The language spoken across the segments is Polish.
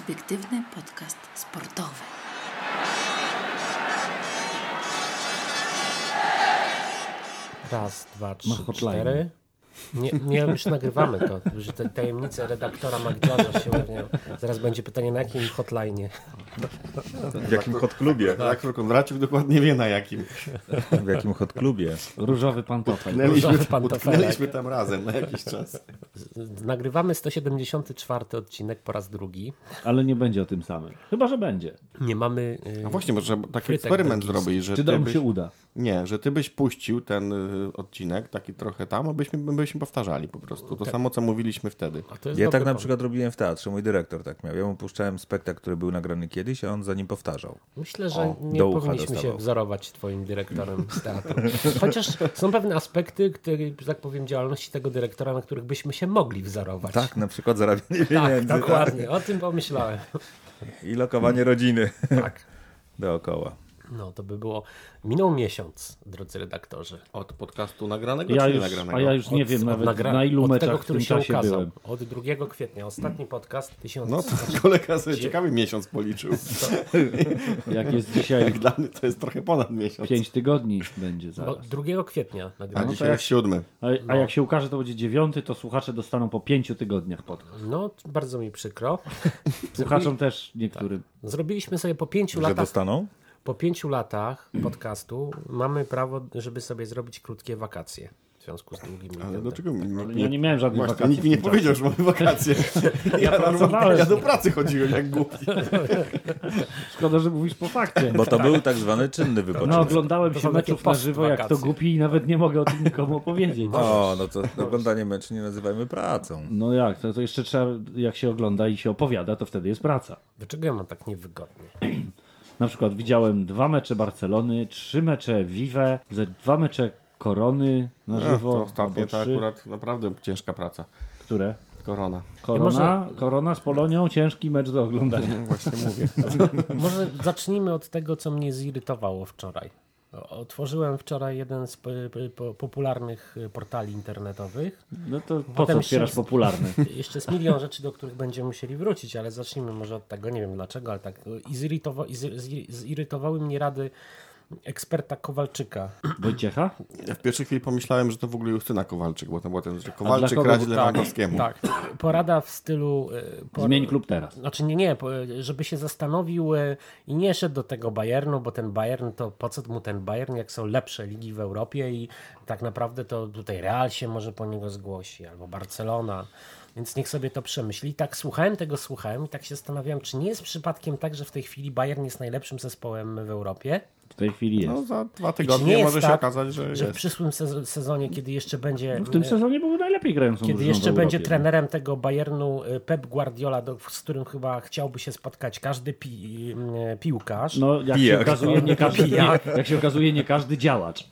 Subiektywny podcast sportowy. Raz, dwa, trzy, cztery. Nie, nie, już nagrywamy to. Już te tajemnice redaktora Magdziarza się ujawniają. Zaraz będzie pytanie, na jakim hotline. W jakim hot klubie? Tak, Kondraciuk dokładnie wie na jakim. W jakim hot klubie? Różowy pantofel. Utknęliśmy, Różowy pantofelek. utknęliśmy tam razem na jakiś czas. Nagrywamy 174 odcinek po raz drugi. Ale nie będzie o tym samym. Chyba, że będzie. Nie mamy. y, A właśnie, może taki Frytek eksperyment zrobić, że Czy ty byś, się uda? Nie, że ty byś puścił ten y, odcinek, taki trochę tam, a byśmy, byśmy powtarzali po prostu. To samo, co mówiliśmy wtedy. Ja tak na przykład robiłem w teatrze, mój dyrektor tak miał. Ja mu puszczałem spektakl, który był nagrany kiedyś, a on za nim powtarzał. Myślę, że O, nie powinniśmy się dostawał. wzorować twoim dyrektorem z teatru. Chociaż są pewne aspekty, które, że tak powiem, działalności tego dyrektora, na których byśmy się mogli wzorować. Tak, na przykład zarabianie tak pieniędzy. dokładnie. O tym pomyślałem. Tak. I lokowanie rodziny Tak. dookoła. No, to by było. Minął miesiąc, drodzy redaktorzy. Od podcastu nagranego Ja czy nie już, nagranego? a ja już nie Od- wiem nawet nagra- na ilu od meczach tego, w który tym się czasie ukazał. byłem. Od 2 kwietnia. Ostatni podcast 1000. No to kolega sobie ciekawy miesiąc policzył. Jak jest dzisiaj Jak dla mnie to jest trochę ponad miesiąc. 5 tygodni będzie Bo zaraz. 2 kwietnia A nagramy. dzisiaj jest siódmy. A, a jak się ukaże, to będzie dziewiąty, to słuchacze dostaną po pięciu tygodniach podcast. No, bardzo mi przykro. Słuchaczom też niektórym. Zrobiliśmy sobie po pięciu Że latach dostaną? Po pięciu latach podcastu mamy prawo, żeby sobie zrobić krótkie wakacje. W związku z długim Ale weekendem. dlaczego mi Ale ja nie miałem żadnych Właśnie, wakacji. nikt mi nie powiedział, że mamy wakacje. Ja, pracowałem. ja do pracy chodziłem jak głupi. Szkoda, że mówisz po fakcie. Bo to był tak zwany czynny wypoczynek. No, oglądałem To się meczów na żywo, jak to głupi i nawet nie mogę o tym nikomu opowiedzieć. O, no to oglądanie meczu nie nazywajmy pracą. No jak, to, to jeszcze trzeba, jak się ogląda i się opowiada, to wtedy jest praca. Dlaczego ja mam tak niewygodnie? Na przykład widziałem dwa mecze Barcelony, trzy mecze Vive, ze dwa mecze Korony na No, żywo. to ostatnie to akurat naprawdę ciężka praca. Które? Korona. Korona, Korona z Polonią, ciężki mecz do oglądania. Właśnie mówię. Może zacznijmy od tego, co mnie zirytowało wczoraj. Otworzyłem wczoraj jeden z po, po, popularnych y, portali internetowych. No to po Potem co otwierasz popularny? Jeszcze jest milion rzeczy, do których będziemy musieli wrócić, ale zacznijmy może od tego. Nie wiem dlaczego, ale tak. I zirytowa, zirytowały mnie rady eksperta Kowalczyka. Wojciecha? Ja w pierwszej chwili pomyślałem, że to w ogóle Justyna Kowalczyk, bo to było ten, że Kowalczyk kogo radzi był- Lewandowskiemu. Tak. Porada w stylu. y, por- Zmień klub teraz. Znaczy nie, nie, żeby się zastanowił y, i nie szedł do tego Bayernu, bo ten Bayern to po co mu ten Bayern, jak są lepsze ligi w Europie i tak naprawdę to tutaj Real się może po niego zgłosi, albo Barcelona. Więc niech sobie to przemyśli. I tak słuchałem tego, słuchałem i tak się zastanawiałem, czy nie jest przypadkiem tak, że w tej chwili Bayern jest najlepszym zespołem w Europie? W tej chwili jest. No za dwa tygodnie może się tak, okazać, że, że w przyszłym sez- sezonie, kiedy jeszcze będzie... W tym sezonie był najlepiej grającą Kiedy jeszcze w będzie Europie. trenerem tego Bayernu y, Pep Guardiola, do, z którym chyba chciałby się spotkać każdy pi, y, piłkarz, No, jak Pijak. się okazuje, nie każdy, jak się okazuje, nie każdy działacz.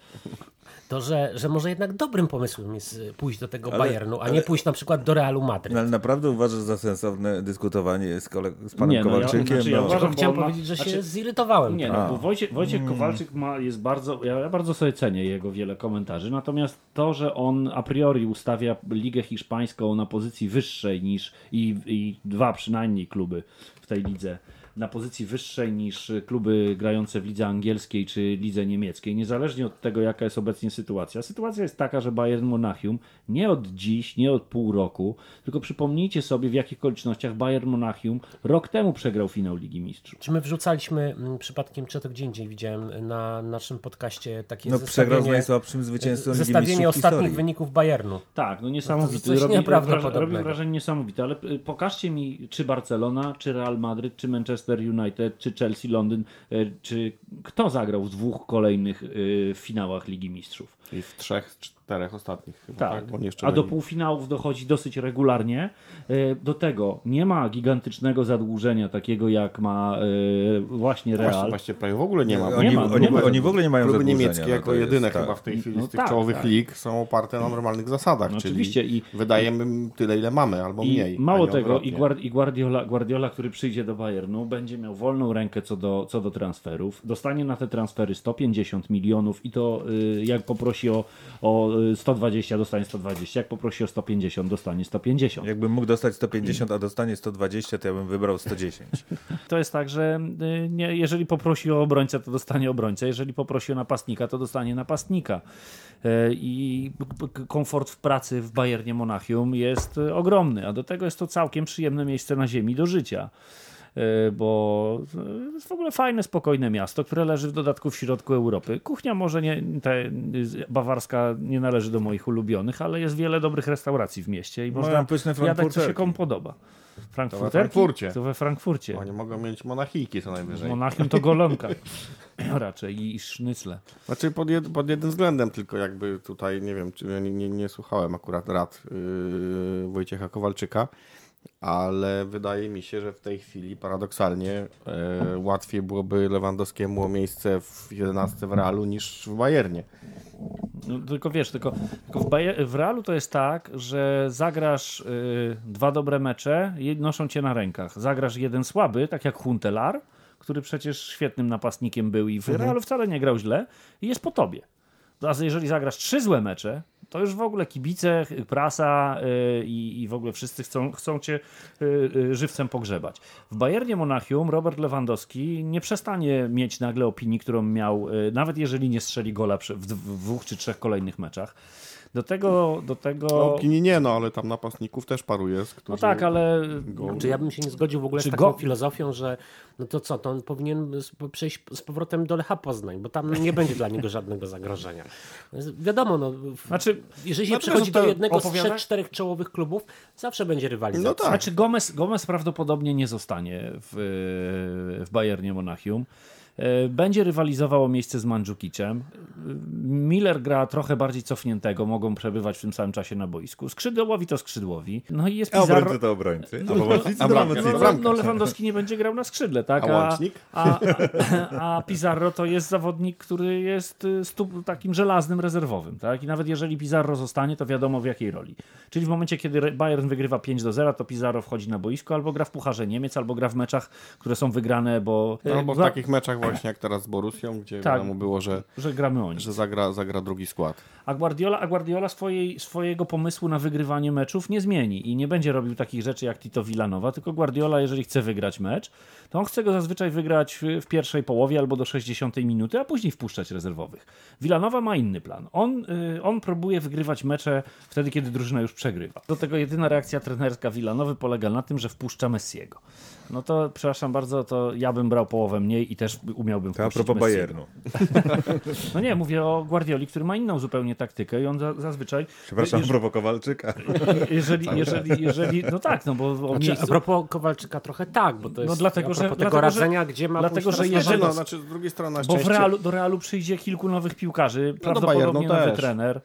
To że, że może jednak dobrym pomysłem jest y, pójść do tego Ale- Bayernu, a nie pójść na przykład do Realu Madryt. No, ale naprawdę uważasz za sensowne dyskutowanie z, kole- z panem Nie, no ja- Kowalczykiem? znaczy ja no. uważam, chciałem powiedzieć, że się znaczy- zirytowałem. Nie, no, bo Wojciech, Wojciech Kowalczyk ma, jest bardzo, ja, ja bardzo sobie cenię jego wiele komentarzy, natomiast to, że on a priori ustawia Ligę Hiszpańską na pozycji wyższej niż i, i dwa przynajmniej kluby w tej lidze na pozycji wyższej niż kluby grające w lidze angielskiej czy lidze niemieckiej, niezależnie od tego, jaka jest obecnie sytuacja. Sytuacja jest taka, że Bayern Monachium nie od dziś, nie od pół roku, tylko przypomnijcie sobie, w jakich okolicznościach Bayern Monachium rok temu przegrał finał Ligi Mistrzów. Czy my wrzucaliśmy mm, przypadkiem, czy to gdzie indziej widziałem na naszym podcaście takie No przegrał z najsłabszym zwycięzcą Ligi zestawienie ostatnich historii. wyników Bayernu. Tak, no niesamowite. coś robi, nieprawdopodobnego. robi wrażenie niesamowite, ale y, pokażcie mi, czy Barcelona, czy Real Madryt, czy Manchester United, czy Chelsea Londyn, y, czy kto zagrał w dwóch kolejnych y, finałach Ligi Mistrzów. I w trzech, czterech ostatnich chyba, Tak, tak? A do półfinałów dochodzi dosyć regularnie. Y, Do tego nie ma gigantycznego zadłużenia takiego jak ma y, właśnie Właśnie, Real. właściwie prawie w ogóle nie ma. Oni, ma, oni, nie ma. oni w ogóle nie mają Kluby zadłużenia, niemieckie no jako jest, jedyne tak. chyba w tej chwili No z tych tak, czołowych tak. lig są oparte na normalnych zasadach, No czyli oczywiście i- wydajemy tyle, ile mamy, albo I mniej. mało tego, i, Guard, i Guardiola, Guardiola, który przyjdzie do Bayernu, będzie miał wolną rękę co do, co do transferów. Dostanie na te transfery 150 milionów i to y, jak poprosi o, o 120, dostanie 120. Jak poprosi o 150, dostanie 150. Jakbym mógł dostać 150, a dostanie 120, to ja bym wybrał 110. To jest tak, że y, nie, jeżeli poprosi o obrońcę, to dostanie obrońcę. Jeżeli poprosi o napastnika, to dostanie napastnika. Y, I komfort w pracy w Bayernie Monachium jest y, ogromny, a do tego jest to całkiem przyjemne miejsce na ziemi do życia. Y, Bo y, jest w ogóle fajne, spokojne miasto, które leży w dodatku w środku Europy. Kuchnia może nie, y, bawarska nie należy do moich ulubionych, ale jest wiele dobrych restauracji w mieście i Mają można pyszne jadać, co się komu podoba. Frankfurterki? Frankfurcie. To we Frankfurcie. Oni mogą mieć monachijki co najwyżej. Monachium to golonka raczej i sznycle. Znaczy pod, jed, pod jednym względem tylko jakby tutaj, nie wiem, czy ja nie, nie, nie słuchałem akurat rad yy, Wojciecha Kowalczyka, ale wydaje mi się, że w tej chwili paradoksalnie yy, łatwiej byłoby Lewandowskiemu o miejsce w 11 w Realu niż w Bayernie. No, tylko wiesz, tylko, tylko w, Bayer, w Realu to jest tak, że zagrasz y, dwa dobre mecze i noszą cię na rękach. Zagrasz jeden słaby, tak jak Huntelar, który przecież świetnym napastnikiem był i w Realu wcale nie grał źle i jest po tobie. A jeżeli zagrasz trzy złe mecze, to już w ogóle kibice, prasa y, i, i w ogóle wszyscy chcą, chcą cię y, y, żywcem pogrzebać. W Bayernie Monachium Robert Lewandowski nie przestanie mieć nagle opinii, którą miał, nawet jeżeli nie strzeli gola w dwóch czy trzech kolejnych meczach. Do tego, do tego... No, opinii nie, no ale tam napastników też paru jest, No którzy... tak, ale Czy ja bym się nie zgodził w ogóle Czy z taką go- filozofią, że no to co, to on powinien przejść z powrotem do Lecha Poznań, bo tam nie będzie dla niego żadnego zagrożenia. Wiadomo, no, Znaczy, jeżeli się znaczy, przechodzi do jednego z opowiada- trzech, czterech czołowych klubów, zawsze będzie rywalizacja. No tak. Znaczy Gomez, Gomez prawdopodobnie nie zostanie w, w Bayernie Monachium. E, Będzie rywalizował o miejsce z Mandzukiczem. Miller gra trochę bardziej cofniętego, mogą przebywać w tym samym czasie na boisku. Skrzydłowi to skrzydłowi. No i jest A Pizarro. obrońcy to obrońcy. A pomocnicy to bramka- pomocnicy. No, no Lewandowski nie będzie grał na skrzydle, tak? A łącznik? A, a, a Pizarro to jest zawodnik, który jest y, stu, takim żelaznym rezerwowym, tak? I nawet jeżeli Pizarro zostanie, to wiadomo w jakiej roli. Czyli w momencie, kiedy Bayern wygrywa 5 do 0, to Pizarro wchodzi na boisko, albo gra w Pucharze Niemiec, albo gra w meczach, które są wygrane, bo, No, bo w takich meczach właśnie jak teraz z Borusią, gdzie Tak. wiadomo było, że, że gramy o nic. że zagra, zagra drugi skład. A Guardiola, a Guardiola swojej, swojego pomysłu na wygrywanie meczów nie zmieni i nie będzie robił takich rzeczy jak Tito Villanowa, tylko Guardiola, jeżeli chce wygrać mecz, to on chce go zazwyczaj wygrać w, pierwszej połowie albo do 60 minuty, a później wpuszczać rezerwowych. Villanowa ma inny plan. On, y, on próbuje wygrywać mecze wtedy, kiedy drużyna już przegrywa. Do tego jedyna reakcja trenerska Villanowy polega na tym, że wpuszcza Messiego. No to, przepraszam bardzo, to ja bym brał połowę mniej i też umiałbym To a wpuścić propos Messiego. Bayernu. No nie, mówię o Guardioli, który ma inną zupełnie taktykę i on za, zazwyczaj... Przepraszam, a jeż- propos Kowalczyka. jeżeli, jeżeli, jeżeli, no tak, no bo o Znaczy, miejscu, A propos Kowalczyka trochę tak, bo to jest No dlatego, a że- propos tego dlatego, że- radzenia, gdzie ma dlatego, pójść że jeżeli- No, znaczy z drugiej strony na bo w. Realu, do Realu przyjdzie kilku nowych piłkarzy, do prawdopodobnie Bayernu nowy też. trener.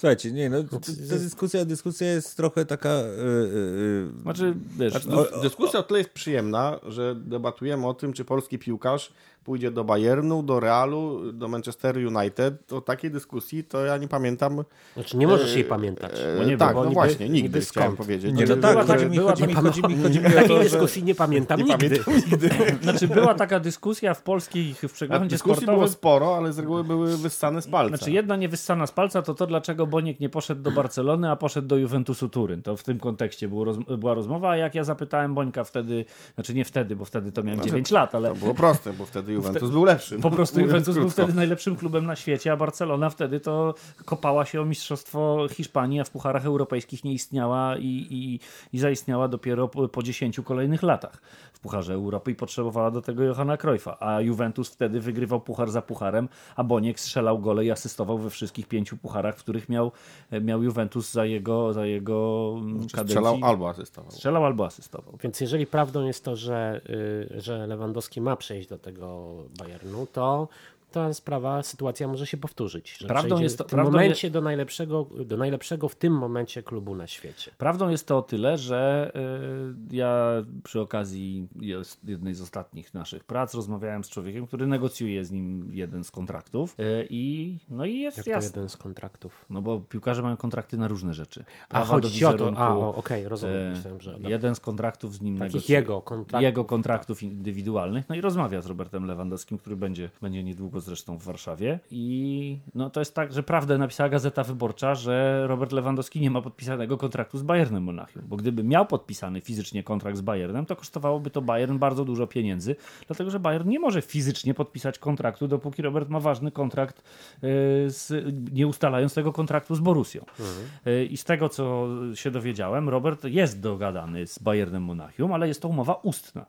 Słuchajcie, nie, no, ta dyskusja, dyskusja jest trochę taka... y, y, y, Znaczy, wiesz, Znaczy, no, dys- dyskusja o tyle jest przyjemna, że debatujemy o tym, czy polski piłkarz pójdzie do Bayernu, do Realu, do Manchester United. O takiej dyskusji to ja nie pamiętam. Znaczy, nie możesz jej pamiętać. Bo nie tak, było, no niby- właśnie, nigdy niby chciałem skąd? powiedzieć. Nie, no Że- tak, była chodzi mi, chodzi mi, chodzi mi, chodzi mi o Takiej dyskusji nie pamiętam Nie nigdy. pamiętam nigdy. znaczy była taka dyskusja w polskich, w przeglądzie dyskusji było sportowym. sporo, ale z reguły były wyssane z palca. Znaczy jedna niewyssana z palca to to, dlaczego Boniek nie poszedł do Barcelony, a poszedł do Juventusu Turyn. To w tym kontekście roz, była rozmowa, a jak ja zapytałem Bońka wtedy, znaczy nie wtedy, bo wtedy to miałem 9 lat, ale To było proste, bo wtedy Juventus był lepszy. Po no. prostu Mówiąc Juventus był krótko. wtedy najlepszym klubem na świecie, a Barcelona wtedy to kopała się o mistrzostwo Hiszpanii, a w pucharach europejskich nie istniała i, i, i zaistniała dopiero po, po 10 kolejnych latach w Pucharze Europy i potrzebowała do tego Johana Cruyffa, a Juventus wtedy wygrywał puchar za pucharem, a Boniek strzelał gole i asystował we wszystkich pięciu pucharach, w których miał, miał Juventus za jego, za jego mm, kadencji. Strzelał albo asystował. Strzelał albo asystował. Więc jeżeli prawdą jest to, że, y, że Lewandowski ma przejść do tego Bayernu, to ta sprawa, sytuacja może się powtórzyć. Prawdą jest to- w tym momencie do, najlepszego, do najlepszego w tym momencie klubu na świecie. Prawdą jest to o tyle, że y, ja przy okazji jednej z ostatnich naszych prac rozmawiałem z człowiekiem, który negocjuje z nim jeden z kontraktów y, i no i jest Jak jasne. jeden z kontraktów. No bo piłkarze mają kontrakty na różne rzeczy. A Prawa chodzi do ci o to, a o, okej, rozumiem. e, Myślałem, że jeden z kontraktów z nim takich negocjuje. jego kontraktów. Jego kontraktów indywidualnych, no i rozmawia z Robertem Lewandowskim, który będzie, będzie niedługo zresztą w Warszawie. I no to jest tak, że prawdę napisała Gazeta Wyborcza, że Robert Lewandowski nie ma podpisanego kontraktu z Bayernem Monachium, bo gdyby miał podpisany fizycznie kontrakt z Bayernem, to kosztowałoby to Bayern bardzo dużo pieniędzy, dlatego że Bayern nie może fizycznie podpisać kontraktu, dopóki Robert ma ważny kontrakt, e, z, nie ustalając tego kontraktu z Borusią. E, I z tego, co się dowiedziałem, Robert jest dogadany z Bayernem Monachium, ale jest to umowa ustna.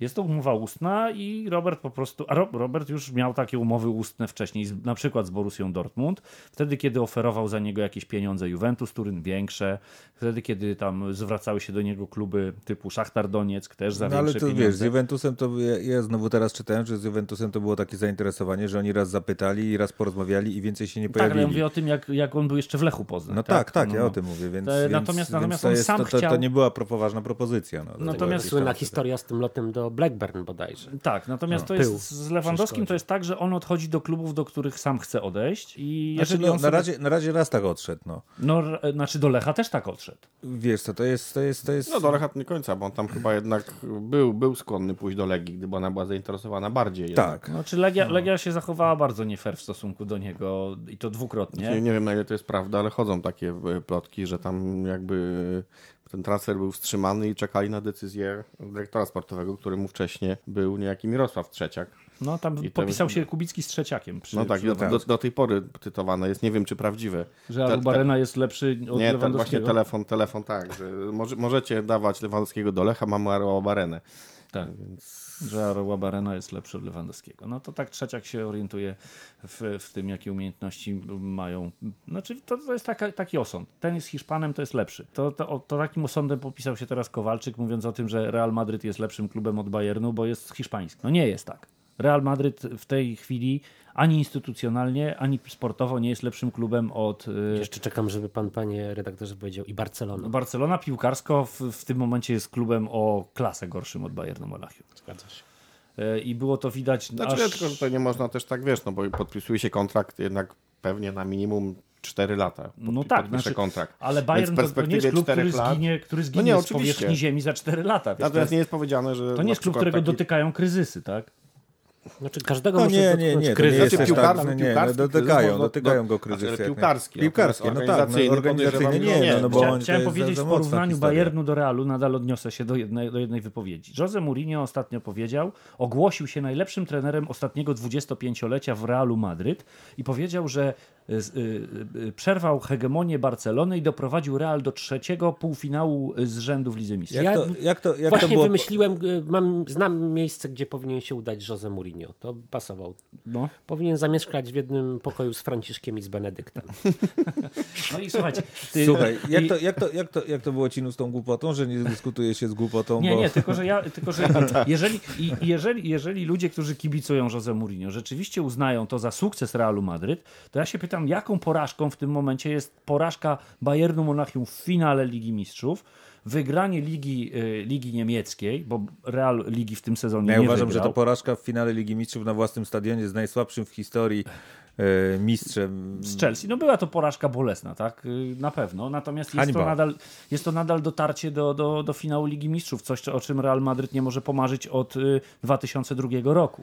Jest to umowa ustna i Robert po prostu. A Ro- Robert już miał takie umowy ustne wcześniej, na przykład z Borusią Dortmund, wtedy kiedy oferował za niego jakieś pieniądze Juventus Turyn większe, wtedy kiedy tam zwracały się do niego kluby typu Szachtar Donieck też za No ale to wiesz, z pieniądze. Juventusem to ja, ja znowu teraz czytałem, że z Juventusem to było takie zainteresowanie, że oni raz zapytali i raz porozmawiali i więcej się nie tak, ale pojawili. ja mówię o tym, jak, jak on był jeszcze w Lechu Poznań. no tak, tak, No, ja o tym mówię, więc, To- więc, natomiast- więc natomiast to, on jest, sam to, to, to nie była poważna propozycja. No, to Natomiast Słynna historia z tym lotem do Blackburn bodajże. Tak, natomiast No, to jest z Lewandowskim to jest tak, że on odchodzi do klubów, do których sam chce odejść i Znaczy, no, on na, sobie... razie, na razie raz tak odszedł. No. No, r- znaczy do Lecha też tak odszedł. Wiesz co, to jest... To jest, to jest... No do Lecha nie końca, bo on tam chyba jednak był, był skłonny pójść do Legii, gdyby ona była zainteresowana bardziej. jednak. tak. No, czy Legia, Legia się zachowała bardzo nie fair w stosunku do niego i to dwukrotnie. Nie, nie wiem na ile to jest prawda, ale chodzą takie e, plotki, że tam jakby ten transfer był wstrzymany i czekali na decyzję dyrektora sportowego, któremu wcześniej był niejaki Mirosław Trzeciak. No tam I popisał się Kubicki z Trzeciakiem. Przy, No tak, przy do, do, do tej pory cytowane jest, nie wiem czy prawdziwe. Że te- te- Arubarena jest lepszy od Nie, ten właśnie Lewandowskiego. telefon, telefon tak, że może, możecie dawać Lewandowskiego do Lecha, mamy Arubarenę. Tak, że Arubarena jest lepszy od Lewandowskiego. No to tak Trzeciak się orientuje w, w tym, jakie umiejętności mają. Znaczy to, to jest taka, taki osąd. Ten jest Hiszpanem, to jest lepszy. To, to, to takim osądem popisał się teraz Kowalczyk, mówiąc o tym, że Real Madryt jest lepszym klubem od Bayernu, bo jest hiszpański. No nie jest tak. Real Madryt w tej chwili ani instytucjonalnie, ani sportowo nie jest lepszym klubem od y, Jeszcze czekam, żeby pan, panie redaktorze, powiedział i Barcelona. Barcelona. Piłkarsko w, w tym momencie jest klubem o klasę gorszym od Bayernu Monachium. Zgadza się. E, I było to widać Znaczy, aż... tylko, że to nie można też tak, wiesz, no bo podpisuje się kontrakt jednak pewnie na minimum 4 lata. Podpi- No tak, znaczy, kontrakt. ale Bayern to, to nie jest klub, który 4 lat- zginie, który zginie nie, z powierzchni ziemi za 4 lata. Wiesz, to, Natomiast jest, nie jest powiedziane, że. to nie jest klub, którego taki- dotykają kryzysy, tak? Znaczy każdego No nie, nie, nie, nie kryzys. jest Znaczy aż piłkarski, tak, no nie, no dotykają, dotykają do- go kryzysy. znaczy, jak nie. piłkarski, Piłkarski, no tak, no, organizacyjny nie, nie. no, bo Chcia, chciałem jest powiedzieć w porównaniu. Bayernu do Realu, nadal odniosę się do jednej, do jednej wypowiedzi. Jose Mourinho ostatnio powiedział, ogłosił się najlepszym trenerem ostatniego 25-lecia w Realu Madryt i powiedział, że przerwał hegemonię Barcelony i doprowadził Real do trzeciego półfinału z rzędu w Lidze Mistrzów. Jak Ja to, jak to, jak to Właśnie było? wymyśliłem, y, mam, znam miejsce, gdzie powinien się udać Jose Mourinho. To pasował. No. Powinien zamieszkać w jednym pokoju z Franciszkiem i z Benedyktem. no i słuchajcie, ty, Słuchaj, jak i- to, jak, to, jak, to, jak to było Cinu z tą głupotą, że nie dyskutuje się z głupotą? Nie, bo... nie, tylko że ja, tylko że jeżeli, i- jeżeli, jeżeli ludzie, którzy kibicują Jose Mourinho, rzeczywiście uznają to za sukces Realu Madryt, to ja się pytam, jaką porażką w tym momencie jest porażka Bayernu Monachium w finale Ligi Mistrzów, wygranie Ligi, y, Ligi Niemieckiej, bo Real Ligi w tym sezonie Ja nie uważam, wygrał. że to porażka w finale Ligi Mistrzów na własnym stadionie z najsłabszym w historii e, mistrzem. z Chelsea. No była to porażka bolesna, tak? Y, Na pewno. Natomiast jest to, nadal, jest to nadal dotarcie do, do, do finału Ligi Mistrzów. Coś, o czym Real Madryt nie może pomarzyć od y, 2002 roku.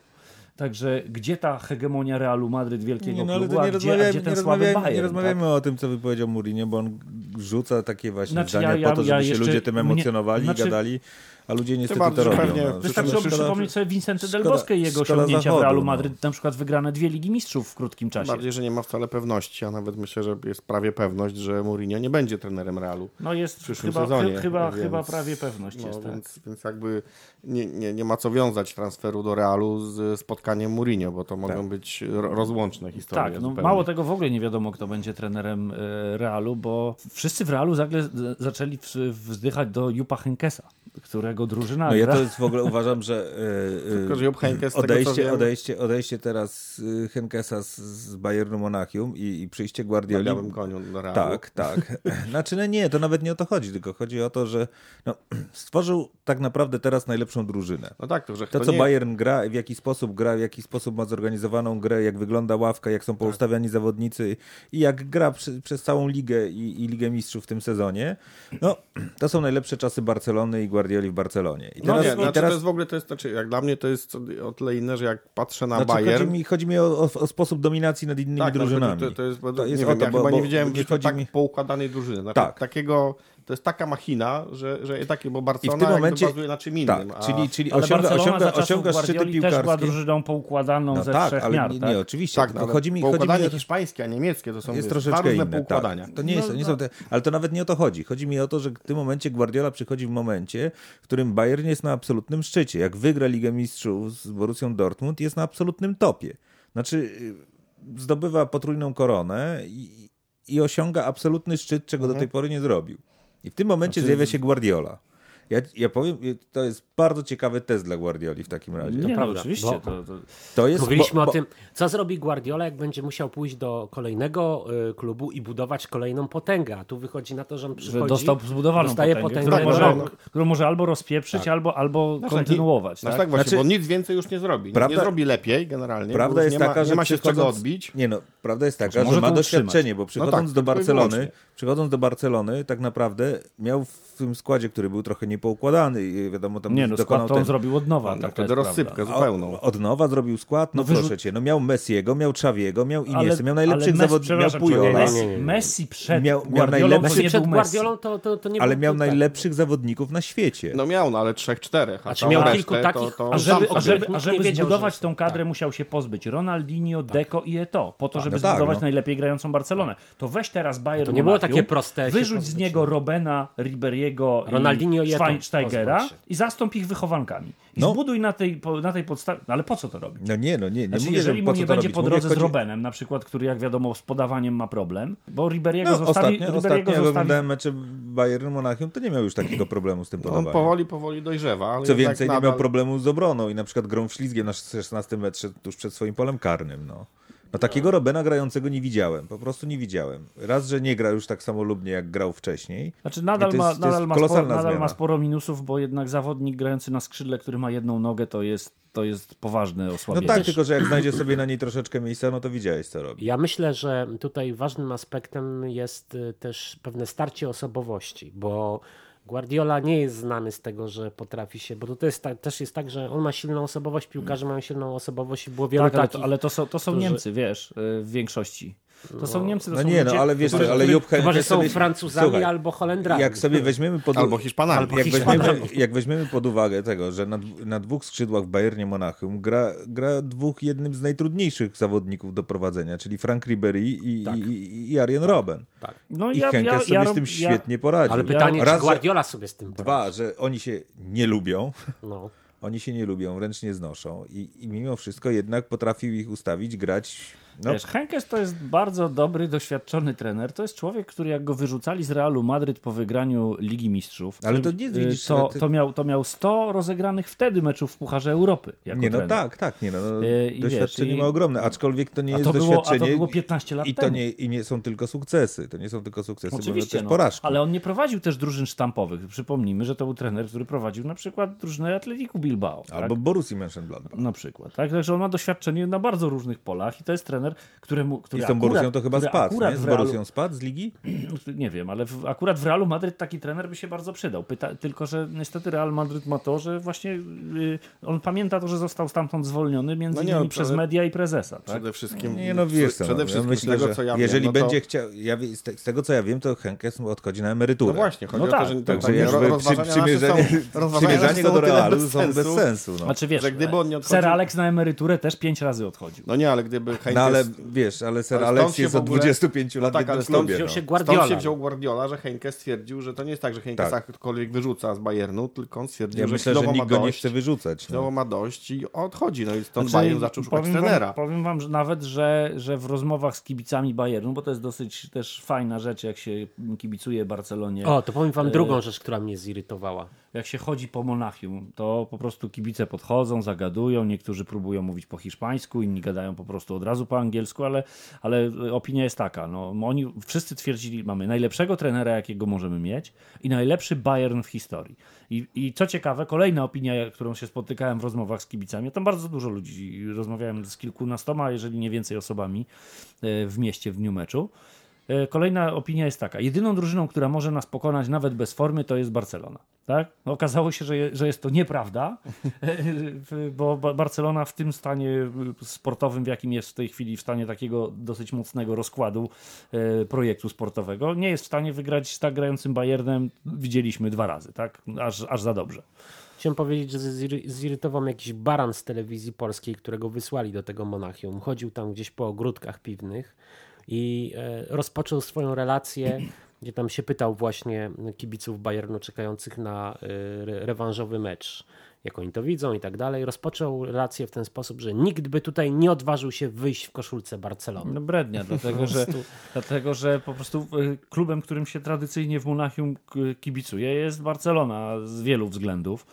Także gdzie ta hegemonia Realu Madryt wielkiego Nie, no, ale klubu, nie a gdzie, gdzie nie ten słaby rozmawiajmy, Bayern? nie rozmawiajmy tak? o tym, co wypowiedział Mourinho, bo on rzuca takie właśnie Znaczy, zdania ja- ja- po to, żeby ja się ludzie tym mnie- emocjonowali znaczy- i gadali, a ludzie niestety bardziej, to robią. pewnie no. Wystarczy Szkoda- przypomnieć sobie Vincente Del Bosque i jego osiągnięcia w Realu no. Madryt, na przykład wygrane dwie Ligi Mistrzów w krótkim czasie. Bardziej, że nie ma wcale pewności, a nawet myślę, że jest prawie pewność, że Mourinho nie będzie trenerem Realu. No jest przyszłym chyba, sezonie, chy- chyba, więc- chyba prawie pewność No, jest. Tak. więc, więc jakby nie, nie, nie ma co wiązać transferu do Realu z spotkaniem Mourinho, bo to mogą być ro- rozłączne historie. Tak, no mało tego w ogóle nie wiadomo, kto będzie trenerem e, Realu, bo wszyscy w Realu zagle zaczęli w- wzdychać do Jupa Henkesa, którego drużyna No ja to jest w ogóle uważam, że e, e, Tylko, że Jupp Heynckes, z tego, odejście, odejście, odejście teraz e, Henkesa z, z Bayernu Monachium i, i przyjście Na Guardioli. białym koniu do Realu. Tak, tak. Znaczy, no nie, to nawet nie o to chodzi, tylko chodzi o to, że no, stworzył tak naprawdę teraz najlepszą drużynę. No tak, to, że To, co nie, Bayern gra, w jaki sposób gra, w jaki sposób ma zorganizowaną grę, jak wygląda ławka, jak są poustawiani zawodnicy i jak gra przy, przez całą ligę i, i Ligę Mistrzów w tym sezonie, no to są najlepsze czasy Barcelony i Guardioli w Barcelonie. I No teraz, nie, i znaczy teraz to jest w ogóle, to jest, znaczy, jak dla mnie to jest o tyle inne, że jak patrzę na znaczy, Bayern... chodzi mi, chodzi mi o, o, o sposób dominacji nad innymi tak, no, drużynami. To, to jest, To jest nie wiem, to, ja bo- chyba bo nie widziałem nie tak mi- poukładanej drużyny. Znaczy, Tak. Takiego, to jest taka machina, że, że takie, bo Barcelona I w tym momencie- bazuje na czym tak, innym. a- czyli, czyli osiąga, osiąga, osiąga szczyty Guardioli też była piłkarskie. drużyną poukładaną No ze tak, trzech ale miar, nie, tak? nie, oczywiście. tak, tylko ale chodzi mi, chodzi mi o hiszpańskie, a niemieckie to są jest troszeczkę inne. poukładania. Tak. To nie, jest, nie są te, ale to nawet nie o to chodzi. Chodzi mi o to, że w tym momencie Guardiola przychodzi w momencie, w którym Bayern jest na absolutnym szczycie. Jak wygra Ligę Mistrzów z Borussią Dortmund, jest na absolutnym topie. Znaczy y, zdobywa potrójną koronę i, i osiąga absolutny szczyt, czego do tej pory nie zrobił. I w tym momencie zjawia się Guardiola. Ja, ja powiem, to jest bardzo ciekawy test dla Guardioli w takim razie. Nie, no, prawda, oczywiście. bo- To, to... To jest, Mówiliśmy bo- o bo- tym, co zrobi Guardiola, jak będzie musiał pójść do kolejnego y, klubu i budować kolejną potęgę. A tu wychodzi na to, że on Że przychodzi, dostał zbudowaną dostaje potęgę, potęgę, którą, Tak, może, no. którą może albo rozpieprzyć, albo, albo Znaczy, kontynuować. Znaczy, tak? tak właśnie, Znaczy- bo nic więcej już nie zrobi. Prawda- nie zrobi lepiej generalnie. Prawda jest nie ma, taka, że nie ma się z czego odbić. Nie no, prawda jest taka, może że ma utrzymać. doświadczenie, bo przychodząc tak, do Barcelony, przychodząc do Barcelony, tak naprawdę miał tym składzie, który był trochę niepoukładany i wiadomo, tam Nie, no dokonał skład to on ten, zrobił od nowa. No, tak, to rozsypkę zupełną. od nowa zrobił skład, no, No proszę cię, no miał Messiego, miał Czawiego, miał Iniesę, miał najlepszych zawodników, miał Pujola, Messi. Messi przed Miał- miał najlepszy- przed. Guardiolą to, to, to nie ale miał tak. najlepszych zawodników na świecie. No miał, no ale trzech, czterech. A Znaczy całą miał resztę kilku takich- to, A żeby, a żeby, a żeby wiedział, zbudować tą kadrę, musiał się pozbyć Ronaldinho, Deco i Eto, po to, żeby no tak, zbudować no. najlepiej grającą Barcelonę. To weź teraz Bayern To nie było takie proste Wyrzuć z niego Robena, Riberiego Ronaldinho i i Eto'o. Schweinsteigera i zastąp ich wychowankami. I No. zbuduj na tej, po- na tej podstawie... No ale po co to robić? No nie, no nie, nie Znaczy, mówię, jeżeli że mu nie będzie robić. po Mówię, drodze z chodzi- Robenem, na przykład, który jak wiadomo z podawaniem ma problem, bo Riberiego No, zostawi... ostatnio, Riberiego ostatnio jak zostawi... oglądałem mecze Bayern Monachium, to nie miał już takiego problemu z tym on podawaniem. powoli, powoli dojrzewa. Ale Co więcej, nie nadal... miał problemu z obroną i na przykład grą ślizgiem na 16 metrze tuż przed swoim polem karnym. No. No takiego Robena grającego nie widziałem, po prostu nie widziałem. Raz, że nie gra już tak samolubnie jak grał wcześniej. Znaczy nadal, ma, jest- jest nadal, ma, sporo, nadal zmiana. ma sporo minusów, bo jednak zawodnik grający na skrzydle, który ma jedną nogę, to jest, to jest poważne No osłabienie. tak, tylko że jak znajdzie sobie na niej troszeczkę miejsca, no to widziałeś co robi. Ja myślę, że tutaj ważnym aspektem jest y, też pewne starcie osobowości, bo Guardiola nie jest znany z tego, że potrafi się, bo to jest tak, też jest tak, że on ma silną osobowość, piłkarze mają silną osobowość i było wielu tak, ale, takich. to, ale to są, to są którzy- Niemcy, wiesz, y, w większości. To są Niemcy, to No są nie, no ludzie, ale wiesz, którzy- ale Jupp Chyba, że Heynckes są sobie- Francuzami Słuchaj, albo Holendrami. Jak sobie weźmiemy pod, Albo Hiszpanami. Albo jak, Hiszpanami. weźmiemy, jak weźmiemy pod uwagę tego, że na, na dwóch skrzydłach w Bayernie Monachium gra, gra dwóch jednym z najtrudniejszych zawodników do prowadzenia, czyli Frank Ribery i, Tak. i, i Arjen Robben. No I ja, Henkes ja, sobie ja, z tym ja, świetnie poradził. Ale pytanie, Raz, czy Guardiola sobie z tym poradzi? Dwa, że oni się nie lubią, No. oni się nie lubią, wręcz nie znoszą i, i mimo wszystko jednak potrafił ich ustawić, grać. No, Wiesz, Henkes to jest bardzo dobry, doświadczony trener. To jest człowiek, który jak go wyrzucali z Realu Madryt po wygraniu Ligi Mistrzów, Ale to nie y, widzisz, to, to, miał, to miał 100 rozegranych wtedy meczów w Pucharze Europy. Nie, no trener. tak, tak, nie, no, no, Yy, i doświadczenie wiesz, ma ogromne, aczkolwiek to nie jest to, było, a to doświadczenie. było 15 lat I to temu. nie, I nie są tylko sukcesy, to nie są tylko sukcesy, Oczywiście, też no, porażki. ale on nie prowadził też drużyn sztampowych. Przypomnijmy, że to był trener, który prowadził na przykład drużynę Atletiku Bilbao. Albo tak? Borussii Mönchengladbach. Na przykład. Tak? Także on ma doświadczenie na bardzo różnych polach i to jest trener, któremu... Który I z tą akurat, to chyba spadł, nie? Z w Realu- spadł z ligi? Nie wiem, ale w, akurat w Realu Madryt taki trener by się bardzo przydał. Pyta, tylko, że niestety Real Madryt ma to, że właśnie y, on pamięta to, że został stamtąd zwolniony między No nie, innymi przez media i prezesa. Tak? Przede wszystkim, Nie, no wiesz co, przede no, wszystkim ja myślę, z tego, że co ja jeżeli wiem, no to- będzie chciał, ja, z, te, z tego co ja wiem, to Henkes odchodzi na emeryturę. No właśnie, chodzi No o tak, to, że tak, jakby przy, są- przymierzanie go do Realu bez są bez sensu. No. Znaczy wiesz, Że gdyby on nie odchodził- Ser Alex na emeryturę też pięć razy odchodził. No nie, ale gdyby Henkes... no ale wiesz, ale stąd Alex jest od ogóle- 25 lat tak, ale stąd klubie. wziął No. się Guardiola. Stąd się wziął Guardiola, że Henkes stwierdził, że to nie jest tak, że Henkes Tak. cokolwiek wyrzuca z Bayernu, tylko on stwierdził, Ja że myślę, że nikt ma go nie dość, chce wyrzucać. No. ma dość i odchodzi. No i stąd Znaczy, Bayern zaczął szukać powiem trenera. Wam, powiem wam że nawet, że, że w rozmowach z kibicami Bayernu, bo to jest dosyć też fajna rzecz, jak się kibicuje Barcelonie. O, to powiem wam drugą rzecz, która mnie zirytowała. Jak się chodzi po Monachium, to po prostu kibice podchodzą, zagadują, niektórzy próbują mówić po hiszpańsku, inni gadają po prostu od razu po angielsku, ale, ale opinia jest taka. No, oni wszyscy twierdzili, mamy najlepszego trenera, jakiego możemy mieć i najlepszy Bayern w historii. I, I co ciekawe, kolejna opinia, którą się spotykałem w rozmowach z kibicami, tam bardzo dużo ludzi, rozmawiałem z kilkunastoma, jeżeli nie więcej osobami e, w mieście w dniu meczu. E, Kolejna opinia jest taka. Jedyną drużyną, która może nas pokonać nawet bez formy, to jest Barcelona. Tak? No, okazało się, że, je, że jest to nieprawda, bo Ba- Barcelona w tym stanie sportowym, w jakim jest w tej chwili, w stanie takiego dosyć mocnego rozkładu e, projektu sportowego, nie jest w stanie wygrać z tak grającym Bayernem. Widzieliśmy dwa razy, tak? Aż, aż za dobrze. Chciałem powiedzieć, że ziry- zirytował jakiś baran z telewizji polskiej, którego wysłali do tego Monachium. Chodził tam gdzieś po ogródkach piwnych i e, rozpoczął swoją relację, gdzie tam się pytał właśnie kibiców Bayernu czekających na e, re- rewanżowy mecz. Jak oni to widzą i tak dalej. Rozpoczął relację w ten sposób, że nikt by tutaj nie odważył się wyjść w koszulce Barcelony. No brednia, dlatego że, dlatego że po prostu y, klubem, którym się tradycyjnie w Monachium kibicuje jest Barcelona z wielu względów.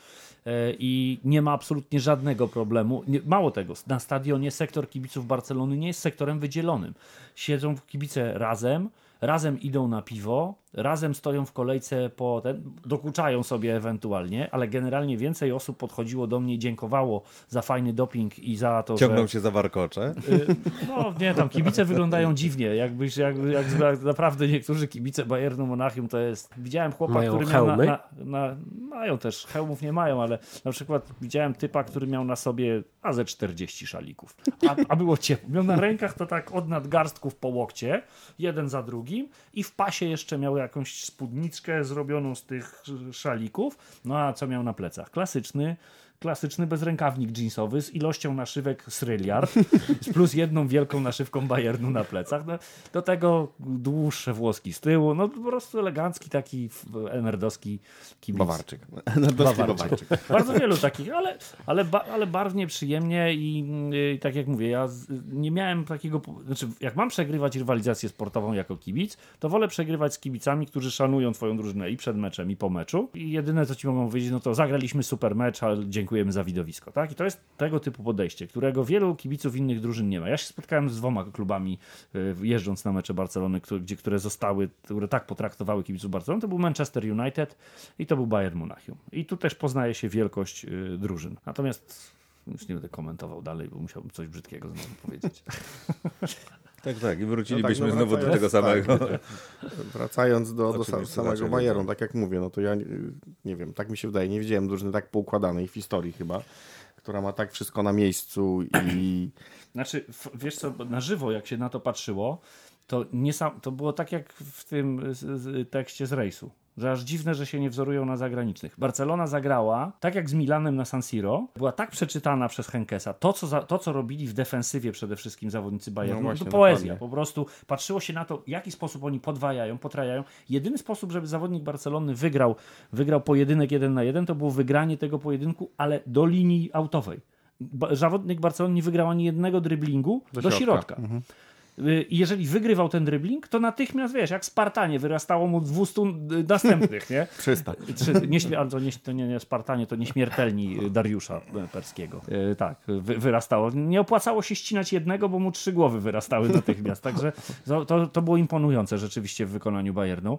Y, I nie ma absolutnie żadnego problemu. Mało tego, na stadionie sektor kibiców Barcelony nie jest sektorem wydzielonym. Siedzą kibice razem, razem idą na piwo, razem stoją w kolejce po ten, dokuczają sobie ewentualnie, ale generalnie więcej osób podchodziło do mnie i dziękowało za fajny doping i za to, że... Ciągną się za warkocze. Y, No nie, tam kibice wyglądają dziwnie. Jakbyś, jak, jak, naprawdę niektórzy kibice Bayernu Monachium to jest. Widziałem chłopa, Mają który miał na, hełmy? na, na. Mają też, hełmów nie mają, ale na przykład widziałem typa, który miał na sobie a ze 40 szalików. A, a było ciepło. Miał na rękach to tak od nadgarstków po łokcie, jeden za drugim i w pasie jeszcze miał jakąś spódniczkę zrobioną z tych szalików. No a co miał na plecach? Klasyczny klasyczny bezrękawnik jeansowy z ilością naszywek sryliard, plus jedną wielką naszywką Bayernu na plecach. No, do tego dłuższe włoski z tyłu. No po prostu elegancki taki enerdowski kibic. Bawarczyk. Nordowski Bawarczyk. Bardzo wielu takich, ale, ale, ba, ale barwnie, przyjemnie i, i tak jak mówię, ja z, nie miałem takiego, znaczy jak mam przegrywać rywalizację sportową jako kibic, to wolę przegrywać z kibicami, którzy szanują twoją drużynę i przed meczem i po meczu i jedyne co ci mogą powiedzieć, no to zagraliśmy super mecz, ale dziękujemy za widowisko, tak? I to jest tego typu podejście, którego wielu kibiców innych drużyn nie ma. Ja się spotkałem z dwoma klubami y, jeżdżąc na mecze Barcelony, które, gdzie, które zostały, które tak potraktowały kibiców Barcelony, to był Manchester United i to był Bayern Monachium. I tu też poznaje się wielkość y, drużyn. Natomiast już nie będę komentował dalej, bo musiałbym coś brzydkiego znowu powiedzieć. Tak, tak. I wrócilibyśmy No tak, no znowu do tego samego. tak. Wracając do, do sa- Oczywiście, samego będzie. tak jak mówię, no to ja nie, wiem, tak mi się wydaje, nie widziałem drużyny tak poukładanej w historii chyba, która ma tak wszystko na miejscu i Znaczy, wiesz co, na żywo jak się na to patrzyło, to, nie sam, to było tak jak w tym tekście z rejsu. Że aż dziwne, że się nie wzorują na zagranicznych. Barcelona zagrała, tak jak z Milanem na San Siro, była tak przeczytana przez Henkesa. To, co, za, to, co robili w defensywie przede wszystkim zawodnicy Bayernu, No właśnie, to poezja. dokładnie. Po prostu patrzyło się na to, w jaki sposób oni podwajają, potrajają. Jedyny sposób, żeby zawodnik Barcelony wygrał, wygrał pojedynek jeden na jeden, to było wygranie tego pojedynku, ale do linii autowej. Zawodnik Barcelony nie wygrał ani jednego dryblingu do, Do środka. środka. Mhm. Y, I jeżeli wygrywał ten dribbling, to natychmiast, wiesz, jak Spartanie, wyrastało mu 200 następnych, nie? 300. Czy, nie, to, nie, to nie, nie Spartanie, to nieśmiertelni y, Dariusza y, Perskiego. Tak, wy, wyrastało. Nie opłacało się ścinać jednego, bo mu trzy głowy wyrastały natychmiast. Także to, to, było imponujące rzeczywiście w wykonaniu Bayernu.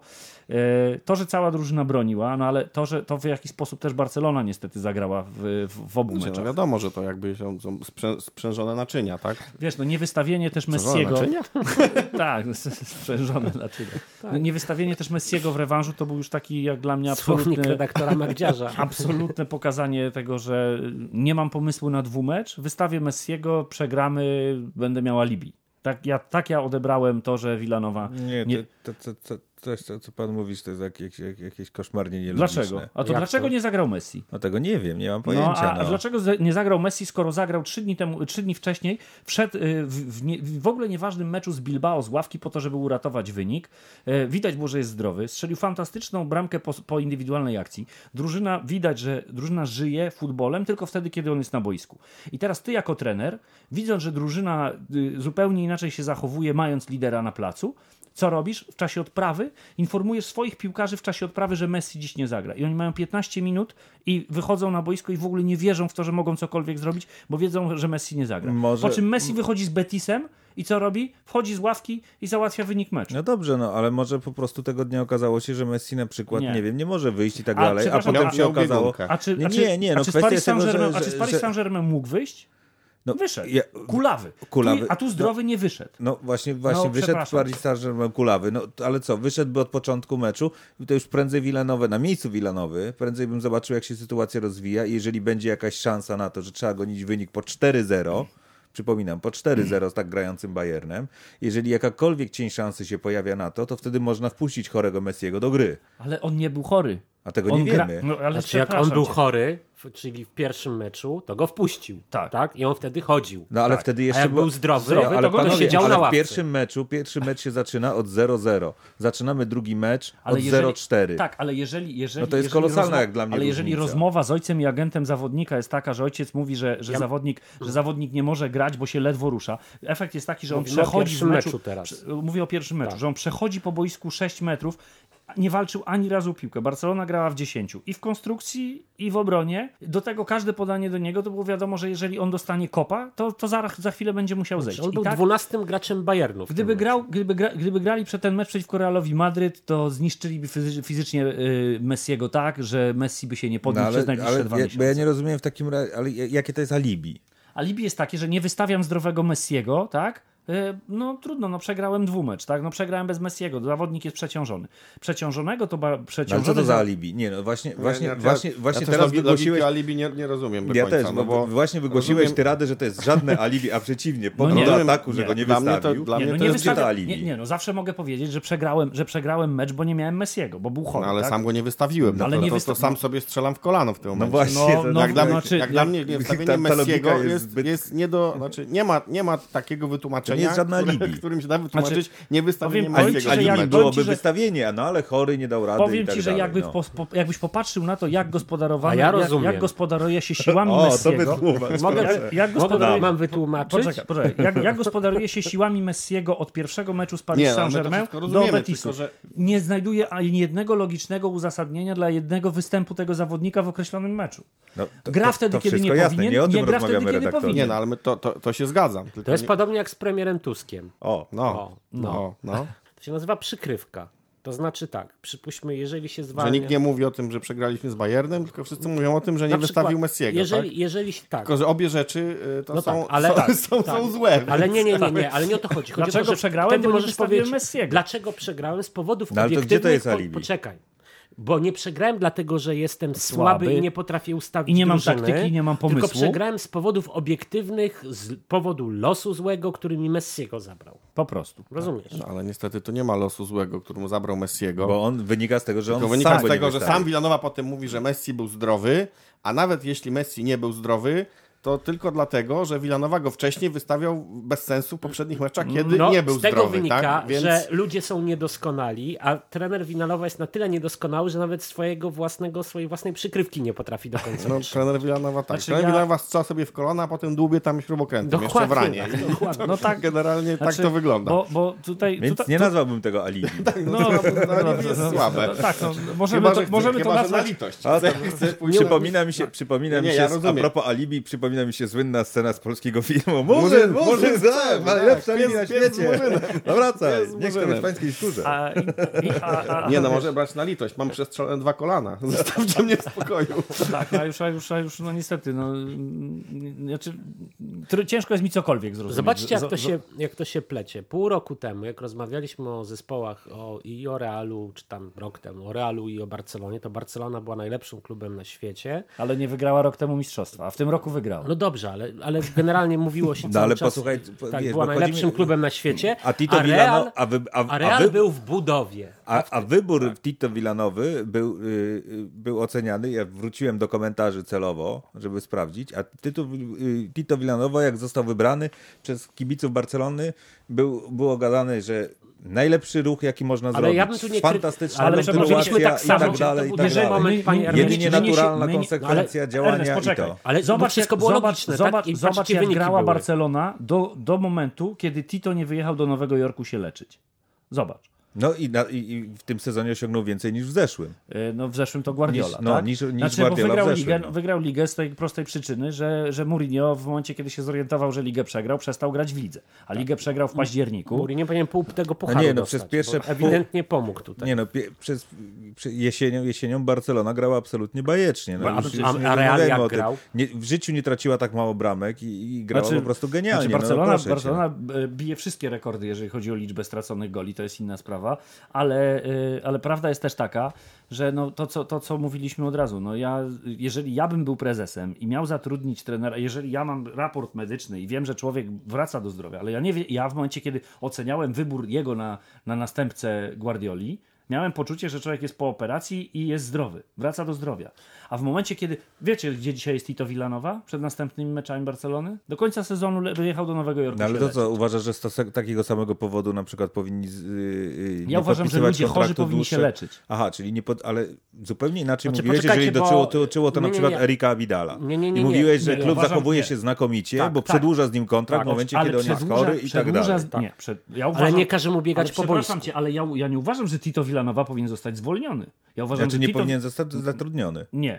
To, że cała drużyna broniła, no ale to, że to w jaki sposób też Barcelona niestety zagrała w, w, w obu Znaczy, no meczach. wiadomo, że to jakby są, są sprzę, sprzężone naczynia, tak? Wiesz, no niewystawienie też Messiego. Naczynia? tak, sprzężone naczynia. No, niewystawienie też Messiego w rewanżu to był już taki jak dla mnie Słownik absolutny, redaktora Magdziarza. absolutne pokazanie tego, że nie mam pomysłu na dwumecz, wystawię Messiego, przegramy, będę miał alibi. Tak ja, tak ja odebrałem to, że Villanova... Nie, Nie- to, to, to, to, coś, co, co pan mówisz, to jest jakieś, jak- jakieś koszmarnie nielogiczne. Dlaczego? A to Jak dlaczego to? nie zagrał Messi? No tego nie wiem, nie mam No, pojęcia. a No, dlaczego ze- nie zagrał Messi, skoro zagrał trzy dni, temu, trzy dni wcześniej, wszedł y, w, w, nie, w ogóle nieważnym meczu z Bilbao z ławki po to, żeby uratować wynik. E, Widać było, że jest zdrowy. Strzelił fantastyczną bramkę po, po indywidualnej akcji. Drużyna, widać, że drużyna żyje futbolem tylko wtedy, kiedy on jest na boisku. I teraz ty jako trener, widząc, że drużyna y, zupełnie inaczej się zachowuje, mając lidera na placu, co robisz? W czasie odprawy informujesz swoich piłkarzy w czasie odprawy, że Messi dziś nie zagra. I oni mają 15 minut i wychodzą na boisko i w ogóle nie wierzą w to, że mogą cokolwiek zrobić, bo wiedzą, że Messi nie zagra. Może- Po czym Messi wychodzi z Betisem i co robi? Wchodzi z ławki i załatwia wynik meczu. No dobrze, no ale może po prostu tego dnia okazało się, że Messi na przykład, nie, Nie. wiem, nie może wyjść i tak A, dalej, a potem a- się miał okazało... A czy, Nie, nie, nie, no a czy z kwestia Paris Saint-Germain że- z mógł wyjść? No, Wyszedł. ja- Kulawy. Kulawy. Tu, a tu zdrowy nie wyszedł. No właśnie, właśnie No, wyszedł. Paris Saint-Germain kulawy, no ale co, wyszedłby od początku meczu i to już prędzej Wilanowe, na miejscu Wilanowy, prędzej bym zobaczył jak się sytuacja rozwija i jeżeli będzie jakaś szansa na to, że trzeba gonić wynik po 4-0, przypominam, po 4-0 z tak grającym Bayernem, jeżeli jakakolwiek cień szansy się pojawia na to, to wtedy można wpuścić chorego Messiego do gry, Ale on nie był chory. A tego on nie gra- wiemy. No, ale Znaczy, jak on był cię. chory, w- czyli w pierwszym meczu, to go wpuścił. Tak. tak? I on wtedy chodził. No ale tak. wtedy A jeszcze jak było- był zdrowy, zdrowy, ale to go panowie, siedział ale na w ławce. pierwszym meczu, pierwszy mecz się zaczyna od 0-0. Zaczynamy drugi mecz Ale od jeżeli- 0-4. Tak, ale jeżeli. jeżeli No to jest jeżeli kolosalna jak dla mnie Ale jeżeli różnica. rozmowa z ojcem i agentem zawodnika jest taka, że ojciec mówi, że, że, zawodnik, że zawodnik nie może grać, bo się ledwo rusza. Efekt jest taki, że on Mówimy o przechodzi w pierwszym meczu. meczu teraz. prze- Mówię o pierwszym meczu, Tak. że on przechodzi po boisku 6 metrów. Nie walczył ani razu o piłkę. Barcelona grała w 10. I w konstrukcji, i w obronie. Do tego każde podanie do niego to było wiadomo, że jeżeli on dostanie kopa, to, to za, za chwilę będzie musiał zejść. On I był tak, 12 graczem Bayernu. Gdyby, grał, gdyby, gra, gdyby grali przed ten mecz przeciwko Realowi Madryt, to zniszczyliby fizy- fizycznie y, Messiego tak, że Messi by się nie No, podniósł przez najbliższe ale dwa ja, miesiące. bo ja nie rozumiem w takim razie, ale jakie to jest alibi? Alibi jest takie, że nie wystawiam zdrowego Messiego, tak? Y, No trudno, no przegrałem dwumecz, tak? No przegrałem bez Messiego, zawodnik jest przeciążony. Przeciążonego to ba, No, ale przeciążony... co to za alibi? Nie, no właśnie, właśnie, ja, właśnie, ja, właśnie ja teraz logi- wygłosiłeś... alibi nie, nie rozumiem do Ja końca, też, no bo bo właśnie wygłosiłeś rozumiem- tyradę, że to jest żadne alibi, a przeciwnie, po No no nie, do ataku, że Nie, go nie dla mnie to- wystawił. dla Nie, mnie no to nie jest wystawiam, alibi? nie, nie, no zawsze mogę powiedzieć, że przegrałem, że przegrałem mecz, bo nie miałem Messiego, bo był chory. No, ale tak? sam go nie wystawiłem. No, ale to, nie to, wysta- to sam sobie strzelam w kolano w tym momencie. właśnie, No, to no, jak, dla, mnie- znaczy, jak dla jak- mnie nie, ta- wstawienie Messiego jest nie do... Znaczy, nie ma, nie takiego wytłumaczenia, nie jest żadne które, alibi. którym się da wytłumaczyć nie wystawienie powiem- powiem ci, że Alibi jak- byłoby ci, że- wystawienie, no ale chory nie dał rady i Powiem tak ci, że dalej, jakby no. po, po, jakbyś popatrzył na to, jak gospodarowane, A ja jak, rozumiem. jak gospodaruje się siłami O, to Messiego. wytłumacz. Mogę, Jak, jak mogę gospodaruje... mam wytłumaczyć? Poczekaj, poczekaj. Jak, jak gospodaruje się siłami Messiego od pierwszego meczu z Paris no, Saint-Germain do Betisu? że- Nie znajduje ani jednego logicznego uzasadnienia dla jednego występu tego zawodnika w określonym meczu. No, to, Gra wtedy, to kiedy nie jasne, powinien, nie o tym nie gra wtedy, rozmawiamy, kiedy redaktorze. powinien. Nie, no ale my to, to, to się zgadzam. To jest nie, podobnie jak z premierem Tuskiem. O, no, O, no, no. no. To się nazywa przykrywka. To znaczy tak, przypuśćmy, jeżeli się Że zwalnia... nikt nie mówi o tym, że przegraliśmy z Bayernem, tylko wszyscy mówią o tym, że nie przykład, wystawił Messiego. Jeżeli, tak? jeżeli tak, Tylko, że obie rzeczy y, to No są, tak, ale- są, tak, są, tak. są złe. Ale nie, nie, nie, więc- nie, ale nie o to chodzi. chodzi Dlaczego o to, że przegrałem? Wtedy Bo nie możesz wystawiłem powiedzieć, Messiego. dlaczego przegrałem z powodów No ale to gdzie obiektywnych. to jest po- alibi? Poczekaj. Bo nie przegrałem dlatego, że jestem słaby, Słaby. i nie potrafię ustawić I nie mam drużyny, taktyki, nie mam pomysłu. Tylko przegrałem z powodów obiektywnych, z powodu losu złego, który mi Messiego zabrał. Po prostu. Rozumiesz? No, ale niestety to nie ma losu złego, któremu zabrał Messiego. bo on wynika z tego, że on To wynika sam z tego, że sam Villanova potem mówi, że Messi był zdrowy, a nawet jeśli Messi nie był zdrowy, to tylko dlatego, że Villanova go wcześniej wystawiał bez sensu w poprzednich meczach, kiedy No, nie był z tego zdrowy. wynika, tak? Więc... że ludzie są niedoskonali, a trener Winalowa jest na tyle niedoskonały, że nawet swojego własnego, swojej własnej przykrywki nie potrafi do końca No, trener Villanova tak. Znaczy, trener ja- Villanova strzela sobie w kolana, a potem dłubie tam śrubokrętem jeszcze w Dokładnie ranie. tak, dokładnie. No tak, Generalnie tak znaczy, to wygląda. Bo, bo tutaj... Więc tutaj nie nazwałbym tego alibi. no, no, no, jest słabe. no, tak, no, możemy Chyba, to, możemy chyba, to że na nazwać... litość. A, to, Chcesz pójść przypomina mi się, przypomina mi się a propos alibi, przypomina mi się słynna scena z polskiego filmu. Murzyn, Murzyn, Murzyn, tak, tak, najlepsza tak, na świecie. No wracaj, nie chcę być w pańskiej skórze. A, i, a, a, Nie no, może brać na litość. Mam przestrzelone dwa kolana. Zostawcie mnie w spokoju. Tak, a już, a już, a już, no niestety, no, znaczy, ciężko jest mi cokolwiek zrozumieć. Zobaczcie, jak to, się, jak to się plecie. Pół roku temu, jak rozmawialiśmy o zespołach o, i o Realu, czy tam rok temu, o Realu i o Barcelonie, to Barcelona była najlepszym klubem na świecie. Ale nie wygrała rok temu mistrzostwa, a w tym roku wygrała. No dobrze, ale, ale generalnie mówiło się No ale czas... posłuchaj, po- tak, wiesz, była najlepszym mi- klubem na świecie, A Tito a Real, a, wy, a, a Real wy, był w budowie. a, a wybór Tito Villanowy był, y, y, był oceniany, ja wróciłem do komentarzy celowo, żeby sprawdzić, a Tito, y, Tito Villanovo, jak został wybrany przez kibiców Barcelony, był, było gadane, że najlepszy ruch, jaki można Ale zrobić. ja bym tu nie Fantastyczna ale kontynuacja tak i samo, tak to dalej, i tak dalej. moment, panie Jedynie naturalna my nie- konsekwencja ale- działania Ernest, i to. Ale Zobacz, wszystko jak, było zobacz, logiczne, zobacz, tak? I zobacz jak grała były. Barcelona do, do momentu, kiedy Tito nie wyjechał do Nowego Jorku się leczyć. Zobacz. No i, na, i, w tym sezonie osiągnął więcej niż w zeszłym. E, No w zeszłym to Guardiola, Niż- no, tak? niż- niż znaczy, Guardiola bo wygrał ligę, no. wygrał ligę z tej prostej przyczyny, że, że Mourinho w momencie, kiedy się zorientował, że ligę przegrał, przestał grać w lidze. A ligę przegrał w październiku. Mourinho powinien pół tego pucharu nie, no, dostać, przez pierwsze pół- Ewidentnie pomógł tutaj. Nie no, pie, przez, przy, jesienią, jesienią Barcelona grała absolutnie bajecznie. No, A- już, a- już nie a Real jak grał? Nie, w życiu nie traciła tak mało bramek i, i grała po prostu genialnie. Znaczy Barcelona, no. Barcelona e, bije wszystkie rekordy, jeżeli chodzi o liczbę straconych goli, to jest inna sprawa, ale, e, ale prawda jest też taka, że no to, co, to, co mówiliśmy od razu, no ja, jeżeli ja bym był prezesem i miał zatrudnić trenera, jeżeli ja mam raport medyczny i wiem, że człowiek wraca do zdrowia, ale ja nie wiem, ja w momencie, kiedy oceniałem wybór jego na, na następcę Guardioli, miałem poczucie, że człowiek jest po operacji i jest zdrowy, wraca do zdrowia. A w momencie, kiedy. Wiecie, gdzie dzisiaj jest Tito Villanowa przed następnymi meczami Barcelony? Do końca sezonu le- wyjechał do Nowego Jorku. No ale to co, uważasz, że z to, takiego samego powodu na przykład powinni yy, Ja uważam, że ludzie chorzy powinni się leczyć. Aha, czyli nie pod, ale zupełnie inaczej Znaczy, mówiłeś, jeżeli bo- dotyczyło to, nie, na nie, przykład nie. Erika Abidala. Nie, nie, nie, I mówiłeś, nie. że Nie, klub uważam, zachowuje nie. się znakomicie, Tak, bo tak. przedłuża z nim kontrakt w momencie, kiedy on jest chory i tak dalej. Nie, przed, ja Ale nie każe mu biegać po przepraszam boisku. cię, ale ja, ja nie uważam, że Tito Villanowa powinien zostać zwolniony. Ja uważam, Znaczy że nie Tito... powinien zostać zatrudniony. Nie,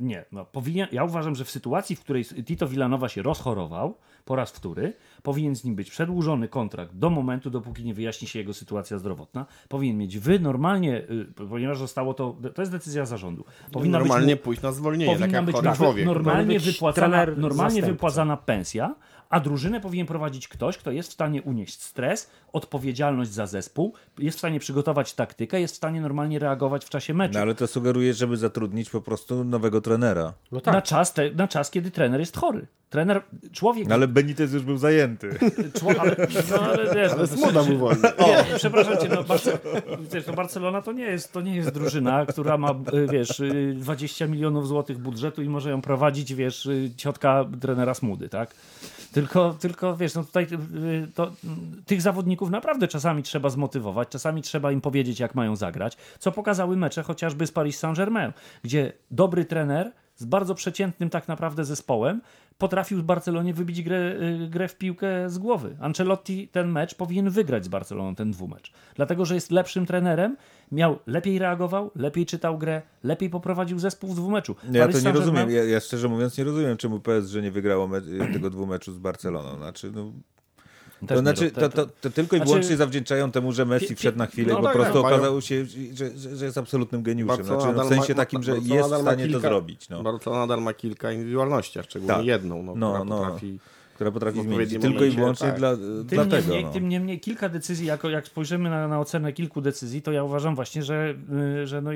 nie. No, powinien, ja uważam, że w sytuacji, w której Tito Villanowa się rozchorował po raz wtóry, powinien z nim być przedłużony kontrakt do momentu, dopóki nie wyjaśni się jego sytuacja zdrowotna. Powinien mieć wy normalnie, y, ponieważ zostało to, to jest decyzja zarządu. Powinna Normalnie być, mu- pójść na zwolnienie, tak powinna jak być chory człowiek. normalnie, wypłacana, normalnie zastępca. wypłacana pensja, a drużynę powinien prowadzić ktoś, kto jest w stanie unieść stres, odpowiedzialność za zespół, jest w stanie przygotować taktykę, jest w stanie normalnie reagować w czasie meczu. No ale to sugeruje, żeby zatrudnić po prostu nowego trenera. No tak. na, czas te, na czas, kiedy trener jest chory. Trener, człowiek No ale Benitez już był zajęty. Czło, ale, no, ale, wiesz, Ale no, smuda był wolny. Nie, przepraszam cię, no, Barce, wiesz, no Barcelona to nie, jest, to nie jest drużyna, która ma, y, wiesz, y, 20 milionów złotych budżetu i może ją prowadzić, wiesz, y, ciotka trenera Smudy, tak? Tylko, tylko wiesz, no tutaj y, to, mm, tych zawodników naprawdę czasami trzeba zmotywować, czasami trzeba im powiedzieć, jak mają zagrać, co pokazały mecze chociażby z Paris Saint-Germain, gdzie dobry trener z bardzo przeciętnym tak naprawdę zespołem potrafił z Barcelonie wybić grę, y, grę w piłkę z głowy. Ancelotti ten mecz powinien wygrać z Barceloną, ten dwumecz. Dlatego, że jest lepszym trenerem, miał lepiej reagował, lepiej czytał grę, lepiej poprowadził zespół w dwumeczu. Ja Paris to nie rozumiem. Ja, ja szczerze mówiąc nie rozumiem, czemu PSG nie wygrało tego dwumeczu z Barceloną. Znaczy, no, Też to, nie znaczy, to, to, to tylko i Znaczy- wyłącznie zawdzięczają temu, że Messi wszedł na chwilę no i po tak, prostu tak, mają- okazało się, że, że, że jest absolutnym geniuszem. Barcelona Znaczy, no, w sensie ma- takim, że Barcelona jest w stanie to kilka- zrobić. No. Barcelona nadal ma kilka indywidualności, a szczególnie Tak. jedną, no, No, która no. potrafi... Która potrafi zmienić. Tylko i momencie, wyłącznie tak. dla, Tym dlatego. niemniej, no. tym niemniej kilka decyzji, jako, jak spojrzymy na, na ocenę kilku decyzji, to ja uważam właśnie, że, y, że no,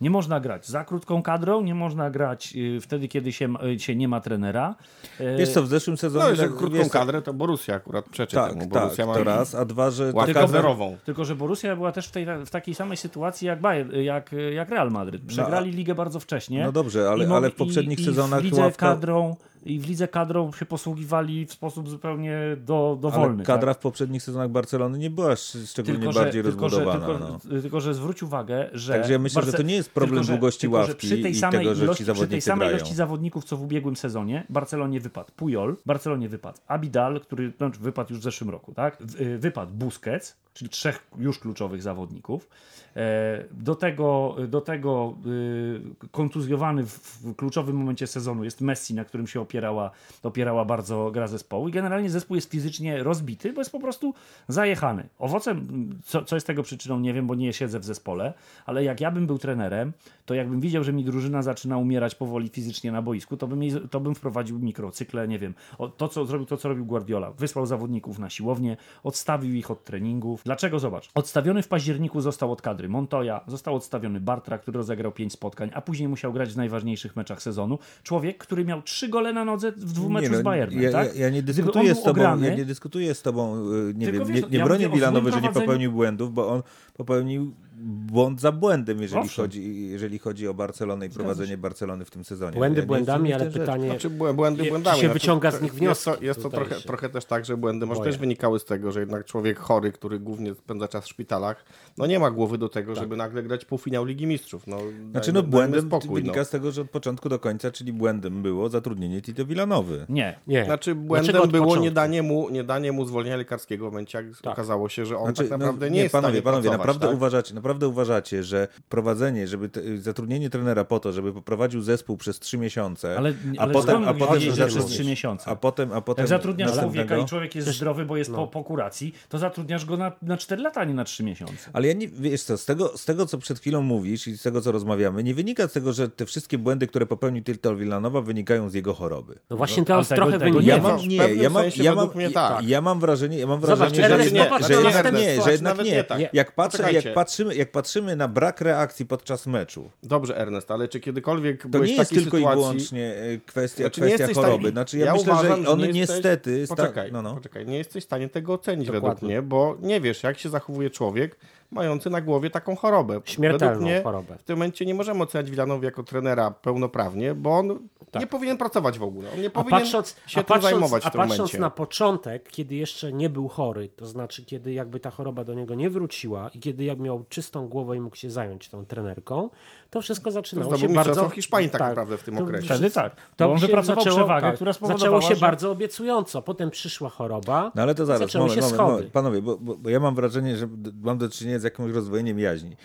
nie można grać za krótką kadrą, nie można grać y, wtedy, kiedy się, y, się nie ma trenera. Y, Wiesz co, w zeszłym sezonie... No, że tak, krótką co, kadrę to Borussia akurat przeczy Tak, temu. tak, Borussia ma to raz, a dwa, że taka zerową. Tylko, że Borussia była też w, tej, w takiej samej sytuacji jak, Bayern, jak, jak Real Madryt. Przegrali ligę bardzo wcześnie. No dobrze, ale- I mo- ale w poprzednich i, sezonach i w lidze ławka- kadrą I w lidze kadrą się posługiwali w sposób zupełnie do, dowolny. Ale kadra tak? w poprzednich sezonach Barcelony nie była sz- szczególnie tylko, że, bardziej tylko, że, rozbudowana. tylko, no. tylko, że zwróć uwagę, że. Także ja myślę, że to nie jest problem tylko, że- długości tylko, że ławki przy tej i samej tego, że ci ilości, Przy tej samej ilości zawodników, co w ubiegłym sezonie, Barcelonie wypadł Puyol, Barcelonie wypadł Abidal, który no, wypadł już w zeszłym roku, tak? Y, Wypadł Busquets, czyli trzech już kluczowych zawodników. E, Do tego, do tego y, kontuzjowany w, kluczowym momencie sezonu jest Messi, na którym się opierała, opierała bardzo gra zespołu i generalnie zespół jest fizycznie rozbity, bo jest po prostu zajechany. Owocem, co, co jest tego przyczyną, nie wiem, bo nie siedzę w zespole, ale jak ja bym był trenerem, to jakbym widział, że mi drużyna zaczyna umierać powoli fizycznie na boisku, to bym, jej, to bym wprowadził mikrocykle, nie wiem, o, to co zrobił, to co robił Guardiola. Wysłał zawodników na siłownię, odstawił ich od treningów. Dlaczego? Zobacz. Odstawiony w październiku został od kadry Montoya, został odstawiony Bartra, który rozegrał pięć spotkań, a później musiał grać w najważniejszych meczach sezonu. Człowiek, który miał trzy gole na nodze w dwóch meczach no, z Bayernem, ja, tak? ja, ja nie dyskutuję z tobą, ograny, ja nie dyskutuję z tobą, nie wiem, wiesz, nie, nie ja bronię Wilanowy, że nie popełnił błędów, bo on popełnił błąd za błędem, jeżeli, Owszem. chodzi, jeżeli chodzi o Barcelonę i prowadzenie Barcelony w tym sezonie. Błędy Ja błędami, ale pytanie, Znaczy błę- błędy Czy błędami. się Znaczy, wyciąga z nich Jest to, wnioski, jest to trochę, trochę też tak, że błędy może Boję. też wynikały z tego, że jednak człowiek chory, który głównie spędza czas w szpitalach, no nie ma głowy do tego, żeby nagle grać półfinał Ligi Mistrzów. No, Znaczy, no błędem spokój, wynika no. z tego, że od początku do końca, czyli błędem było zatrudnienie Tito Villanowy. Nie. nie. Znaczy błędem było nie danie, mu, nie danie mu zwolnienia lekarskiego w momencie, jak okazało się, że on Znaczy, tak naprawdę no, nie, jest panowie, panowie, naprawdę tak? uważacie, naprawdę uważacie, że prowadzenie, żeby te, zatrudnienie trenera po to, żeby poprowadził zespół przez trzy miesiące, Ale, a ale potem, skąd a potem że przez trzy miesiące? A potem, a potem Jak zatrudniasz człowieka i człowiek jest zdrowy, bo jest po, po kuracji, to zatrudniasz go na, na 4 lata, a nie na 3 miesiące. Ale ja nie, wiesz co, z tego, z tego, co przed chwilą mówisz i z tego, co rozmawiamy, nie wynika z tego, że te wszystkie błędy, które popełnił Tito Villanowa wynikają z jego choroby. No właśnie No, tego- trochę tego wynika. Ja Nie, mam, nie, ja mam, ja mam, tak. ja mam wrażenie, ja mam Zobacz, wrażenie, Ernest, że, nie, że jednak następne- nie, że jednak nie. nie tak. Jak, patrzę, jak, Poczekajcie. patrzymy, jak patrzymy na brak reakcji podczas meczu, Dobrze, Ernest, ale czy kiedykolwiek to byłeś nie jest tylko sytuacji... i wyłącznie e, kwestia, Znaczy, kwestia jesteś choroby. Znaczy, ja, myślę, uważam, że on nie jesteś- niestety... sta- Poczekaj, no, no. poczekaj, nie jesteś w stanie tego ocenić Dokładnie. według mnie, bo nie wiesz, jak się zachowuje człowiek mający na głowie taką chorobę. Śmiertelną mnie chorobę. w tym momencie nie możemy oceniać Wilanowi jako trenera pełnoprawnie, bo on Tak. nie powinien pracować w ogóle. On nie A powinien patrząc, się a patrząc, zajmować a patrząc na początek, kiedy jeszcze nie był chory, to znaczy kiedy jakby ta choroba do niego nie wróciła i kiedy jak miał czystą głowę i mógł się zająć tą trenerką, to wszystko zaczynało się bardzo... w Hiszpanii tak naprawdę w tym to okresie. Wtedy tak. To on wypracował zaczęło, przewagę, tak, która spowodowała, Zaczęło się że... bardzo obiecująco, potem przyszła choroba, No ale to zaraz, zaczęły moment, się schody. moment. Panowie, bo, bo, bo ja mam wrażenie, że mam do czynienia z jakimś rozwojeniem jaźni.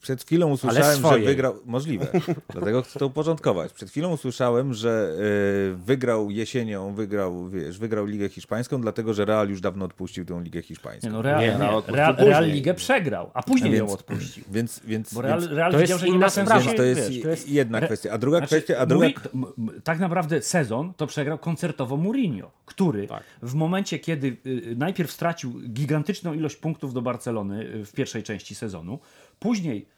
Przed chwilą usłyszałem, że wygrał... Możliwe, dlatego chcę to uporządkować. Przed chwilą usłyszałem, że e, wygrał jesienią, wygrał, wiesz, wygrał Ligę Hiszpańską, dlatego że Real już dawno odpuścił tę Ligę Hiszpańską. Nie, no Real, Nie, nie, Real Real, Ligę przegrał, a później A ją więc- odpuścił. Więc, więc, Bo Real, więc, Real to jest widział, że nie ma sensu więc to jest, wiesz, i- to jest jedna kwestia. A druga Znaczy, kwestia, a druga... Muri- tak naprawdę sezon to przegrał koncertowo Mourinho, który Tak. w momencie, kiedy y, najpierw stracił gigantyczną ilość punktów do Barcelony y, w pierwszej części sezonu, później y,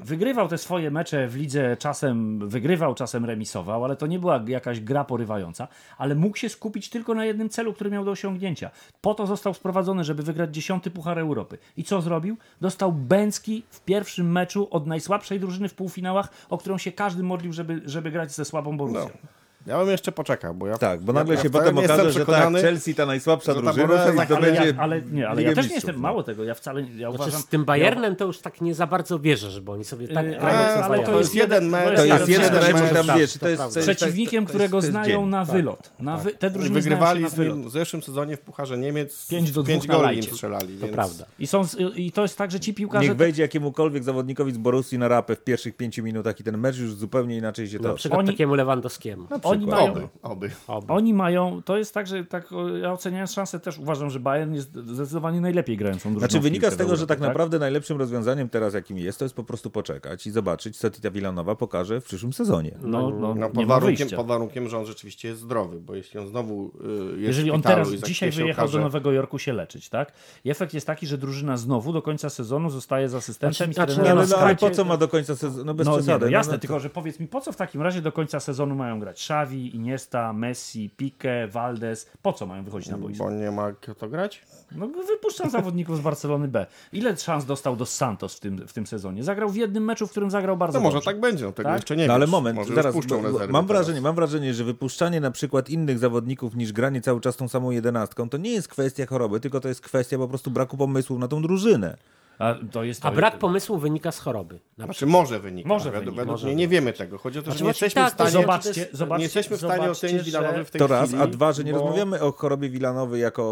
wygrywał te swoje mecze w lidze, czasem wygrywał, czasem remisował, ale to nie była jakaś gra porywająca, ale mógł się skupić tylko na jednym celu, który miał do osiągnięcia. Po to został sprowadzony, żeby wygrać dziesiąty Puchar Europy. I co zrobił? Dostał Bęcki w pierwszym meczu od najsłabszej drużyny w półfinałach, o którą się każdy modlił, żeby, żeby grać ze słabą Borussią. No. Ja bym jeszcze poczekał, bo ja... Tak, bo ja- nagle ja się wcale potem okaże, że tak, Chelsea ta najsłabsza drużyna i to chwilę- będzie ja, ale nie, ale ja też nie jestem, no. mało tego, ja wcale, ja Znaczy uważam... z tym Bayernem to już tak nie za bardzo wierzę, żeby oni sobie tak Yy, ale- ale to jest jeden- mecz. To jest Ale jeden mecz, tam tak, wiesz, to jest... Przeciwnikiem, którego znają na Tak. wylot. Na wy... Te drużyny Wygrywali na w zeszłym sezonie w Pucharze Niemiec. Pięć do pięć dwóch na goli im strzelali. To prawda. I, są, I to jest tak, że ci piłkarze... Niech wejdzie jakiemukolwiek zawodnikowi z Borussii na rapę w pierwszych pięciu minutach i ten mecz już zupełnie inaczej się Na toczy. przykład Oni- takiemu Lewandowskiemu. Oni mają, Oby, oby. Oni mają, to jest tak, że tak, ja oceniając szansę też uważam, że Bayern jest zdecydowanie najlepiej grającą drużyną. Znaczy wynika z tego, że tak Europie, naprawdę najlepszym rozwiązaniem teraz jakim jest, to jest po prostu poczekać i zobaczyć, co Tita Villanowa pokaże w przyszłym sezonie. No, no, No, nie pod, warunkiem, pod warunkiem, że on rzeczywiście jest zdrowy, bo jeśli on znowu y, jest Jeżeli on teraz, dzisiaj wyjechał okaże, do Nowego Jorku się leczyć, tak? I efekt jest taki, że drużyna znowu do końca sezonu zostaje z asystentem Znaczy- i znaczy, nie, No, no, no ale po co ma do końca sezonu? No bez No, nie, przesady. no, jasne, no, tylko że powiedz mi, po co w takim razie do końca sezonu mają grać Xavi, Iniesta, Messi, Pique, Valdes? Po co mają wychodzić na boisko? bo nie ma kto grać? No, wypuszczam zawodników z Barcelony B. Ile szans dostał dos Santos w tym, w tym sezonie? Zagrał w jednym meczu, w którym zagrał bardzo No może dobrze. tak będzie, no tego Tak? jeszcze nie No ale moment, może zaraz, rezerwy mam, teraz. wrażenie, mam wrażenie, że wypuszczanie na przykład innych zawodników niż granie cały czas tą samą jedenastką, to nie jest kwestia choroby, tylko to jest kwestia po prostu braku pomysłu na tą drużynę. A, to jest A to- brak pomysłu wynika z choroby. Na Znaczy może wynikać. Może według, według może mnie nie wiemy tego. Chodzi o to, że Znaczy, nie jesteśmy tak, w to stanie... Zobaczcie, nie zobaczcie, jesteśmy w stanie ocenić Wilanowy w tej To raz, chwili. a dwa, że nie bo- rozmawiamy o chorobie Wilanowej jako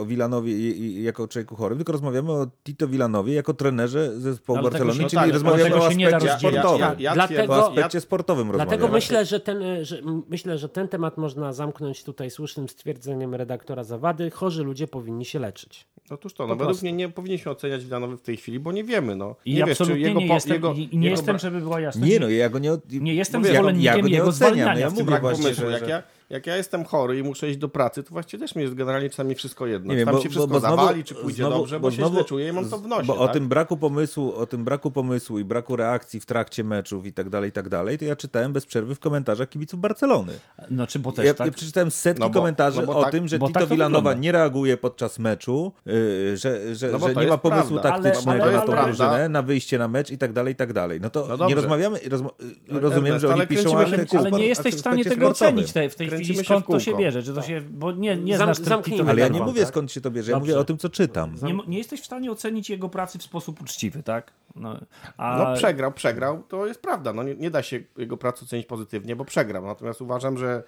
o, Wilanowie jako o człowieku chorym, tylko rozmawiamy o Tito Wilanowie jako trenerze zespołu Ale Barcelony, czyli tak, rozmawiamy o nie aspekcie sportowym. Ja, ja, Dlatego- O aspekcie sportowym Dlatego myślę że, ten, e, że myślę, że ten temat można zamknąć tutaj słusznym stwierdzeniem redaktora Zawady. Chorzy ludzie powinni się leczyć. Otóż to, no według mnie nie powinniśmy oceniać Wilanowy w tej chwili, bo nie wiemy. No. I nie wiesz, czy absolutnie jego, nie po- jestem, jego, i nie jego jestem, bra- żeby była jasność. Nie no, ja go nie... od- Nie jestem ja- zwolennikiem ja go nie jego oceniam, zwalniania ja w tym mówię właśnie, pomysłu. że- Jak ja, jak ja jestem chory i muszę iść do pracy, to właściwie też mi jest generalnie czasami wszystko jedno. Nie czy wiem, tam bo- się bo- wszystko bo znowu- zawali, czy pójdzie znowu- dobrze, bo, się znowu- źle czuję i mam to w nosie. Bo tak? o tym braku pomysłu, o tym braku pomysłu i braku reakcji w trakcie meczów i tak dalej, i tak dalej, to ja czytałem bez przerwy w komentarzach kibiców Barcelony. Znaczy, bo też Ja, tak... ja przeczytałem setki No bo- komentarzy no bo o tak- tym, że bo Tito tak nie reaguje podczas meczu, yy, że, że, No bo że nie ma pomysłu prawda. Taktycznego ale- na tą drużynę, na wyjście na mecz i tak dalej, i tak dalej. No to No nie rozmawiamy, rozma No, rozumiem, że oni ale piszą się Ale nie jesteś w stanie tego ocenić w tej Skąd w to się bierze, że to się, bo nie, nie Zam- znasz zamknijmy Ale ja nie mówię tak? skąd się to bierze, ja Dobrze. mówię o tym, co czytam. Nie, nie jesteś w stanie ocenić jego pracy w sposób uczciwy, tak? No, a... No przegrał, przegrał, to jest prawda. No, nie, nie da się jego pracy ocenić pozytywnie, bo przegrał. Natomiast uważam, że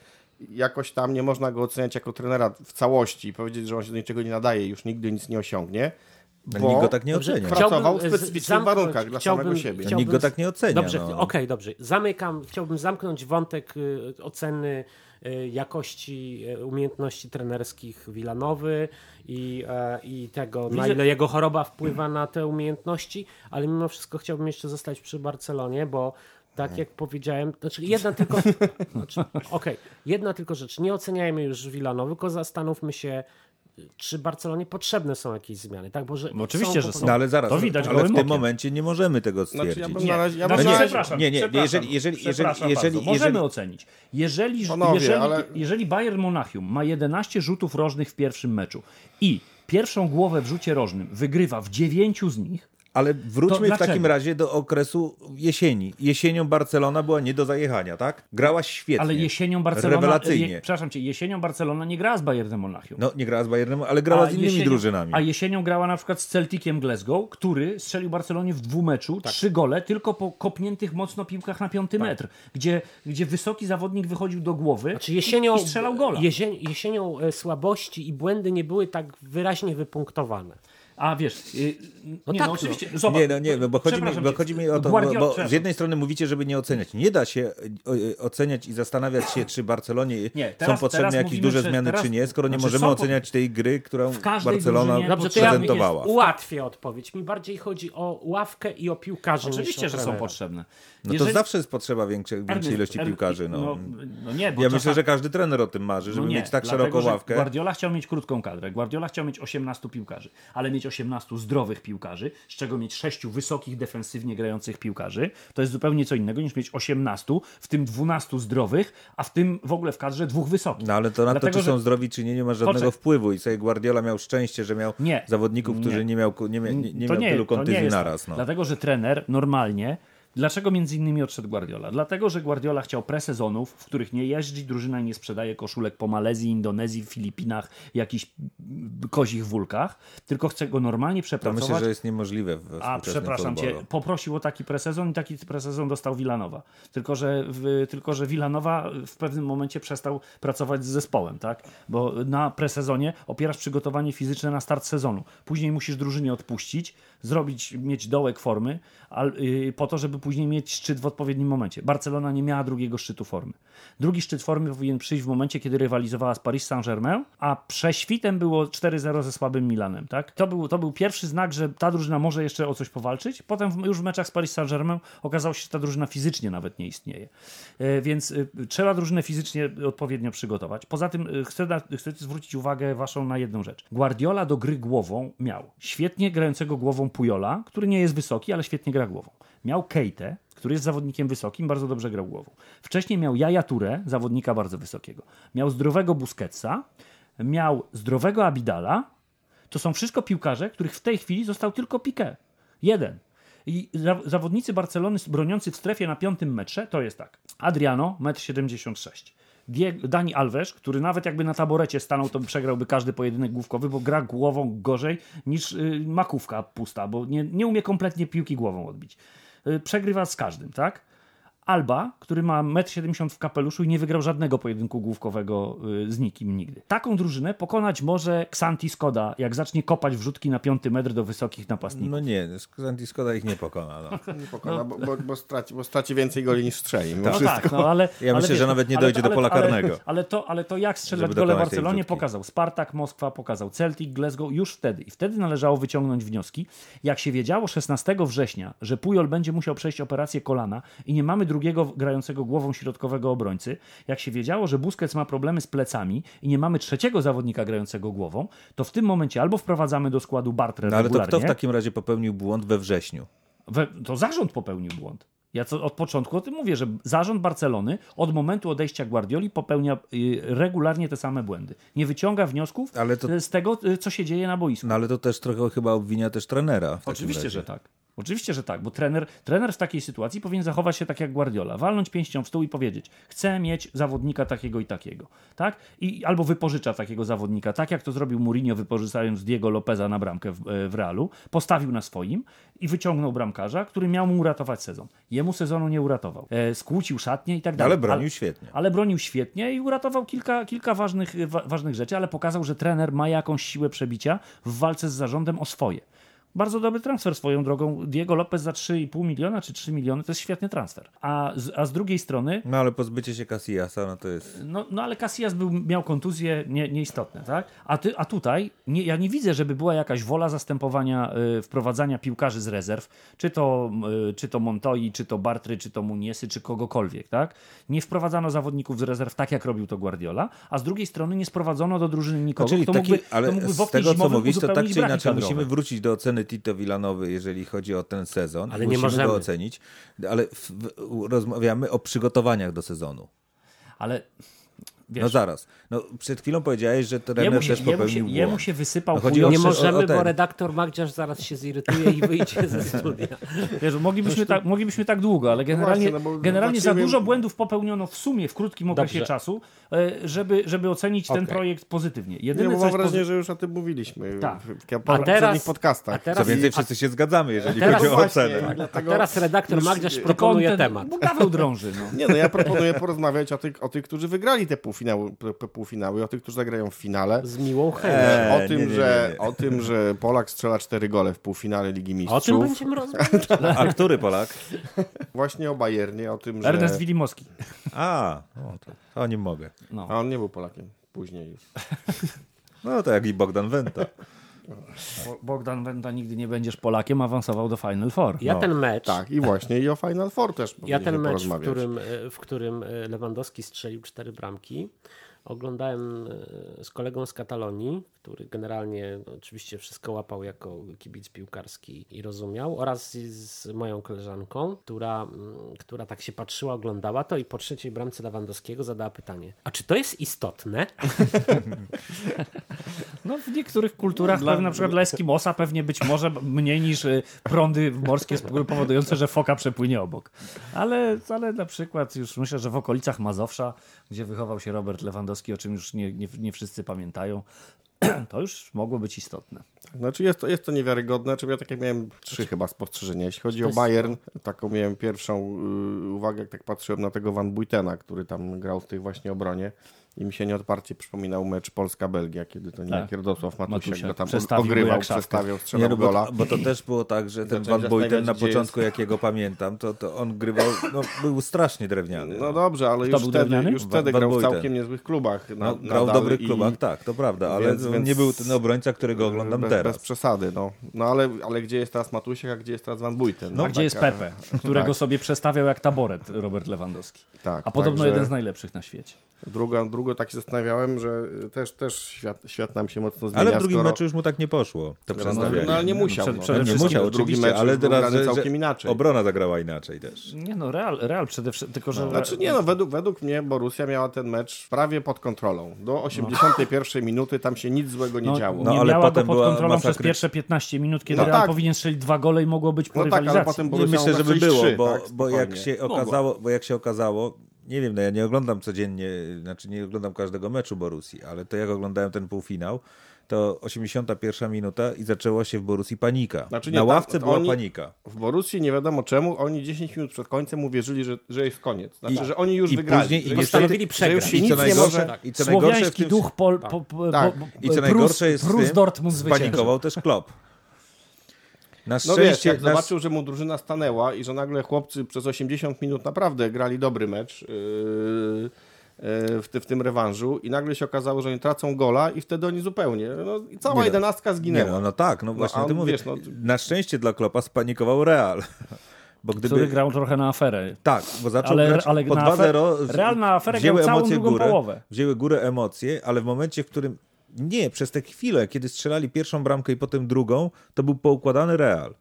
jakoś tam nie można go oceniać jako trenera w całości i powiedzieć, że on się do niczego nie nadaje i już nigdy nic nie osiągnie. Bo Nikt go tak nie ocenia. Pracował w e, specyficznych zamknąć- warunkach dla chciałbym- samego siebie. chciałbym- Nikt go tak nie ocenia. Dobrze, no. okej, dobrze. Zamykam, chciałbym zamknąć wątek y, oceny y, jakości y, umiejętności trenerskich Wilanowy i, e, i tego, na ile jego choroba wpływa na te umiejętności, ale mimo wszystko chciałbym jeszcze zostać przy Barcelonie, bo tak jak powiedziałem, znaczy jedna tylko, znaczy, okej, jedna tylko rzecz, nie oceniajmy już Wilanowy, tylko zastanówmy się, czy Barcelonie potrzebne są jakieś zmiany, tak? Bo że No oczywiście, są że są. No ale zaraz, To widać ale w tym okiem. momencie nie możemy tego stwierdzić. Znaczy, ja bym Nie, na razie, ja bym nie, przepraszam, nie, nie, przepraszam, jeżeli- jeżeli- przepraszam jeżeli- jeżeli- Możemy jeżeli- ocenić. Jeżeli, Panowie, jeżeli, ale- jeżeli Bayern Monachium ma 11 rzutów rożnych w pierwszym meczu i pierwszą głowę w rzucie rożnym wygrywa w dziewięciu z nich, Ale wróćmy w takim razie do okresu jesieni. Jesienią Barcelona była nie do zajechania, tak? Grałaś świetnie. ale jesienią Barcelona... Rewelacyjnie. Je, przepraszam cię, jesienią Barcelona nie grała z Bayernem Monachium. No, nie grała z Bayernem, ale grała z innymi jesienią- drużynami. A jesienią grała na przykład z Celticiem Glasgow, który strzelił Barcelonie w dwumeczu Tak. trzy gole tylko po kopniętych mocno piłkach na piąty metr, gdzie, gdzie wysoki zawodnik wychodził do głowy Znaczy jesienią, i strzelał gola. Jesienią e, słabości i błędy nie były tak wyraźnie wypunktować. A wiesz, yy, No nie, tak, no no. oczywiście, zobacz, Nie, no nie, no bo chodzi, mi, bo chodzi mi o to, bo, bo z jednej strony mówicie, żeby nie oceniać. Nie da się oceniać i zastanawiać się, czy Barcelonie Nie, są teraz- potrzebne teraz jakieś mówimy, duże że zmiany, teraz- czy nie, skoro nie znaczy możemy są po- oceniać tej gry, którą Barcelona Dobrze, to ja prezentowała. ułatwię odpowiedź. Mi bardziej chodzi o ławkę i o piłkarzy. Oczywiście, że są potrzebne. No to zawsze jest potrzeba większej, większej ilości Ernest, piłkarzy. No. No, no nie, bo ja czasami- myślę, że każdy trener o tym marzy, żeby No nie, mieć tak dlatego, szeroką ławkę. Guardiola chciał mieć krótką kadrę. Guardiola chciał mieć 18 piłkarzy, ale mieć 18 zdrowych piłkarzy, z czego mieć 6 wysokich, defensywnie grających piłkarzy. To jest zupełnie co innego niż mieć 18, w tym 12 zdrowych, a w tym w ogóle w kadrze dwóch wysokich. No ale to na Dlatego, to, czy że- są zdrowi, czy nie, nie ma żadnego Poczekaj. wpływu. I sobie Guardiola miał szczęście, że miał Nie. zawodników, którzy Nie. nie, miał, nie, nie, nie miał tylu to kontuzji jest naraz. tak. No. Dlatego, że trener normalnie. Dlaczego między innymi odszedł Guardiola? Dlatego, że Guardiola chciał presezonów, w których nie jeździ drużyna i nie sprzedaje koszulek po Malezji, Indonezji, Filipinach, jakichś kozich wulkach, tylko chce go normalnie To przepracować. myślę, że jest niemożliwe w A przepraszam futbolu. cię, poprosił o taki presezon i taki presezon dostał Wilanowa. Tylko że, w, tylko, że Wilanowa w pewnym momencie przestał pracować z zespołem, tak? Bo na presezonie opierasz przygotowanie fizyczne na start sezonu. Później musisz drużynie odpuścić, zrobić, mieć dołek formy, al, yy, po to, żeby później mieć szczyt w odpowiednim momencie. Barcelona nie miała drugiego szczytu formy. Drugi szczyt formy powinien przyjść w momencie, kiedy rywalizowała z Paris Saint-Germain, a prześwitem było 4-0 ze słabym Milanem, tak? To był, to był pierwszy znak, że ta drużyna może jeszcze o coś powalczyć. Potem w, już w meczach z Paris Saint-Germain okazało się, że ta drużyna fizycznie nawet nie istnieje. E, więc e, trzeba drużynę fizycznie odpowiednio przygotować. Poza tym e, chcę, na, chcę zwrócić uwagę waszą na jedną rzecz. Guardiola do gry głową miał świetnie grającego głową Pujola, który nie jest wysoki, ale świetnie gra głową. Miał Keitę, który jest zawodnikiem wysokim, bardzo dobrze grał głową. Wcześniej miał Jaja Touré, zawodnika bardzo wysokiego. Miał zdrowego Busquetsa, miał zdrowego Abidala. To są wszystko piłkarze, których w tej chwili został tylko Piqué. Jeden. I za- zawodnicy Barcelony broniący w strefie na piątym metrze to jest tak. Adriano, 1,76 m. Dani Alves, który nawet jakby na taborecie stanął, to przegrałby każdy pojedynek główkowy, bo gra głową gorzej niż y, makówka pusta, bo nie, nie umie kompletnie piłki głową odbić. Y, przegrywa z każdym, tak? Alba, który ma 1,70 m w kapeluszu i nie wygrał żadnego pojedynku główkowego y, z nikim nigdy. Taką drużynę pokonać może Xanti Skoda, jak zacznie kopać wrzutki na piąty metr do wysokich napastników. No nie, Santi Skoda ich nie pokona. No. Nie pokona, bo, bo, bo, straci, bo straci więcej goli niż strzeli. No wszystko. tak, no ale. Ja ale myślę, że nawet nie dojdzie do pola ale, karnego. Ale, to, ale to jak strzelać gole Barcelonie pokazał Spartak, Moskwa, pokazał Celtic, Glasgow już wtedy. I wtedy należało wyciągnąć wnioski. Jak się wiedziało 16 września, że Pujol będzie musiał przejść operację kolana i nie mamy drugiego drugiego grającego głową środkowego obrońcy. Jak się wiedziało, że Busquets ma problemy z plecami i nie mamy trzeciego zawodnika grającego głową, to w tym momencie albo wprowadzamy do składu Bartre No, ale to regularnie. kto w takim razie popełnił błąd we wrześniu? We, to zarząd popełnił błąd. Ja co, od początku o tym mówię, że zarząd Barcelony od momentu odejścia Guardioli popełnia y, regularnie te same błędy. Nie wyciąga wniosków Ale to- y, z tego, y, co się dzieje na boisku. No ale to też trochę chyba obwinia też trenera. Oczywiście, że tak. Oczywiście, że tak, bo trener, trener w takiej sytuacji powinien zachować się tak jak Guardiola, walnąć pięścią w stół i powiedzieć: Chcę mieć zawodnika takiego i takiego. Tak? I, albo wypożycza takiego zawodnika, tak jak to zrobił Mourinho, wypożyczając Diego Lopeza na bramkę w, w Realu, postawił na swoim i wyciągnął bramkarza, który miał mu uratować sezon. Jemu sezonu nie uratował. E, skłócił szatnie i tak dalej. Ale bronił świetnie. Ale bronił świetnie i uratował kilka, kilka ważnych, wa, ważnych rzeczy, ale pokazał, że trener ma jakąś siłę przebicia w walce z zarządem o swoje. Bardzo dobry transfer swoją drogą. Diego Lopez za 3,5 miliona czy 3 miliony to jest świetny transfer. A z, a z drugiej strony, No ale pozbycie się Casillasa, no to jest... no, no ale Casillas był, miał kontuzję nie, nieistotne, tak? A, ty, a tutaj nie, ja nie widzę, żeby była jakaś wola zastępowania, y, wprowadzania piłkarzy z rezerw, czy to, y, czy to Montoi, czy to Bartry, czy to Muniesy, czy kogokolwiek, tak? Nie wprowadzano zawodników z rezerw tak, jak robił to Guardiola, a z drugiej strony nie sprowadzono do drużyny nikogo, Czyli kto taki, mógłby, ale kto mógłby w z tego co mówisz, to tak czy inaczej musimy wrócić do oceny Tito Villanowy, jeżeli chodzi o ten sezon. Ale nie musimy możemy. go ocenić, ale w, w, rozmawiamy o przygotowaniach do sezonu. Ale wiesz, No zaraz. No, przed chwilą powiedziałeś, że trener jemu, się, też jemu, popełnił się, błąd. jemu się wysypał No chodzi chujowy- o Nie możemy, o ten. bo redaktor Magdziarz zaraz się zirytuje i wyjdzie ze studia. Wiesz, moglibyśmy, tak, moglibyśmy tak długo, ale generalnie, właśnie, no bo generalnie za dużo błędów popełniono w sumie w krótkim okresie Dobrze. czasu, e, żeby, żeby ocenić ten Okej. projekt pozytywnie. Nie, Jedyne bo coś mam wrażenie, pozy- że już o tym mówiliśmy Tak. w, w, w A poprzednich teraz, podcastach. a Co teraz, więcej, wszyscy się zgadzamy, jeżeli teraz chodzi o właśnie, ocenę. a dlatego teraz redaktor Magdziarz proponuje ten- temat. Bo drąży. No. Nie no, ja proponuję porozmawiać o tych, o tych którzy wygrali te półfinały, p- p- półfinały, o tych, którzy zagrają w finale. Z miłą chęcią. Eee, o, tym, nie, nie, że, nie, nie. o tym, że Polak strzela cztery gole w półfinale Ligi Mistrzów. O tym będziemy rozmawiać. A który Polak? Właśnie o Bayernie, o tym, że... Ernest Wilimowski. A, no to o nim mogę. No. A on nie był Polakiem. Później już. No to jak i Bogdan Wenta. Bo- Bogdan Wenda nigdy nie będziesz Polakiem, awansował do Final Four. Ja No, ten mecz, Tak, i właśnie i o Final Four też ja ten mecz, w którym, e, w którym e, Lewandowski strzelił cztery bramki, oglądałem e, z kolegą z Katalonii, który generalnie oczywiście wszystko łapał jako kibic piłkarski i rozumiał, oraz z moją koleżanką, która, która tak się patrzyła, oglądała to i po trzeciej bramce Lewandowskiego zadała pytanie, a czy to jest istotne? No, w niektórych kulturach, pewnie, na przykład dla Eskimosa, pewnie być może mniej niż y, prądy morskie powodujące, że foka przepłynie obok. Ale, ale na przykład już myślę, że w okolicach Mazowsza, gdzie wychował się Robert Lewandowski, o czym już nie, nie, nie wszyscy pamiętają, to już mogło być istotne. Znaczy jest to, jest to niewiarygodne, czy ja takie miałem trzy chyba spostrzeżenia. Jeśli chodzi o Bayern, taką miałem pierwszą y, uwagę, jak tak patrzyłem na tego Van Buitena, który tam grał w tej właśnie obronie i mi się nieodparcie przypominał mecz Polska-Belgia, kiedy to Tak. nie Matusiak Matusiak go tam przestawił ogrywał, przestawiał, Nie, strzelał no, bo, gola. to, bo to też było tak, że ten Van Buiten na początku, jakiego pamiętam, to, to on grywał, no, był strasznie drewniany. No dobrze, ale Kto już był wtedy, już wtedy grał w całkiem niezłych klubach. Na, No, grał w dobrych i- klubach, tak, to prawda, ale Więc- więc- nie był ten obrońca, którego oglądam bez, teraz. Bez przesady, no. No ale, ale gdzie jest teraz Matusiak, a gdzie jest teraz Van Buiten? No, a gdzie jest taka- Pepe, którego tak. sobie przestawiał jak taboret Robert Lewandowski. Tak, A podobno jeden z najlepszych na świecie. Druga, drugo tak się zastanawiałem, że też, też świat, świat nam się mocno zmienia. Ale w drugim skoro... meczu już mu tak nie poszło, to No, przestawianie. no ale nie musiał. Przed- no. przede nie musiał, oczywiście, meczu ale teraz, całkiem inaczej. obrona zagrała inaczej też. Nie no, Real, Real przede wszystkim, tylko że... Znaczy nie no, według, według mnie Borussia miała ten mecz prawie pod kontrolą. Do 81 minuty tam się nic złego nie No, działo. No, nie ale miała potem go pod kontrolą przez masakry- pierwsze 15 minut, kiedy No Real tak. powinien strzelić dwa gole i mogło być po No tak, ale potem Borussia myślę, żeby było, bo, tak, bo jak się okazało, bo jak się okazało, nie wiem, no ja nie oglądam codziennie, znaczy nie oglądam każdego meczu Borussii, ale to jak oglądałem ten półfinał, to 81 minuta i zaczęło się w Borussii panika. Znaczy nie, Na tam- ławce była oni- panika. W Borussii nie wiadomo czemu, oni 10 minut przed końcem uwierzyli, że, że jest koniec. Znaczy, I- że oni już i wygrali. później- i że, Postanowili przegrać. się I co najgorsze, tak, i co najgorsze w Słowiański tym, duch pol, po, po, Tak. po, I co najgorsze jest w Prus Dortmund zwyciężył. spanikował też Klopp. Na No wiesz, szczęście, jak na, zobaczył, że mu drużyna stanęła i że nagle chłopcy przez 80 minut naprawdę grali dobry mecz yy, yy, w, ty, w tym rewanżu i nagle się okazało, że oni tracą gola i wtedy oni zupełnie, no i cała Nie no. jedenastka nie, zginęła. no, no tak, no a właśnie o on, tym mówię. wiesz, no- Na szczęście dla Kloppa spanikował Real. Bo gdyby... Który grał trochę na aferę. Tak, bo zaczął Ale- grać ale pod na afer- 2-0. z- Real na aferę grał całą drugą górę, połowę. Wzięły górę emocje, ale w momencie, w którym nie, przez tę chwilę, kiedy strzelali pierwszą bramkę i potem drugą, to był poukładany Real.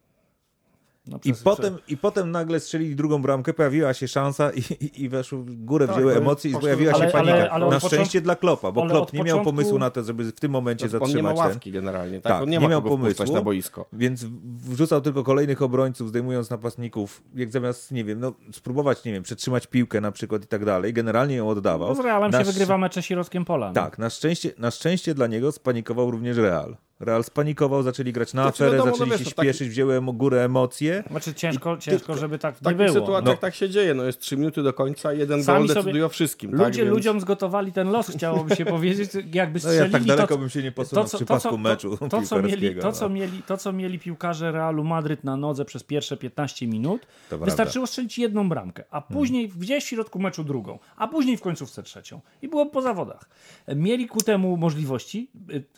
No, I potem, I potem nagle strzelili drugą bramkę, pojawiła się szansa i, i, i weszły w górę, Tak, wzięły emocje i pojawiła się ale- panika. ale- ale na początku- szczęście dla Klopa, bo Klop nie miał początku- pomysłu na to, żeby w tym momencie On nie ma zatrzymać ławki ten. generalnie, tak? Tak, on nie, nie miał pomysłu. na boisko. Więc wrzucał tylko kolejnych obrońców, zdejmując napastników, jak zamiast, nie wiem, no, spróbować, nie wiem, przetrzymać piłkę na przykład i tak dalej. Generalnie ją oddawał. No, z Realem Na się wygrywa mecze środkiem pola. no. Tak, na szczęście, na szczęście dla niego spanikował również Real. Real spanikował, zaczęli grać na Znaczy, aferę, wiadomo, no zaczęli wiesz, się to tak- śpieszyć, wzięły emo- górę emocje. Znaczy ciężko, I ciężko żeby tak W nie takich było. sytuacjach No. tak się dzieje. No jest trzy minuty do końca, jeden Sami gol sobie- decyduje o wszystkim. Ludzie tak? Więc- ludziom zgotowali ten los, chciałoby się powiedzieć, jakby No strzelili ja tak daleko to, bym się nie posunął w przypadku meczu to, to, co mieli, to, co no. mieli, to, co mieli piłkarze Realu Madryt na nodze przez pierwsze 15 minut, To wystarczyło strzelić jedną bramkę, a później gdzieś w środku meczu drugą, a później w końcówce trzecią. I było po zawodach. Mieli ku temu możliwości.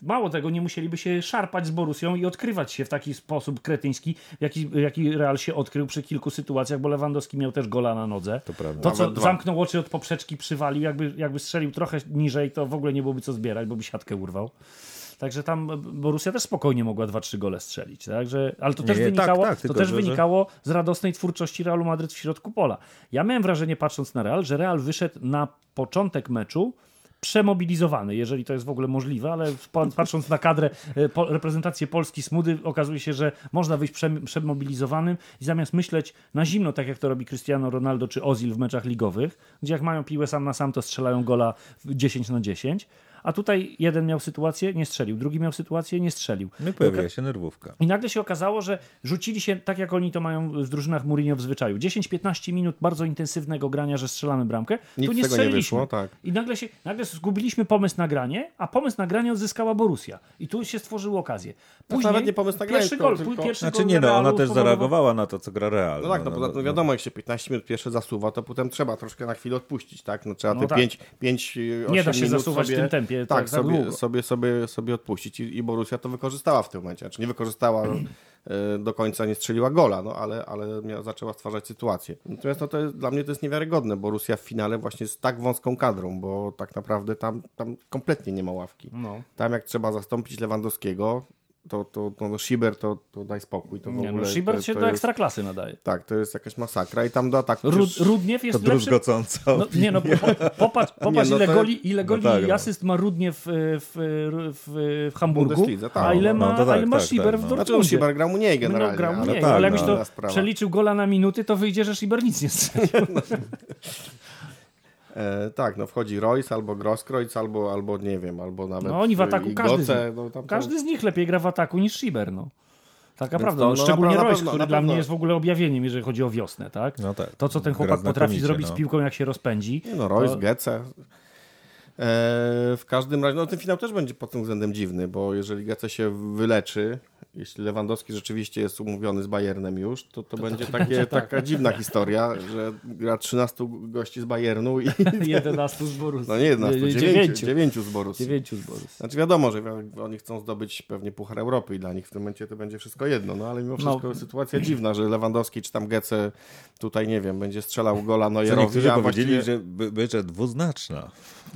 Mało tego, nie musieliby się szarpać z Borusją i odkrywać się w taki sposób kretyński, w jaki, jaki Real się odkrył przy kilku sytuacjach, bo Lewandowski miał też gola na nodze. To prawda. To, co Nawet dwa. zamknął oczy od poprzeczki, przywalił, jakby, jakby strzelił trochę niżej, to w ogóle nie byłoby co zbierać, bo by siatkę urwał. Także tam Borussia też spokojnie mogła 2-3 gole strzelić. Także, ale to też, nie, wynikało, tak, tak, to tylko też że- wynikało z radosnej twórczości Realu Madryt w środku pola. Ja miałem wrażenie, patrząc na Real, że Real wyszedł na początek meczu przemobilizowany, jeżeli to jest w ogóle możliwe, ale pa- patrząc na kadrę, e, po, reprezentację Polski Smudy, okazuje się, że można wyjść prze, przemobilizowanym i zamiast myśleć na zimno, tak jak to robi Cristiano Ronaldo czy Ozil w meczach ligowych, gdzie jak mają piłę sam na sam, to strzelają gola w 10 na 10, a tutaj jeden miał sytuację, nie strzelił, drugi miał sytuację, nie strzelił. No i pojawiła się nerwówka. I nagle się okazało, że rzucili się tak, jak oni to mają w drużynach Mourinho w zwyczaju. 10-15 minut bardzo intensywnego grania, że strzelamy bramkę. Nic tu z nie tego nie strzeliliśmy. wyszło, tak. I nagle, się, nagle zgubiliśmy pomysł na granie, a pomysł na granie odzyskała Borussia. I tu się stworzyły okazje. Później nawet nie pomysł na granie, pierwszy gol, tylko- pierwszy Znaczy gol nie no, ona też zareagowała na to, co gra Real. No tak, no, poza tym wiadomo, jak się 15 minut pierwsze zasuwa, to potem trzeba troszkę na chwilę odpuścić, tak? No trzeba No te tak. 5, 5 Nie da się zasuwać w tym tempie Tak, tak- tak sobie, sobie, sobie, sobie odpuścić I, i Borussia to wykorzystała w tym momencie. Znaczy nie wykorzystała e, do końca, nie strzeliła gola, no ale, ale miała, zaczęła stwarzać sytuację. Natomiast no, to jest, dla mnie to jest niewiarygodne. Borussia w finale właśnie z tak wąską kadrą, bo tak naprawdę tam, tam kompletnie nie ma ławki. No. Tam jak trzeba zastąpić Lewandowskiego, to, to, to no, Schieber to, to daj spokój. To w Nie, ogóle, no, Schibert to, się to do jest, ekstraklasy nadaje. Tak, to jest jakaś masakra i tam do ataku Rud, Rudniew To jest lepszy... druzgocąca No, nie no, po- popatrz, popatrz no ile to- goli, ile goli tak, i no. asyst ma Rudniew w, w, w, w Hamburgu, tak. a ile No, ma, to tak, a ile ma tak, Schieber tak, w no. Dortmundzie. Znaczy, no, Schieber grał mniej generalnie. No, grał ale, mniej, tak, ale no, jakbyś to przeliczył gola na minuty, to wyjdzie, że Schieber nic nie strzelił. E, tak, no wchodzi Royce albo Grosskreutz, albo, albo nie wiem, albo nawet No oni w ataku, każdy, z nich, no, tam każdy z nich lepiej gra w ataku niż Schieber, no. Taka Więc prawda, to, no, no, szczególnie na pewno- Royce, na który pewno- dla mnie jest w ogóle objawieniem, jeżeli chodzi o wiosnę, tak? No tak. To, co ten chłopak potrafi znakomicie, zrobić no. z piłką, jak się rozpędzi. Nie no, Royce, to- Gece. E, w każdym razie, no ten finał też będzie pod tym względem dziwny, bo jeżeli Gece się wyleczy, jeśli Lewandowski rzeczywiście jest umówiony z Bayernem już, to to, będzie takie, taka dziwna historia, że gra 13 gości z Bayernu i 11 z Borussii. no nie 11, 9, 9. 9 z Borussii. 9 z Borussii. Znaczy wiadomo, że oni chcą zdobyć pewnie Puchar Europy i dla nich w tym momencie to będzie wszystko jedno, no ale mimo wszystko No. sytuacja dziwna, że Lewandowski czy tam Gece tutaj, nie wiem, będzie strzelał gola Co Neuerowi, niektórzy a powiedzieli, właściwie- że by- będzie dwuznaczna.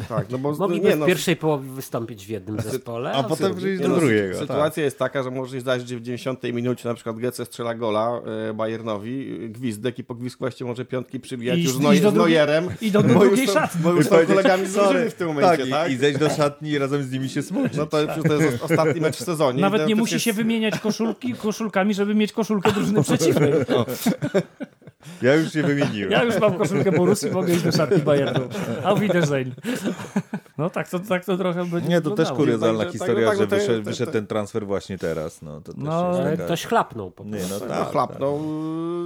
Tak, no bo Mogliby nie, no, w pierwszej połowie wystąpić w jednym zespole, A potem w przejść nie, do no, drugiego. tak. Sytuacja jest taka, że możesz zdarzyć, że w 90 minucie na przykład Gece strzela gola e, Bayernowi, gwizdek i po gwizdku właściwie może piątki przybijać I- już z, i Neu- do z drugiej- Neuerem. i do drugiej szatni. Bo już są kolegami z w tym momencie, tak, tak? i, i zejść do szatni i razem z nimi się smucić. No to, to jest ostatni mecz w sezonie. Nawet nie musi się wymieniać koszulki, koszulkami, żeby mieć koszulkę drużyny przeciwnej. Ja już się wymieniłem. Ja już mam koszulkę Borussii, mogę iść do szatni Bayernu. Auf Wiedersehen. No tak to, tak to trochę będzie Nie, to też kuriozalna Także- historia, tak, no że tak, wyszedł, te- te- wyszedł ten transfer właśnie teraz. No, to No, Ale taka... ktoś chlapnął po Nie, prostu. no No tak, chlapnął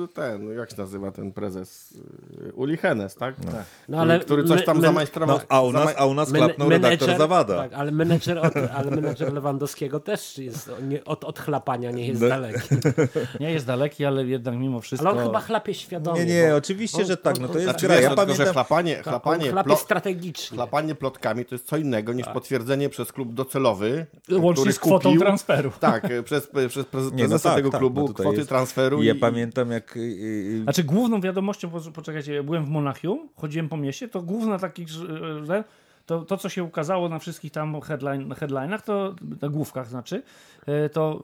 y, ten, jak się nazywa ten prezes? Y, Uli Hennes, tak? No, ale który coś tam zamajstrował. No, a u nas, a u nas klapnął redaktor Zawada. Tak, ale menedżer, od, ale menedżer Lewandowskiego też jest nie, od, od chlapania nie jest No. daleki. Nie jest daleki, ale jednak mimo wszystko... Ale on chyba chlapie. Świadomie. Nie, nie, bo oczywiście, że tak, no to jest Znaczy, gra. Ja no, tylko, że pamiętam, chlapanie, chlapanie, chlapie strategicznie. chlapanie plotkami to jest co innego niż potwierdzenie przez klub docelowy, Łącznie który z kwotą kupił, transferu. Tak, przez, przez prezesa Nie, no tak, tego tak, klubu no tutaj kwoty jest- transferu. I ja i- pamiętam jak... y, y, Znaczy główną wiadomością, po- poczekajcie, ja byłem w Monachium, chodziłem po mieście, to główna takich, że- że to, to co się ukazało na wszystkich tam headline, headlinach, to na główkach znaczy, e, to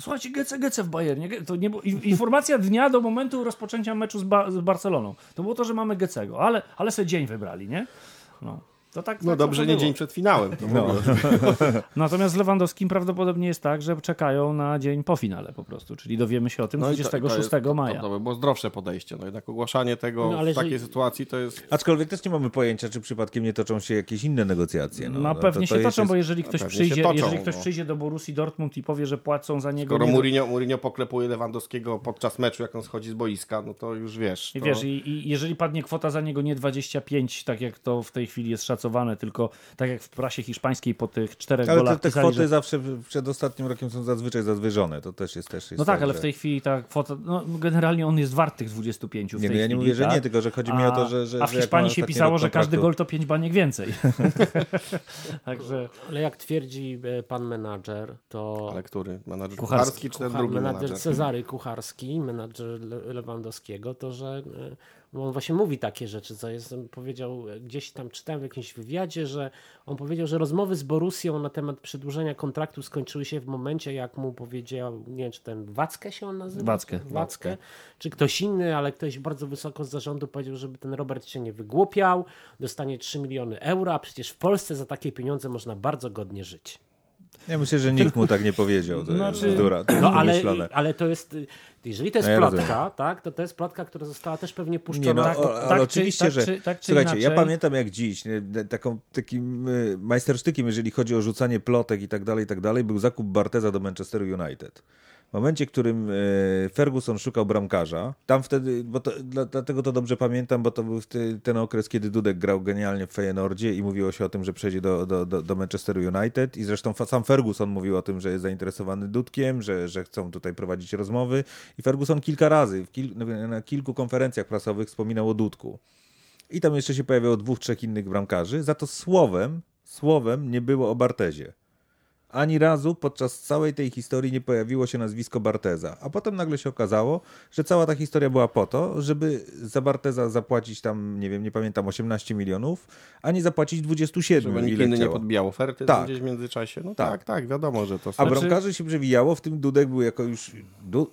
słuchajcie, Gece, Gece w Bayernie, to nie było, in- informacja dnia do momentu rozpoczęcia meczu z, ba, z Barceloną, to było to, że mamy Gecego, ale, ale sobie dzień wybrali, nie? No. To tak, No tak dobrze, to nie było. dzień przed finałem. To No. Natomiast z Lewandowskim prawdopodobnie jest tak, że czekają na dzień po finale po prostu, czyli dowiemy się o tym No i to- 26 to, jest- maja. To, to by było zdrowsze podejście. No jednak ogłaszanie tego No, ale w takiej jeżeli- sytuacji to jest... Aczkolwiek też nie mamy pojęcia, czy przypadkiem nie toczą się jakieś inne negocjacje. No, No, no, pewnie to, to się jest- toczą, bo jeżeli ktoś, przyjdzie, toczą, jeżeli ktoś no. przyjdzie do Borussii Dortmund i powie, że płacą za niego... Skoro nie- Mourinho, Mourinho poklepuje Lewandowskiego podczas meczu, jak on schodzi z boiska, no to już wiesz. I To... wiesz, i, i jeżeli padnie kwota za niego nie 25, tak jak to w tej chwili jest szacowane, tylko tak jak w prasie hiszpańskiej po tych czterech Ale te, golach te pisali, kwoty że... zawsze przed ostatnim rokiem są zazwyczaj zadwyżone. To też jest też jest No tak, ale że... w tej chwili ta kwota, no generalnie on jest wart tych 25 w Nie, tej no ja nie chwili, mówię, że tak? nie, tylko że chodzi mi o to, że... że A w Hiszpanii się pisało, że każdy gol to 5 baniek więcej. Także Ale jak twierdzi e, pan menadżer, to Ale który? Menadżer Kucharski. Kucharski, czy ten drugi menadżer menadżer? Cezary Kucharski, menadżer Le- Lewandowskiego, to że e, on właśnie mówi takie rzeczy, co jest, powiedział, gdzieś tam czytałem w jakimś wywiadzie, że on powiedział, że rozmowy z Borussią na temat przedłużenia kontraktu skończyły się w momencie, jak mu powiedział, nie wiem, czy ten Wackę się on nazywa? Wackę. Wackę. Czy ktoś inny, ale ktoś bardzo wysoko z zarządu powiedział, żeby ten Robert się nie wygłupiał, dostanie 3 miliony euro, a przecież w Polsce za takie pieniądze można bardzo godnie żyć. Ja myślę, że nikt mu tak nie powiedział. To Znaczy- jest bzdura. To No ale, ale to jest, jeżeli to jest No ja plotka, rozumiem. tak, to to jest plotka, która została też pewnie puszczona. Nie, no, tak, o, tak ale czy- oczywiście, tak że... czy- tak czy Słuchajcie, ja inaczej- pamiętam jak dziś, nie, taką, takim y, majstersztykiem, jeżeli chodzi o rzucanie plotek i tak dalej, i tak dalej, był zakup Barteza do Manchesteru United. W momencie, w którym y, Ferguson szukał bramkarza, tam wtedy, bo to, dla, dlatego to dobrze pamiętam, bo to był ten okres, kiedy Dudek grał genialnie w Feyenoordzie i mówiło się o tym, że przejdzie do, do, do, United i zresztą sam Ferguson mówił o tym, że jest zainteresowany Dudkiem, że, że chcą tutaj prowadzić rozmowy i Ferguson kilka razy, kil, na kilku konferencjach prasowych wspominał o Dudku. I tam jeszcze się pojawiało dwóch, trzech innych bramkarzy. Za to słowem, słowem nie było o Bartezie. Ani razu podczas całej tej historii nie pojawiło się nazwisko Barteza. A potem nagle się okazało, że cała ta historia była po to, żeby za Barteza zapłacić tam, nie wiem, nie pamiętam, 18 milionów, a nie zapłacić 27, Żeby nikt inny nie podbijał oferty Tak. gdzieś w międzyczasie. No Tak. tak, tak, wiadomo, że to A są... bramkarzy się przewijało, w tym Dudek był jako już...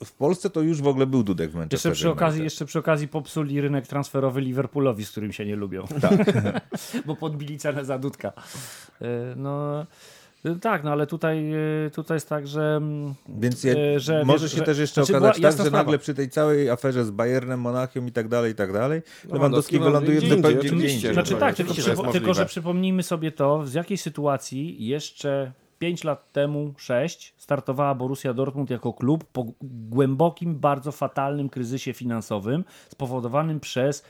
W Polsce to już w ogóle był Dudek w jeszcze Manchesterze przy, okazji, jeszcze przy okazji popsuli rynek transferowy Liverpoolowi, z którym się nie lubią. Tak. Bo podbili cenę za Dudka. E, No... e, Tak, no ale tutaj, e, tutaj jest tak, że. mm, Więc ja, e, że może wiesz, się że- też jeszcze znaczy, okazać była tak, że sprawa. nagle przy tej całej aferze z Bayernem, Monachium i tak dalej, i tak dalej, Lewandowski Lewandowski wyląduje w zupełnie gdzie indziej. że Znaczy tak, tylko, przypo- tylko, że przypomnijmy sobie to, z jakiej sytuacji jeszcze 5 lat temu, 6, startowała Borussia Dortmund jako klub po głębokim, bardzo fatalnym kryzysie finansowym spowodowanym przez,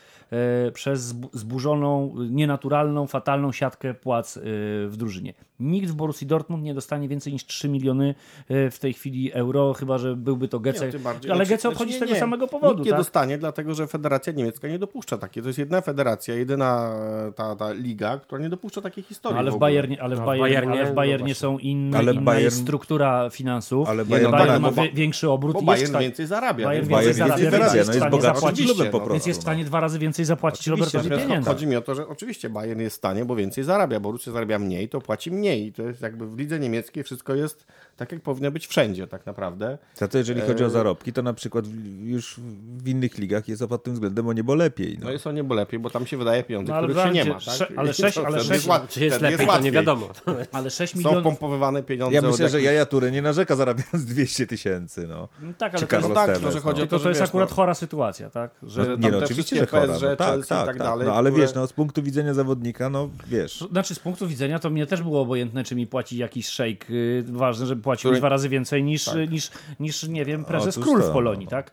e, przez zbu- zburzoną, nienaturalną, fatalną siatkę płac e, w drużynie. Nikt w Borussii Dortmund nie dostanie więcej niż 3 miliony e, w tej chwili euro, chyba że byłby to Gece. Nie. Ale Znaczy- Gece znaczy odchodzi nie, z tego nie. samego powodu. Nikt nie tak? dostanie, dlatego że Federacja Niemiecka nie dopuszcza takiej. To jest jedna federacja, jedyna ta, ta liga, która nie dopuszcza takiej historii. No, ale w ogóle. Bayernie, ale w No, w Bayernie, Bayernie, ale w Bayernie są inne, Ale inna Bayern- struktura finansów. Ale Bayern- Bayern tak, ma bo- wie- większy obrót Bo i Bayern jest więcej zarabia. Bayern więc więcej Bayern zarabia, więcej więc zarabia, jest no w jest zapłacić- klubem po prostu. Więc jest w no. stanie dwa razy więcej zapłacić Robertowi pieniędzy. chodzi mi o to, że oczywiście Bayern jest w stanie, bo więcej zarabia. Borussia zarabia mniej, to płaci mniej. I to jest jakby w lidze niemieckiej wszystko jest tak, jak powinno być wszędzie tak naprawdę. Za to jeżeli chodzi E, o zarobki, to na przykład już w innych ligach jest pod tym względem o niebo lepiej. No. No jest o niebo lepiej, bo tam się wydaje pieniądze, No, których się nie ma. Tak? ale I sześć- to ale łat- jest wtedy lepiej, to nie wiadomo. Ale 6 Są milionów... pompowywane pieniądze Ja myślę, że Jaja Tury nie narzeka zarabiając 200 tysięcy. No. No tak, ale to jest, Carlos tak, Tevez, tylko że chodzi no. o tylko to jest wiesz, akurat no- chora sytuacja, tak? Że Że Nie, tam no oczywiście, że chora. PSG, No, tak, tak, tak tak. dalej, No, ale które- wiesz, no, z punktu widzenia zawodnika, no wiesz. Znaczy z punktu widzenia to mnie też było obojętne, czy mi płaci jakiś szejk. Yy, ważne, żeby płacił Który- dwa razy więcej niż, Tak. niż, niż, nie wiem, prezes Otóż król w Polonii, no. tak?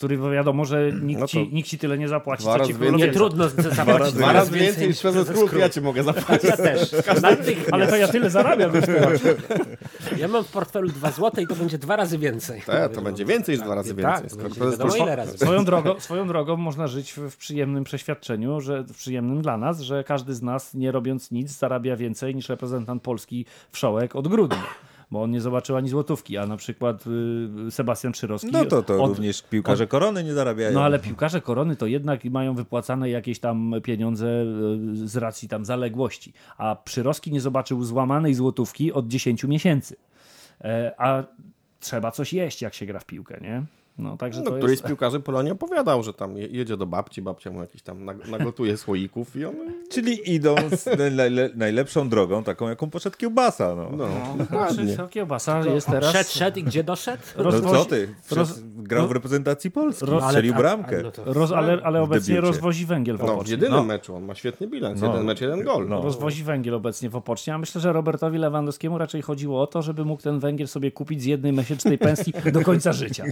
Który wiadomo, że nikt, No ci, nikt ci tyle nie zapłaci, dwa co ci więcej. królowie. Nie trudno zapłacić Dwa razy więcej niż prezes król, ja ci mogę zapłacić. Ja też. Natychmiast. Ale to ja tyle zarabiam. Ja mam w portfelu dwa złote i to będzie dwa razy więcej. Te, to będzie więcej niż dwa razy Tak, więcej. razy. Swoją drogą, swoją drogą można żyć w, w przyjemnym przeświadczeniu, że w przyjemnym dla nas, że każdy z nas, nie robiąc nic, zarabia więcej niż reprezentant Polski wszołek od grudnia. Bo on nie zobaczył ani złotówki, a na przykład y, Sebastian Przyrowski. No to, to od, również piłkarze korony nie zarabiają. No ale piłkarze korony to jednak mają wypłacane jakieś tam pieniądze y, z racji tam zaległości. A Przyrowski nie zobaczył złamanej złotówki od 10 miesięcy. E, a trzeba coś jeść, jak się gra w piłkę, nie? No, także No, to któryś jest... z piłkarzy Polonii opowiadał, że tam je- jedzie do babci, babcia mu jakiś tam nag- nagotuje słoików i on... Czyli idą najlepszą drogą, taką jaką poszedł kiełbasa. No, No, Znaczy, to kiełbasa jest teraz... Szedł, szedł i gdzie doszedł? no rozwozi- co ty? roz- Grał w reprezentacji Polski, roz- strzelił bramkę. no Roz, ale, ale obecnie rozwozi węgiel w No, w Opocznie. jedynym No. meczu on ma świetny bilans. No. Jeden mecz, jeden gol. No. Rozwozi węgiel obecnie w Opocznie, a myślę, że Robertowi Lewandowskiemu raczej chodziło o to, żeby mógł ten węgiel sobie kupić z jednej miesięcznej pensji do końca życia.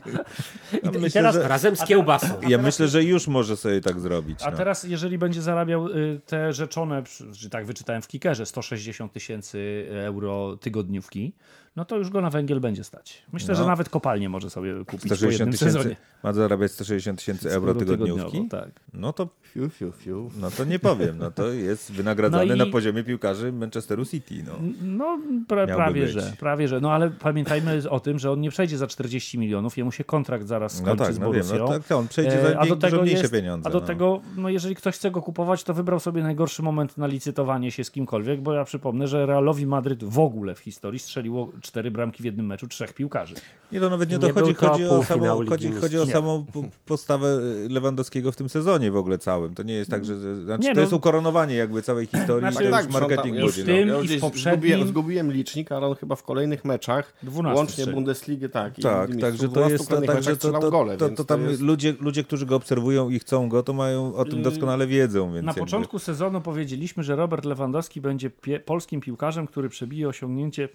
I, myślę, teraz, że- Razem z kiełbasą. Ja myślę, że już może sobie tak zrobić. a no. teraz, jeżeli będzie zarabiał y, te rzeczone, tak wyczytałem w Kikerze, 160 tysięcy euro tygodniówki, no to już go na węgiel będzie stać. Myślę, No. że nawet kopalnie może sobie kupić po 160 jednym tysięcy, sezonie. ma zarabiać 160 tysięcy euro tygodniówki? Tak. No to, Fiu, fiu, fiu. no to nie powiem. No to jest wynagradzany No i- na poziomie piłkarzy Manchesteru City. No. No, pra, prawie być. że, prawie że. No ale pamiętajmy o tym, że on nie przejdzie za 40 milionów, jemu się kontrakt zaraz No skończy tak, z no wiem, Borussią. no tak, on przejdzie E, za a do dużo tego mniejsze jest, pieniądze. A do no. tego, no jeżeli ktoś chce go kupować, to wybrał sobie najgorszy moment na licytowanie się z kimkolwiek, bo ja przypomnę, że Realowi Madryt w ogóle w historii strzeliło cztery bramki w jednym meczu trzech piłkarzy. Nie, to nawet nie Nie to chodzi, o samą, chodzi, chodzi o samą po- postawę Lewandowskiego w tym sezonie w ogóle całym. To nie jest tak, że... Znaczy, Nie, to no. jest ukoronowanie jakby całej historii Znaczy, i to tak, już marketing sprzątam- ludzi. w tym- no. Ja i w gdzieś poprzednim- Zgubiłem, zgubiłem licznik, ale on chyba w kolejnych meczach, 12 łącznie. Bundesligę, tak. Tak, także to 12 jest to, także to, strzelał to, gole, to, to tam jest- ludzie, ludzie, którzy go obserwują i chcą go, to mają o tym doskonale wiedzą. Więc Na jakby- początku sezonu powiedzieliśmy, że Robert Lewandowski będzie pie- polskim piłkarzem, który przebije osiągnięcie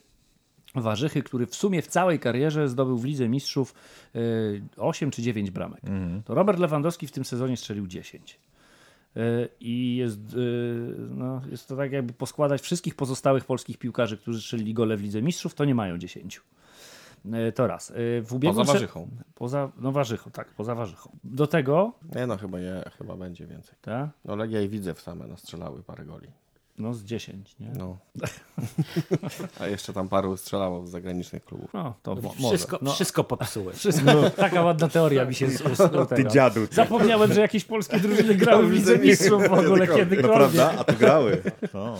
Warzychy, który w sumie w całej karierze zdobył w Lidze Mistrzów y, 8 czy 9 bramek. To Robert Lewandowski w tym sezonie strzelił 10. Y, I jest, y, no, jest to tak jakby poskładać wszystkich pozostałych polskich piłkarzy, którzy strzelili gole w Lidze Mistrzów, to nie mają 10. Y, To raz. W ubiegłym Poza Warzychą. Poza, no Warzychą, tak, poza Warzychą. Do tego, Nie no, chyba, nie, chyba będzie więcej. tak, No Legia i Widzew same nastrzelały parę goli. No z 10, nie? No. A jeszcze tam paru strzelało z zagranicznych klubów. No, to może. Wszystko, No, wszystko popsułeś. wszystko, taka ładna teoria mi się z ust tego. Ty dziadu. Ty. Zapomniałem, że jakieś polskie drużyny grały w Lidze Mistrzów w ogóle No kiedykolwiek. prawda? A to grały. No.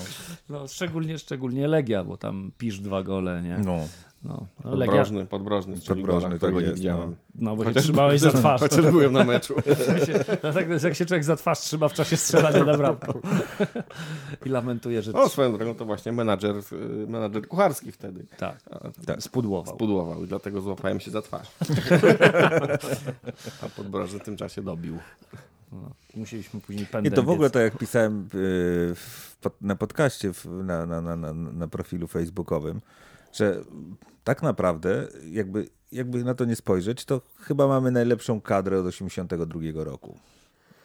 No, szczególnie, szczególnie Legia, bo tam pisz dwa gole, nie? no. No, no Legia, Podbrożny, podbrożny gola, tak nie widziałem. no bo się trzymałeś za twarz. Chociaż byłem na meczu. No, tak, to jest jak się człowiek za twarz trzyma w czasie strzelania na bramkę. I lamentuje, że O, swoją drogą to właśnie menadżer, y, menadżer kucharski wtedy tak, tak. spudłował. pudłował i dlatego złapałem się za twarz. A podbrożny w tym czasie dobił. Musieliśmy później Nie, pędem to w ogóle tak jak pisałem y, na podcaście na, na, na, na profilu facebookowym, że tak naprawdę jakby, jakby na to nie spojrzeć, to chyba mamy najlepszą kadrę od 82 roku.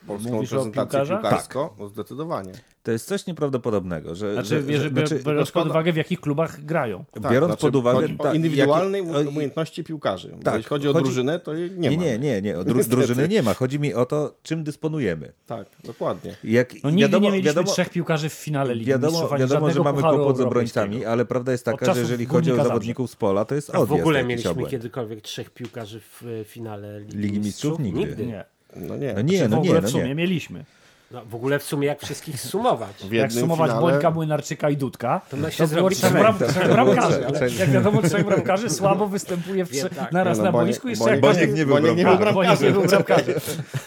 Polską Mówisz o prezentację piłkarzach? piłkarską? No zdecydowanie. To jest coś nieprawdopodobnego, że... Znaczy, że, że, biorąc znaczy, pod rozkłada- uwagę, w jakich klubach grają. Tak, biorąc znaczy, pod uwagę... tak, indywidualne jakie- o- umiejętności piłkarzy. Tak, jeśli chodzi o chodzi- drużynę, to jej nie Nie, ma. nie, nie, nie. O dru, drużyny nie ma. Chodzi mi o to, czym dysponujemy. Tak, dokładnie. Jak, No nigdy wiadomo, nie mieliśmy wiadomo, trzech piłkarzy w finale Ligi Wiadomo, wiadomo że mamy kłopot z obrońcami, ale prawda jest taka, że jeżeli chodzi o zawodników z pola, to jest A w odjazd ogóle mieliśmy kiedykolwiek trzech piłkarzy w e, finale Ligi, Mistrzów? Nigdy. Nie. No nie. No nie, Czy w no ogóle nie, w no sumie nie. mieliśmy. No, w ogóle w sumie jak wszystkich sumować. W Jak sumować finale- Bońka, Młynarczyka i Dudka, to, no się było trzech, bram, bramkarzy. Ale jak wiadomo, trzech bramkarzy słabo występuje w Wie, tak. naraz Nie, no, na boisku. Jeszcze Boniek- jak Boniek nie Boniek nie był bramkarzem. Był bramkarzem.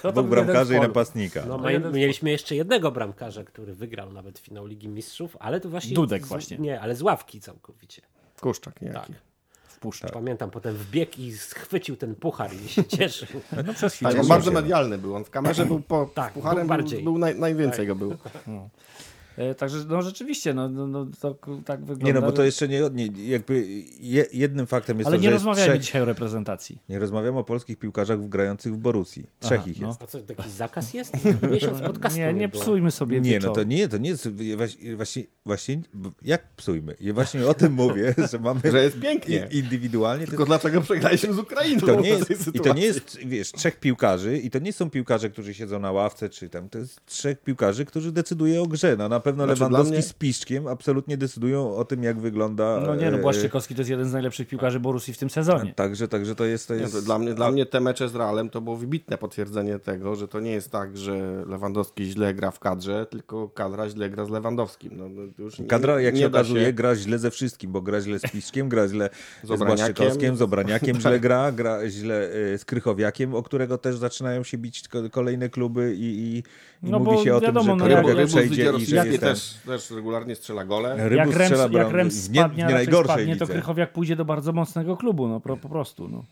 No to Był bramkarzem i w napastnika. No, No, my, mieliśmy jeszcze jednego bramkarza, który wygrał nawet finał Ligi Mistrzów, ale to właśnie... Dudek właśnie. Nie, ale z ławki całkowicie. Kuszczak, nie? Tak. Wpuszcza. Pamiętam, potem wbiegł i schwycił ten puchar i się cieszył. No przez chwilę. Tak, on bardzo medialny był. On w kamerze był po Tak, pucharem, był był, bardziej. był naj, najwięcej go był. E, Także no rzeczywiście, no, no, no to tak wygląda. Nie no, bo to jeszcze nie, nie jakby je, jednym faktem jest Ale to, nie że jest rozmawiajmy trzech, dzisiaj o reprezentacji. nie rozmawiamy o polskich piłkarzach grających w Borussii. Trzech Aha, ich no. jest. A co, taki zakaz jest? Miesiąc podcastu Nie, nie było. psujmy sobie Nie, no to nie, to nie jest właśnie, właśnie, właśnie jak psujmy? Ja właśnie o tym mówię, że mamy Że jest pięknie. indywidualnie. Tylko dlaczego przegraliśmy z Ukrainą To nie, jest, I to nie jest, wiesz, trzech piłkarzy i to nie są piłkarze, którzy siedzą na ławce czy tam, to jest trzech piłkarzy, którzy decydują o grze. No na pewno Znaczy, Lewandowski mnie- z Piszczkiem absolutnie decydują o tym, jak wygląda... No nie, no e, Błaszczykowski to jest jeden z najlepszych piłkarzy Borussii w tym sezonie. Także, także to jest... To Nie, jest to dla, mnie, dla mnie te mecze z Realem to było wybitne potwierdzenie tego, że to nie jest tak, że Lewandowski źle gra w kadrze, tylko kadra źle gra z Lewandowskim. No, no, już nie- Kadra, jak nie się okazuje, gra źle ze wszystkim, bo gra źle z Piszczkiem, gra źle z, Z Obraniakiem. Błaszczykowskim, z Obraniakiem źle gra, gra źle e, z Krychowiakiem, o którego też zaczynają się bić ko- kolejne kluby i, i, i No mówi się o wiadomo, tym, no że Krychowiak Rybus przejdzie i że jest ten... też, też regularnie strzela gole. Jak Rybus Rems, strzela jak Rems nie, spadnie, nie raczej najgorszej spadnie, to. Krychowiak pójdzie do bardzo mocnego klubu, no po, po prostu. No.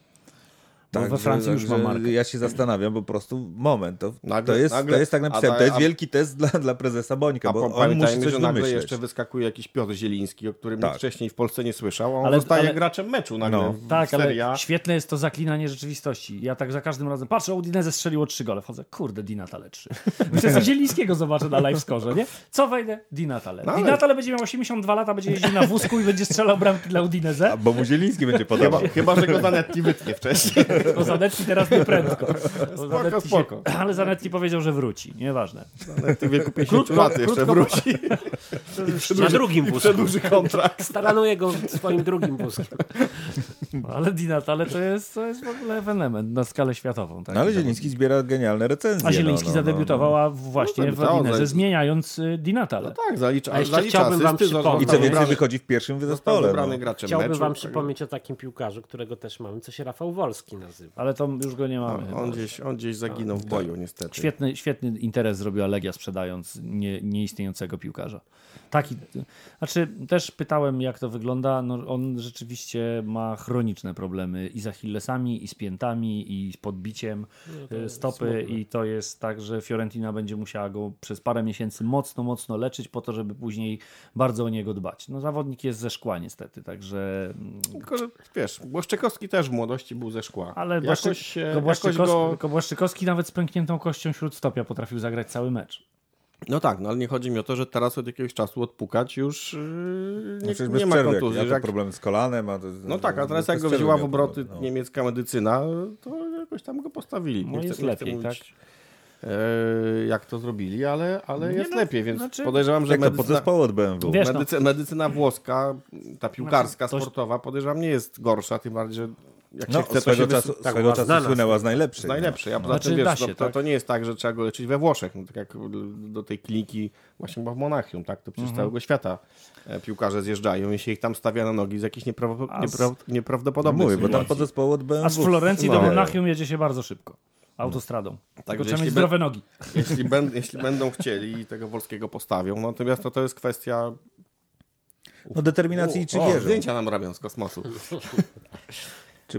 Bo Tak, we że- Francji już ma że markę. Ja się zastanawiam, bo po prostu moment, to, Nagle- to, jest, nagle- to jest tak napisane, to jest a- wielki test dla, dla prezesa Bońka, A bo on musi coś że nagle wymyśleć. jeszcze wyskakuje jakiś Piotr Zieliński, o którym Tak. nikt wcześniej w Polsce nie słyszał, a on Ale- zostaje ale- graczem meczu nagle. No. Tak, ale świetne jest to zaklinanie rzeczywistości. Ja tak za każdym razem patrzę, Udinese strzeliło trzy gole. Wchodzę, kurde, Di Natale trzy. Myślę, że Zielińskiego zobaczę na live scorze, nie? Co wejdę? Di Natale. No Di ale- Natale będzie miał 82 lata, będzie jeździł na wózku i będzie strzelał bramki dla Udinese. A, bo mu Zieliński będzie podawał. Chyba, chyba, że go Zanetti wytnie wcześniej. Bo Zanetti teraz nie prędko. Spoko, Zanetti spoko. ale Zanetti powiedział, że wróci. Nieważne. W wieku 50 lat jeszcze krótko- wróci. Na drugim wózku. Przedłuży kontrakt. Staranuje go swoim drugim wózkiem. Ale Di Natale to jest, to jest w ogóle ewenement na skalę światową. Tak? No ale Zieliński zbiera genialne recenzje. A Zieliński no, no, no, zadebiutował a właśnie No, w ale- zmieniając y, Di Natale. Tak, zalicza, A jeszcze zalicza chciałbym wam przypomnieć- I co więcej, wychodzi w pierwszym zespole. No. graczem Chciałbym meczu. wam przypomnieć o takim piłkarzu, którego też mamy, co się Rafał Wolski nazywa. Ale to już go nie mamy. No, chyba. on, gdzieś, on gdzieś zaginął w boju, niestety. Świetny, świetny interes zrobiła Legia sprzedając nie, nieistniejącego piłkarza. Taki, znaczy też pytałem jak to wygląda, no on rzeczywiście ma chroniczne problemy i z achillesami, i z piętami, i z podbiciem y, stopy i to jest tak, że Fiorentina będzie musiała go przez parę miesięcy mocno, mocno leczyć po to, żeby później bardzo o niego dbać. No zawodnik jest ze szkła niestety, także mm, Tylko, że wiesz, Błaszczykowski też w młodości był ze szkła. ale jakoś, tylko jakoś Błaszczykowski, go... Błaszczykowski nawet z pękniętą kością śródstopia potrafił zagrać cały mecz. No tak, no ale nie chodzi mi o to, że teraz od jakiegoś czasu odpukać już yy, No nie, przecież nie ma przerwy, kontuzji. jak, problemy z kolanem. A to, no tak, a teraz jak go wzięła w obroty no. niemiecka medycyna, to jakoś tam go postawili. No jest lepiej, mówić, e, jak to zrobili, ale, ale Nie jest no, lepiej, więc znaczy- podejrzewam, że medycyna, podzespoło od BMW? Wiesz, no. medycy, medycyna włoska, ta piłkarska, Znaczy, to- sportowa, podejrzewam nie jest gorsza, tym bardziej, że jak się No, chce, to swego się czasu, tak, swego czasu znana z słynęła z najlepszych. no. najlepsze. Ja poza Znaczy, tym, wiesz, się, no, to, tak. to nie jest tak, że trzeba go leczyć we Włoszech, no, tak jak do tej kliniki właśnie chyba w Monachium, tak? To Mhm. przecież całego świata e, piłkarze zjeżdżają i się ich tam stawia na nogi z jakichś niepraw... A z- niepraw... No nieprawdopodobnych mówię, bo tam sytuacji. podzespoło od BMW. A z Florencji do No. Monachium jedzie się bardzo szybko. Autostradą. Tylko Także trzeba mieć zdrowe nogi. jeśli, ben... jeśli będą chcieli i tego Wolskiego postawią, natomiast to, to jest kwestia No determinacji czy o, wierzą. zdjęcia nam robią z kosmosu.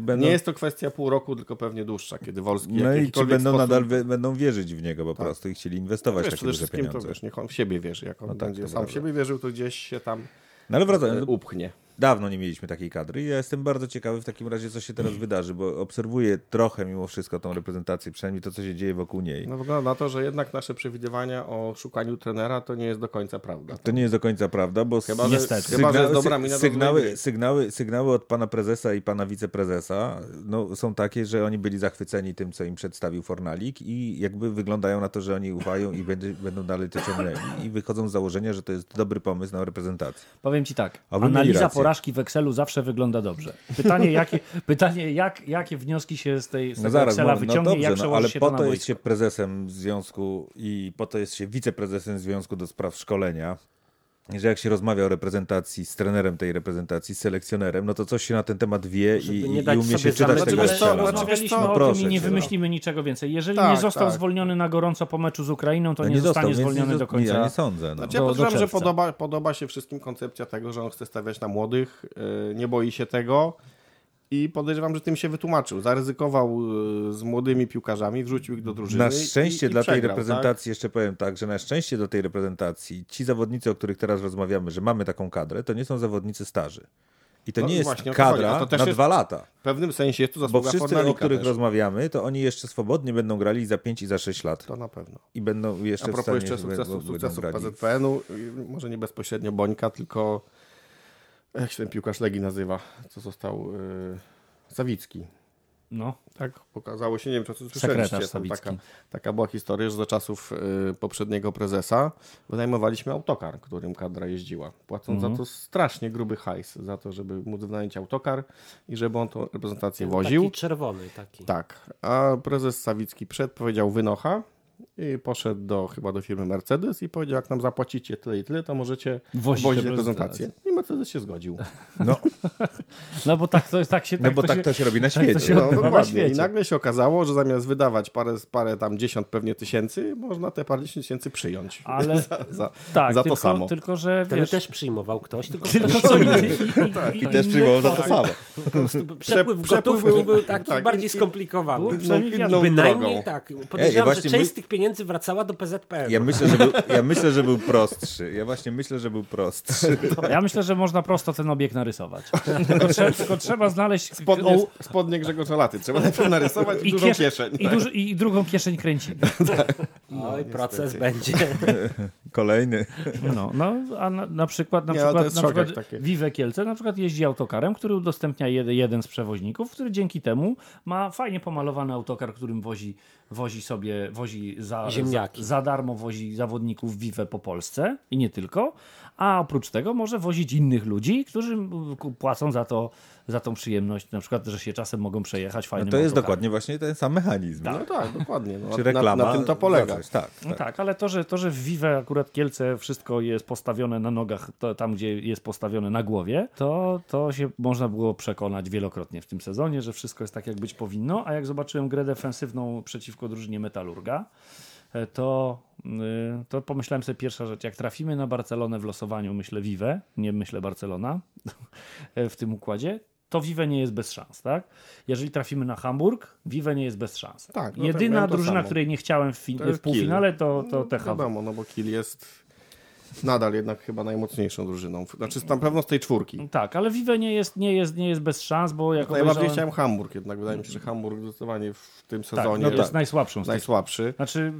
Będą, Nie jest to kwestia pół roku, tylko pewnie dłuższa, kiedy Wolski no i czy będą sposób... nadal będą wierzyć w niego po prostu i chcieli inwestować Wiesz, takie duże wszystkim to pieniądze. wiesz, niech on w siebie wierzy. Jak on tak, będzie to sam w siebie wierzył, to gdzieś się tam No ale e, wracając, upchnie. Dawno nie mieliśmy takiej kadry i ja jestem bardzo ciekawy w takim razie, co się teraz wydarzy, bo obserwuję trochę mimo wszystko tą reprezentację, przynajmniej to, co się dzieje wokół niej. No wygląda na to, że jednak nasze przewidywania o szukaniu trenera to nie jest do końca prawda. To nie jest do końca prawda, bo Chyba, że, Niestety. chyba, że jest dobra mina sygnały, sygnały, sygnały od pana prezesa i pana wiceprezesa no, są takie, że oni byli zachwyceni tym, co im przedstawił Fornalik i jakby wyglądają na to, że oni ufają i będzie, będą dalej to ciągnęli i wychodzą z założenia, że to jest dobry pomysł na reprezentację. Powiem ci tak. A wy mieli Analiza rację. Porażki w Excelu zawsze wygląda dobrze. Pytanie, jakie, pytanie jak, jakie wnioski się z, tej, z No zaraz, Excela no, no wyciągnie jak dobrze, no, przełoży ale się po to na to jest się prezesem związku i po to jest się wiceprezesem związku do spraw szkolenia. Że jak się rozmawia o reprezentacji z trenerem tej reprezentacji, z selekcjonerem, no to coś się na ten temat wie i, i, nie i umie się sobie czytać tego Znaczy, Excela. znaczy, no. Rozmawialiśmy co, o proszę tym i nie no. wymyślimy niczego więcej. Jeżeli Tak, nie został tak. zwolniony na gorąco po meczu z Ukrainą, to No nie, zostanie zwolniony nie, do końca. Ja nie sądzę. No. Znaczy, ja podejrzewam, że podoba, podoba się wszystkim koncepcja tego, że on chce stawiać na młodych, yy, nie boi się tego i podejrzewam, że tym się wytłumaczył. Zaryzykował y, z młodymi piłkarzami, wrzucił ich do drużyny. Na szczęście i, i dla tej przegrał, reprezentacji, jeszcze powiem tak, że na szczęście do tej reprezentacji ci zawodnicy, o których teraz rozmawiamy, że mamy taką kadrę, to nie są zawodnicy starzy. I to No nie jest właśnie kadra to na dwa lata. Tak? W pewnym sensie jest to Bo zasługa wszyscy, Fornalika o których też. rozmawiamy, to oni jeszcze swobodnie będą grali za 5 i za 6 lat. To na pewno. I będą jeszcze A w propos stanie, jeszcze sukcesów grali. PZPN-u, y, może nie bezpośrednio Bońka, tylko jak się ten piłkarz Legii nazywa, co został y, Sawicki. No. Tak, pokazało się, nie wiem, czy słyszeliście, taka, taka była historia, że za czasów y, poprzedniego prezesa wynajmowaliśmy autokar, którym kadra jeździła, płacąc Mhm. za to strasznie gruby hajs, za to, żeby móc wynająć autokar i żeby on tą reprezentację woził. Taki czerwony taki. Tak, a prezes Sawicki przed powiedział wynocha i poszedł do, chyba do firmy Mercedes i powiedział, jak nam zapłacicie tyle i tyle, to możecie Wozić reprezentację. I Mercedes się zgodził. No, No bo tak to, jest- tak się... no tak bo tak się, to się robi na tak to świecie. się No, na świecie. I nagle się okazało, że zamiast wydawać parę, parę tam dziesiąt pewnie tysięcy, można te parę dziesięć tysięcy przyjąć. Ale- za, za, Tak, za tylko, to samo. tylko że wiesz... też przyjmował ktoś, tylko Tylko co inny. I też przyjmował za to samo. przepływ przepływ gotówki był- był taki tak, bardziej i- skomplikowany. Przynajmniej wiadomo. Bynajmniej tak. Podejrzewam, że część z tych pieniędzy wracała do PZPN. Ja myślę, że był, ja myślę, że był prostszy. Ja właśnie myślę, że był prostszy. Ja myślę, że można prosto ten obiekt narysować. Tylko, trze- tylko trzeba znaleźć Spodnie, o- spodnie Grzegorza Laty. Trzeba najpierw narysować i, i, dużą kiesz- kieszeń. i, duż, i drugą kieszeń kręci. Oj, proces będzie. Kolejny. No, no a na, na przykład, na Nie, przykład, na przykład. Vive Kielce na przykład jeździ autokarem, który udostępnia jeden, jeden z przewoźników, który dzięki temu ma fajnie pomalowany autokar, którym wozi, wozi sobie, wozi za, Ziemniaki. za, za darmo wozi zawodników Vive po Polsce i nie tylko, a oprócz tego może wozić innych ludzi, którzy płacą za to, za tą przyjemność, na przykład, że się czasem mogą przejechać No fajnym to jest dokładnie właśnie ten sam mechanizm. No tak, dokładnie. No, Czy na, reklama. na tym to polega. coś, Tak, No tak. tak, ale to że, to, że w Vive akurat Kielce wszystko jest postawione na nogach, to, tam gdzie jest postawione na głowie, to, to się można było przekonać wielokrotnie w tym sezonie, że wszystko jest tak, jak być powinno. A jak zobaczyłem grę defensywną przeciwko drużynie Metalurga, e, to, y, to pomyślałem sobie pierwsza rzecz, jak trafimy na Barcelonę w losowaniu, myślę Vive, nie myślę Barcelona e, w tym układzie, to Vive nie jest bez szans, tak? Jeżeli trafimy na Hamburg, Vive nie jest bez szans. Tak, no tak, Jedyna to drużyna, której nie chciałem w, To w półfinale, to, to No, THW. wiadomo, no bo Kiel jest nadal jednak chyba najmocniejszą drużyną. Znaczy na pewno z tej czwórki. Tak, ale Vive nie jest, nie jest, nie jest bez szans, bo jak Najbardziej obejrzałem... chciałem Hamburg jednak. Wydaje mi się, że Hamburg zdecydowanie w tym tak, sezonie no jest jest najsłabszą z tych... najsłabszy. Znaczy,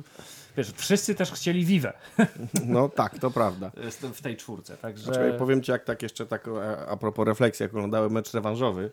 wiesz, wszyscy też chcieli Vive No tak, to prawda. w tej czwórce, także... Znaczy, powiem Ci, jak tak jeszcze tak e, a propos refleksji, jak oglądałem mecz rewanżowy,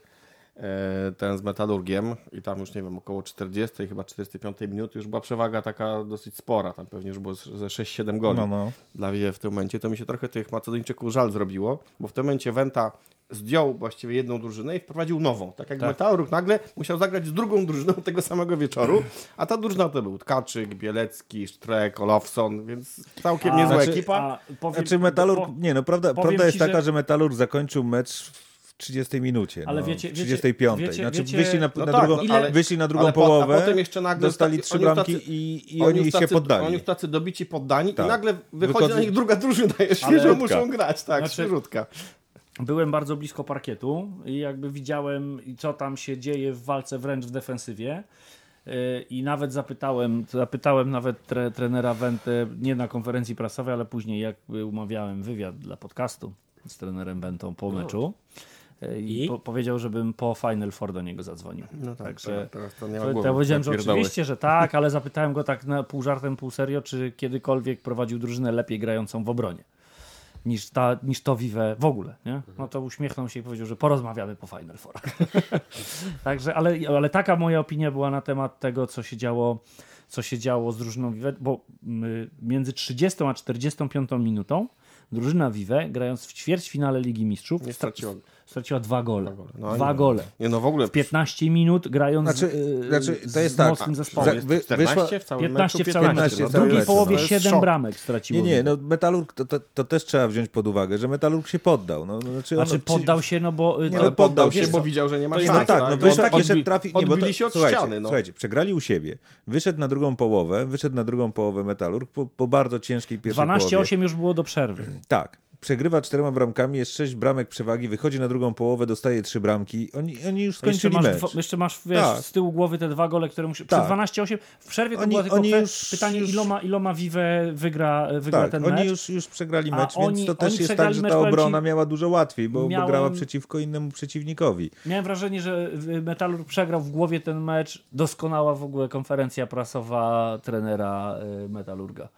e, ten z Metalurgiem i tam już nie wiem, około 40, chyba 45 minuty już była przewaga taka dosyć spora, tam pewnie już było z- ze 6-7 goli No, no. dla Vive w tym momencie, to mi się trochę tych Macedończyków żal zrobiło, bo w tym momencie Wenta zdjął właściwie jedną drużynę i wprowadził nową. Tak jak Tak. Metalurg nagle musiał zagrać z drugą drużyną tego samego wieczoru, a ta drużyna to był Tkaczyk, Bielecki, Sztrek, Olofsson, więc całkiem A, niezła znaczy- ekipa. A, powiem, Znaczy Metalurg, bo- nie no, prawda, prawda jest ci, taka, że- że Metalurg zakończył mecz w 30 minucie, Ale no, wiecie- w wiecie- 35. wiecie- znaczy wiecie- wyszli na, No na tak, drugą, no ile- ale- wyszli na drugą ale po- połowę, a potem jeszcze nagle dostali sta- trzy oni bramki tacy- i, i oni, się tacy, poddali. Oni już tacy dobici, poddani Tak. i nagle wychodzi na nich druga drużyna, świeżo, muszą grać, tak, Znaczy- świeżutka. Byłem bardzo blisko parkietu i jakby widziałem, co tam się dzieje w walce wręcz w defensywie. Yy, I nawet zapytałem, zapytałem nawet tre, trenera Wentę, nie na konferencji prasowej, ale później jak umawiałem wywiad dla podcastu z trenerem Wentą po meczu. Yy, I, I? Po, powiedział, żebym po Final Four do niego zadzwonił. No tak, Także teraz to nie ma to, głowy, to powiedziałem, że oczywiście, że tak, ale zapytałem go tak na pół żartem, pół serio, czy kiedykolwiek prowadził drużynę lepiej grającą w obronie niż, ta, niż to Vive w ogóle. Nie? No to uśmiechnął się i powiedział, że porozmawiamy po Final Four. Także, ale, ale taka moja opinia była na temat tego, co się działo, co się działo z drużyną Vive, bo mm, między 30 a 45 minutą drużyna Vive, grając w ćwierćfinale Ligi Mistrzów, Nie straciła. Straciła dwa gole. No, dwa nie. gole. Nie no w ogóle W 15 minut grając Znaczy, yy, znaczy, to jest z tak, mocnym zespołem. wy- 14 wyszła- w całym 15 meczu? w całym 15 meczu. w W całym drugiej połowie to jest 7 szok. bramek straciło. Nie, nie, no Metalurg to, to, to też trzeba wziąć pod uwagę, że Metalurg się poddał. No, no, znaczy, Znaczy on, poddał się, no bo... Nie, to- no, poddał się, się, bo co? widział, że nie ma szans. No tak, no tak? wyszedł, Odbi- wyszedł trafi, nie, bo odbili to, się od słuchajcie, ściany. No. słuchajcie, przegrali u siebie. Wyszedł na drugą połowę, wyszedł na drugą połowę Metalurg po, po bardzo ciężkiej pierwszej połowie. 12-8 już było do przerwy. Tak, przegrywa czterema bramkami, jest sześć bramek przewagi, wychodzi na drugą połowę, dostaje trzy bramki. Oni, oni już To jeszcze skończyli masz, mecz. dwa, jeszcze masz wiesz, Tak. z tyłu głowy te dwa gole, które musi. Tak. Przy 12-8 w przerwie to Oni- była tylko oni już- pytanie, już- iloma, iloma Vive wygra, wygra Tak, ten oni mecz. już, już przegrali A mecz, oni- więc to też oni jest tak, że ta powiem ci, obrona miała dużo łatwiej, bo, miałem- bo grała przeciwko innemu przeciwnikowi. Miałem wrażenie, że Metalurg przegrał w głowie ten mecz. Doskonała w ogóle konferencja prasowa trenera y, Metalurga,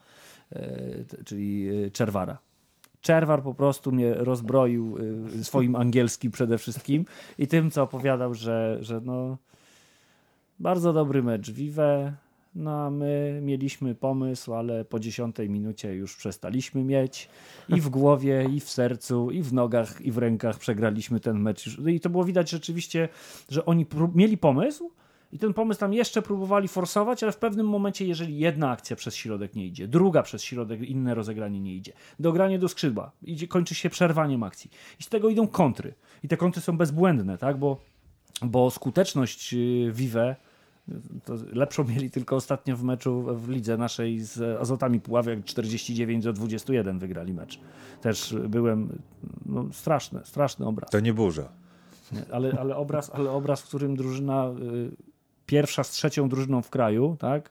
t- czyli Czerwara. Czerwar po prostu mnie rozbroił y, swoim angielskim przede wszystkim i tym, co opowiadał, że, że no, bardzo dobry mecz Vive. No a my mieliśmy pomysł, ale po dziesiątej minucie już przestaliśmy mieć. I w głowie, i w sercu, i w nogach, i w rękach przegraliśmy ten mecz. I to było widać rzeczywiście, że oni mieli pomysł i ten pomysł tam jeszcze próbowali forsować, ale w pewnym momencie, jeżeli jedna akcja przez środek nie idzie, druga przez środek, inne rozegranie nie idzie, dogranie do skrzydła, idzie, kończy się przerwaniem akcji. I z tego idą kontry. I te kontry są bezbłędne, tak? Bo, bo skuteczność y, Vive to lepszą mieli tylko ostatnio w meczu w lidze naszej z Azotami Puławy, jak 49 do 21 wygrali mecz. Też byłem, no straszny, straszny obraz. To nie burza. Nie, Ale, ale, obraz, ale obraz, w którym drużyna y, pierwsza z trzecią drużyną w kraju, tak?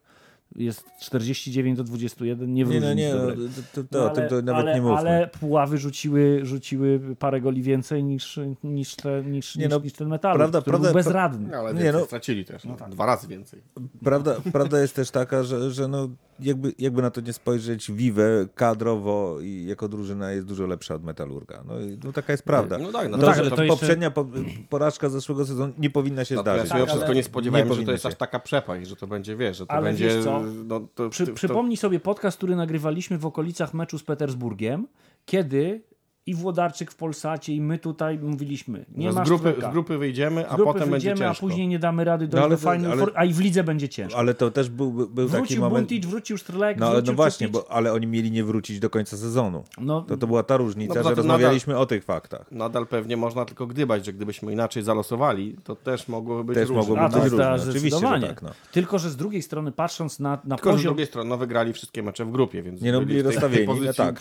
Jest 49 do 21, nie Nie, wróży no nie, no, to, to, No to, o tym nawet ale, nie mówmy. Ale Puławy rzuciły, rzuciły parę goli więcej niż, niż, te, niż, Nie niż, no, niż ten metal, prawda- który prawda- był bezradny. No, ale Nie, no. stracili też. No, Dwa razy więcej. Prawda, prawda jest też taka, że, że no, jakby, jakby na to nie spojrzeć, Vive kadrowo i jako drużyna jest dużo lepsza od Metalurga. No, i- no taka jest prawda. No tak, no to, tak, że ale to jeszcze- poprzednia po, porażka z zeszłego sezonu nie powinna się Natomiast zdarzyć. mimo Tak, wszystko nie spodziewałem nie się, że to jest powinno aż się. taka przepaść, że to będzie, wiesz, że to Ale będzie... No, to, Przy, to- przypomnij sobie podcast, który nagrywaliśmy w okolicach meczu z Petersburgiem, kiedy i Włodarczyk w Polsacie i my tutaj mówiliśmy, nie z masz grupy, z grupy wyjdziemy, a Z grupy potem wyjdziemy, będzie a ciężko. później nie damy rady dojść No ale do Final ale- Four, a i w lidze będzie ciężko. Ale to też był, był taki wrócił moment... Buntic, wrócił Strzelek, No, ale wrócił no właśnie, bo, ale oni mieli nie wrócić do końca sezonu. No, To, to była ta różnica, No że rozmawialiśmy o tych faktach. Nadal pewnie można tylko gdybać, że gdybyśmy inaczej zalosowali, to też mogłoby być Też różnie. mogłoby a, być różne, oczywiście, że tak, no. Tylko, że z drugiej strony patrząc na, na Tylko, że z poziom, drugiej strony no, wygrali wszystkie mecze w grupie, więc Nie, no, byli rozstawieni, pozycji no tak.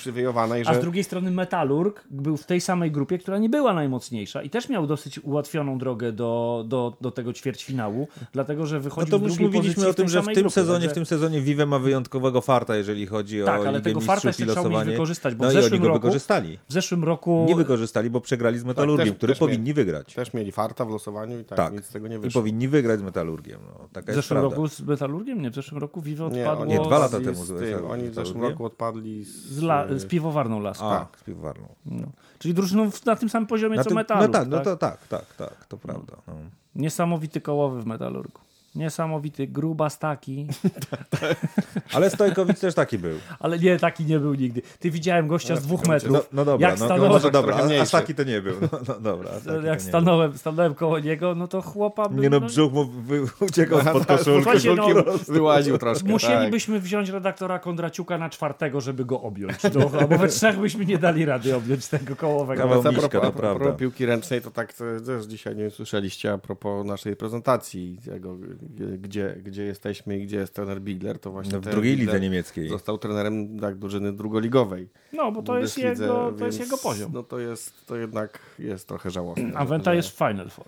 a z drugiej strony Metalurg był w tej samej grupie, która nie była najmocniejsza i też miał dosyć ułatwioną drogę do, do, do tego ćwierćfinału, dlatego że No wychodził to w już drugiej mówiliśmy o tym, że w tym grupie, sezonie, także- w tym sezonie Vive ma wyjątkowego farta, jeżeli chodzi Tak, o ale Ligę tego farta i jeszcze trzeba wykorzystać, bo no w i zeszłym oni go roku- wykorzystali. W zeszłym roku Nie wykorzystali, bo przegrali z Metalurgiem, też- który też powinni mieli- wygrać. też mieli farta w losowaniu i tak, Tak. nic z tego nie I wyszło. powinni wygrać z Metalurgiem. No, taka w zeszłym prawda. roku z Metalurgiem, nie, w zeszłym roku Vivo Nie, odpadło Nie, dwa lata temu z. Oni w zeszłym roku odpadli z, z, la, z piwowarną Laską. A, z piwowarną. No. Czyli drużyną na tym samym poziomie Na co tym- Metalurg. no tak, no tak? to tak, tak, tak, to prawda. No. Niesamowity kołowy w Metalurgu. Niesamowity, gruba staki, Ale Stojkowicz też taki był. ale nie, taki nie był nigdy. Ty widziałem gościa z dwóch metrów. No, no dobra, jak no, stanąłem, no może dobra, a, aż taki to nie był. No, no dobra, taki jak nie był. stanąłem, stanąłem koło niego, no to chłopa był... Nie no, no, brzuch mu uciekał spod koszulki. Słuchajcie, no, Wyłaził troszkę. Musielibyśmy wziąć redaktora Kondraciuka na czwartego, żeby go objąć. No, albo we trzech byśmy nie dali rady objąć tego kołowego. Kawał Tak. A propos, to a prawda. propos piłki ręcznej, to tak też dzisiaj nie słyszeliście a propos naszej prezentacji, tego, gdzie, gdzie jesteśmy i gdzie jest trener Bigler, to właśnie No, w drugiej Bigler lidze niemieckiej. Został trenerem tak, drużyny drugoligowej. No, bo to jest, jego, to jest więc, jego poziom. No to jest, to jednak jest trochę żałosne. A Wenta że- jest w Final Four.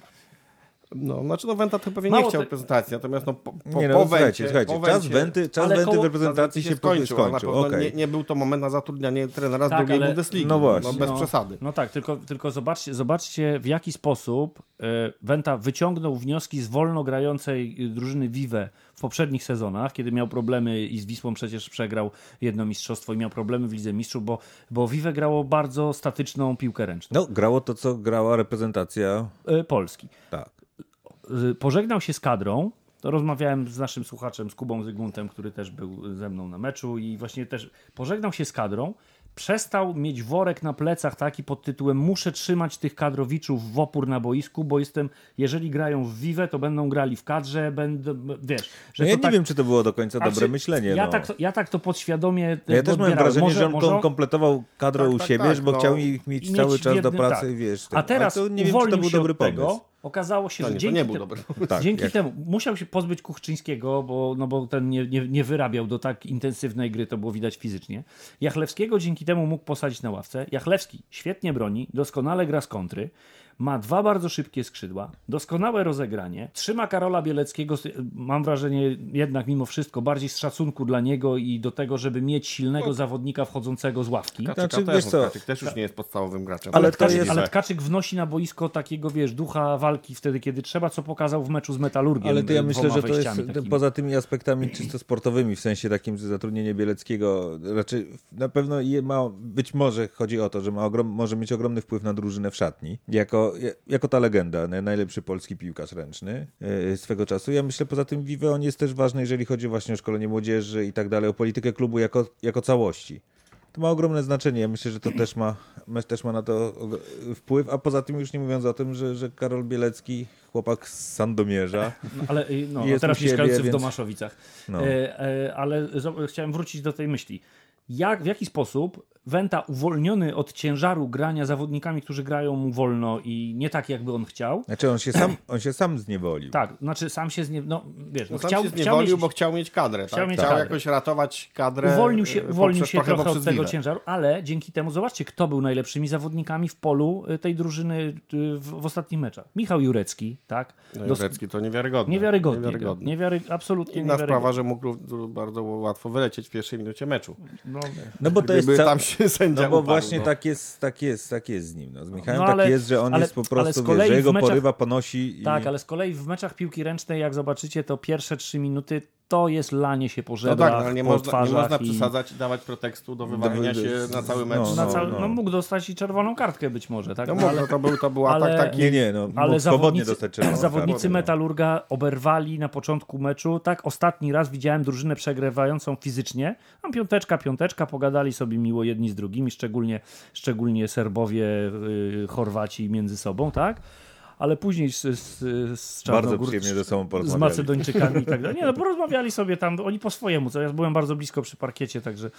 No, znaczy no Wenta to pewnie Mało nie chciał te- prezentacji, natomiast no po, po, Nie no, po słuchajcie, Wencie, słuchajcie, po czas Wencie- Wenty, czas Wenty koło- w reprezentacji się skończył. na skończył. pewno okej. nie, nie był to moment na zatrudnianie trenera z Tak, drugiej ale- Bundesligi. No właśnie. bez No. przesady. No tak, tylko, tylko zobaczcie, zobaczcie w jaki sposób e, Wenta wyciągnął wnioski z wolno grającej drużyny Vive w poprzednich sezonach, kiedy miał problemy i z Wisłą przecież przegrał jedno mistrzostwo i miał problemy w Lidze Mistrzów, bo, bo Vive grało bardzo statyczną piłkę ręczną No, grało to, co grała reprezentacja. e, Polski. Tak. Y, Pożegnał się z kadrą. To rozmawiałem z naszym słuchaczem, z Kubą Zygmuntem, który też był ze mną na meczu i właśnie też pożegnał się z kadrą. Przestał mieć worek na plecach taki pod tytułem muszę trzymać tych kadrowiczów w opór na boisku, bo jestem, jeżeli grają w Vive, to będą grali w kadrze, będą, wiesz, że No to ja nie tak, wiem, czy to było do końca Znaczy, dobre myślenie. Ja, no. tak, to- ja tak to podświadomie No ja też odbierałem. wrażenie, Może- że on może- kompletował kadrę Tak, u tak, siebie, tak, bo no. chciał ich mieć i cały mieć czas w do jednym- pracy, tak. wiesz. A teraz Ale to nie wiem, czy to był dobry od tego, pomysł. Okazało się, No że nie, dzięki te-. Tak, Dzięki jak- temu musiał się pozbyć Kuchczyńskiego, bo, no bo ten nie, nie, nie wyrabiał do tak intensywnej gry, to było widać fizycznie. Jachlewskiego dzięki temu mógł posadzić na ławce. Jachlewski świetnie broni, doskonale gra z kontry, ma dwa bardzo szybkie skrzydła, doskonałe rozegranie, trzyma Karola Bieleckiego, mam wrażenie jednak mimo wszystko bardziej z szacunku dla niego i do tego, żeby mieć silnego zawodnika wchodzącego z ławki. Kaczyka Znaczy, też, co- Kaczyk też już nie jest podstawowym graczem. Ale Tkaczyk, jest- ale Tkaczyk wnosi na boisko takiego, wiesz, ducha walki wtedy, kiedy trzeba, co pokazał w meczu z Metalurgiem. Ale to ja y, myślę, że to jest takimi. poza tymi aspektami czysto sportowymi, w sensie takim, że zatrudnienie Bieleckiego raczej na pewno je ma, być może chodzi o to, że ma ogrom, może mieć ogromny wpływ na drużynę w szatni, jako, jako ta legenda, na- najlepszy polski piłkarz ręczny yy, swego czasu. Ja myślę, poza tym Vive on jest też ważny, jeżeli chodzi właśnie o szkolenie młodzieży i tak dalej, o politykę klubu jako, jako całości. To ma ogromne znaczenie. Ja myślę, że to też ma, też ma na to wpływ, a poza tym już nie mówiąc o tym, że, że Karol Bielecki, chłopak z Sandomierza, No, ale no, Jest teraz siebie, mieszkający w więc- Domaszowicach. No. E, e, ale chciałem wrócić do tej myśli. Jak, w jaki sposób Wenta uwolniony od ciężaru grania zawodnikami, którzy grają mu wolno i nie tak, jakby on chciał. Znaczy on się sam, on się sam zniewolił. Tak, znaczy sam się znie... No, wiesz, no, No, sam chciał, się chciał zniewolił, mieć, bo chciał mieć kadrę. chciał tak? mieć chciał kadrę. jakoś ratować kadrę. Uwolnił się, uwolnił się trochę poprzez od tego ciężaru, ale dzięki temu zobaczcie, kto był najlepszymi zawodnikami w polu y, tej drużyny y, w, w ostatnich meczach. Michał Jurecki, tak? No, Dos- Jurecki to niewiarygodne. Niewiarygodnie. Niewiarygodne. Niewiary, absolutnie Inna niewiarygodnie. sprawa, że mógł bardzo łatwo wylecieć w pierwszej minucie meczu. No, No bo to jest Gdyby ca- tam się sędzia No bo uparł, właśnie no. tak jest, tak jest, tak jest z nim. No, z Michałem No tak ale- jest, że on ale- jest po prostu, wie, że jego meczach- porywa ponosi i... Tak, ale z kolei w meczach piłki ręcznej, jak zobaczycie, to pierwsze trzy minuty to jest lanie się po No żebrach, tak, no, nie, po można, nie można i- przesadzać i dawać pretekstu do wywalenia się na cały mecz. no, Na no, cały, no. no, mógł dostać i czerwoną kartkę być może, tak? No, No, mógł, ale, no to był, to był atak ale- taki... Nie, nie, no, ale zawodnicy, dostać czerwoną zawodnicy no. Metalurga oberwali na początku meczu. Tak, ostatni raz widziałem drużynę przegrywającą fizycznie. Tam piąteczka, piąteczka, pogadali sobie miło jedni z drugimi, szczególnie, szczególnie Serbowie, y, Chorwaci między sobą, tak? Ale później z, z, z Bardzo Czarnogór- przyjemnie ze sobą z porozmawiali. Macedończykami i tak dalej. Nie, no porozmawiali sobie tam, oni po swojemu, co ja byłem bardzo blisko przy parkiecie, także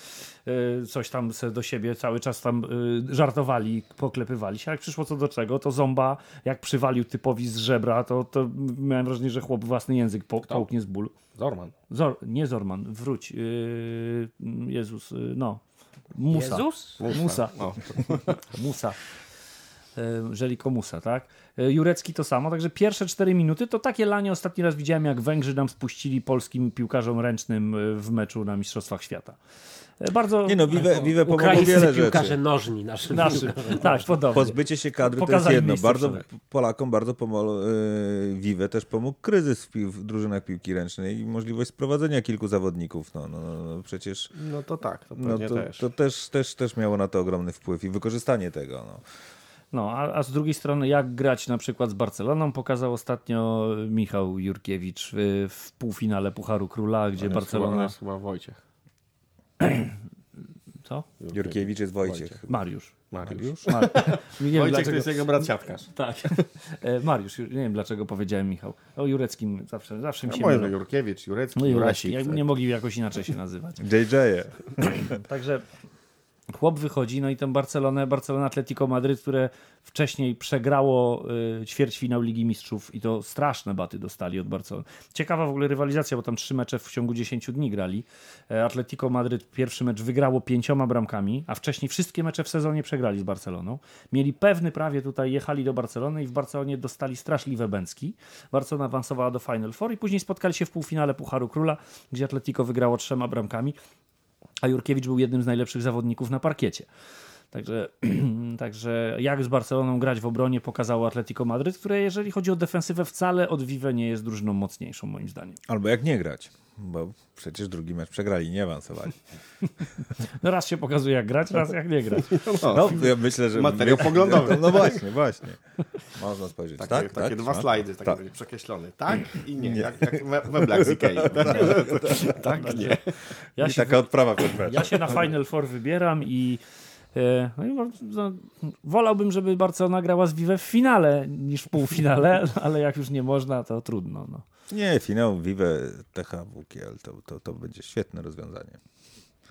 y, coś tam se do siebie cały czas tam y, żartowali, poklepywali się. Jak przyszło co do czego, to Zomba, jak przywalił typowi z żebra, to, to miałem wrażenie, że chłop własny język po, połknie z bólu. Zorman. Zor, nie Zorman, wróć. Yy, Jezus, yy, no. Musa. Jezus? Musa. No. Musa. E, Żeliko Musa, tak? E, Jurecki to samo, także pierwsze cztery minuty to takie lanie ostatni raz widziałem, jak Węgrzy nam spuścili polskim piłkarzom ręcznym e, w meczu na Mistrzostwach Świata. E, Bardzo... Nie no, Vive, Vive pomogło wiele piłkarze rzeczy. nożni naszym Naszym, tak, podobnie. Pozbycie się kadry to jest Pokazali jedno. Bardzo. Polakom bardzo pomogło. Yy, Vive też pomógł kryzys w, pił, w drużynach piłki ręcznej i możliwość sprowadzenia kilku zawodników. No, no, no, no przecież No to tak, to no, to, też. to też, też, też miało na to ogromny wpływ i wykorzystanie tego. No. No, a, a z drugiej strony, jak grać na przykład z Barceloną, pokazał ostatnio Michał Jurkiewicz w, w półfinale Pucharu Króla, gdzie On jest chyba- Barcelona... jest chyba Wojciech. Co? Jurkiewicz jest Wojciech. Mariusz. Mariusz. Mar... nie wiem, Wojciech to dlaczego... jest jego brat siatkarz. Tak. E, Mariusz, nie wiem dlaczego powiedziałem Michał. O Jureckim zawsze, zawsze mi No się no, mylą. Jurkiewicz, Jurecki, No Jurasik. Nie mogli jakoś inaczej się nazywać. JJ. Także chłop wychodzi, no i tę Barcelonę, Barcelona Atletico Madryt, które wcześniej przegrało y, ćwierćfinał Ligi Mistrzów i to straszne baty dostali od Barcelony. Ciekawa w ogóle rywalizacja, bo tam trzy mecze w ciągu 10 dni grali. E, Atletico Madryt pierwszy mecz wygrało pięcioma bramkami, a wcześniej wszystkie mecze w sezonie przegrali z Barceloną. Mieli pewny prawie tutaj, jechali do Barcelony i w Barcelonie dostali straszliwe bęcki. Barcelona awansowała do Final Four i później spotkali się w półfinale Pucharu Króla, gdzie Atletico wygrało trzema bramkami a Jurkiewicz był jednym z najlepszych zawodników na parkiecie. Także, także jak z Barceloną grać w obronie pokazało Atletico Madryt, które jeżeli chodzi o defensywę wcale od Vive nie jest drużyną mocniejszą moim zdaniem. Albo jak nie grać. Bo przecież drugi mecz przegrali, nie awansowali. No raz się pokazuje jak grać, raz jak nie grać. No, ja myślę, że... Materiał poglądowy. No właśnie, właśnie. Można spojrzeć. Takie, tak, takie tak, dwa tak. slajdy, tak, Tak. będzie przekreślony. Tak i nie, jak, jak we- weblak z Ikei. tak, nie. Ja I się, taka odprawa ja się na Final Four wybieram i no i no, wolałbym, żeby Barcelona grała z Vive w finale niż w półfinale, ale jak już nie można, to trudno. No. Nie, finał Vive THW Kiel to, to, to będzie świetne rozwiązanie.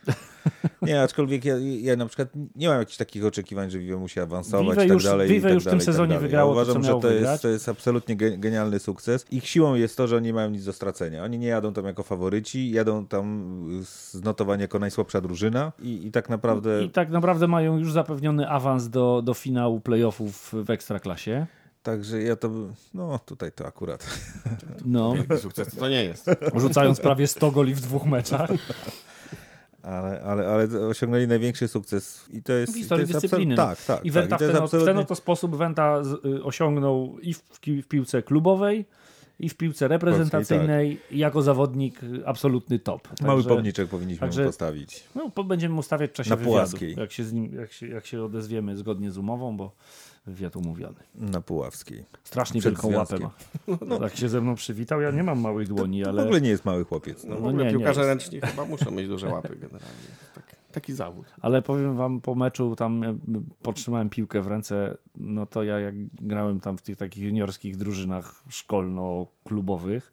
Nie, aczkolwiek ja, ja na przykład nie mam jakichś takich oczekiwań, że Vive musi awansować Vive i tak już- dalej. Vive i tak już w tym i tak sezonie dalej. wygrało ja to, co uważam, że miało to jest, to jest absolutnie ge- genialny sukces. Ich siłą jest to, że oni nie mają nic do stracenia. Oni nie jadą tam jako faworyci, jadą tam z notowania jako najsłabsza drużyna i, i tak naprawdę... I tak naprawdę mają już zapewniony awans do, do finału playoffów w Ekstraklasie. Także ja to... No, tutaj to akurat... No, Wielki sukces to nie jest. rzucając prawie 100 goli w dwóch meczach. Ale, ale, ale osiągnęli największy sukces i to jest... W i to historii jest dyscypliny. absolut- Tak, tak. I tak. Wenta I w to ten, jest w absolutnie... ten oto sposób Wenta y, osiągnął i w, w piłce klubowej, i w piłce reprezentacyjnej, i jako zawodnik absolutny top. Mały Także- pomniczek powinniśmy także- mu postawić. No, będziemy mu stawiać w czasie Na wywiadu, jak się, nim, jak, się, jak się odezwiemy zgodnie z umową, bo wywiad umówiony. Na Puławskiej. Strasznie Przed wielką łapę ma. Tak się ze mną przywitał, ja nie mam małych dłoni, W ale... ogóle nie jest mały chłopiec. No. No, w No ogóle nie, nie piłkarze jest. ręczni chyba muszą mieć duże łapy generalnie. Tak, taki zawód. Ale powiem wam, po meczu tam e, potrzymałem piłkę w ręce, no to ja jak grałem tam w tych takich juniorskich drużynach szkolno-klubowych,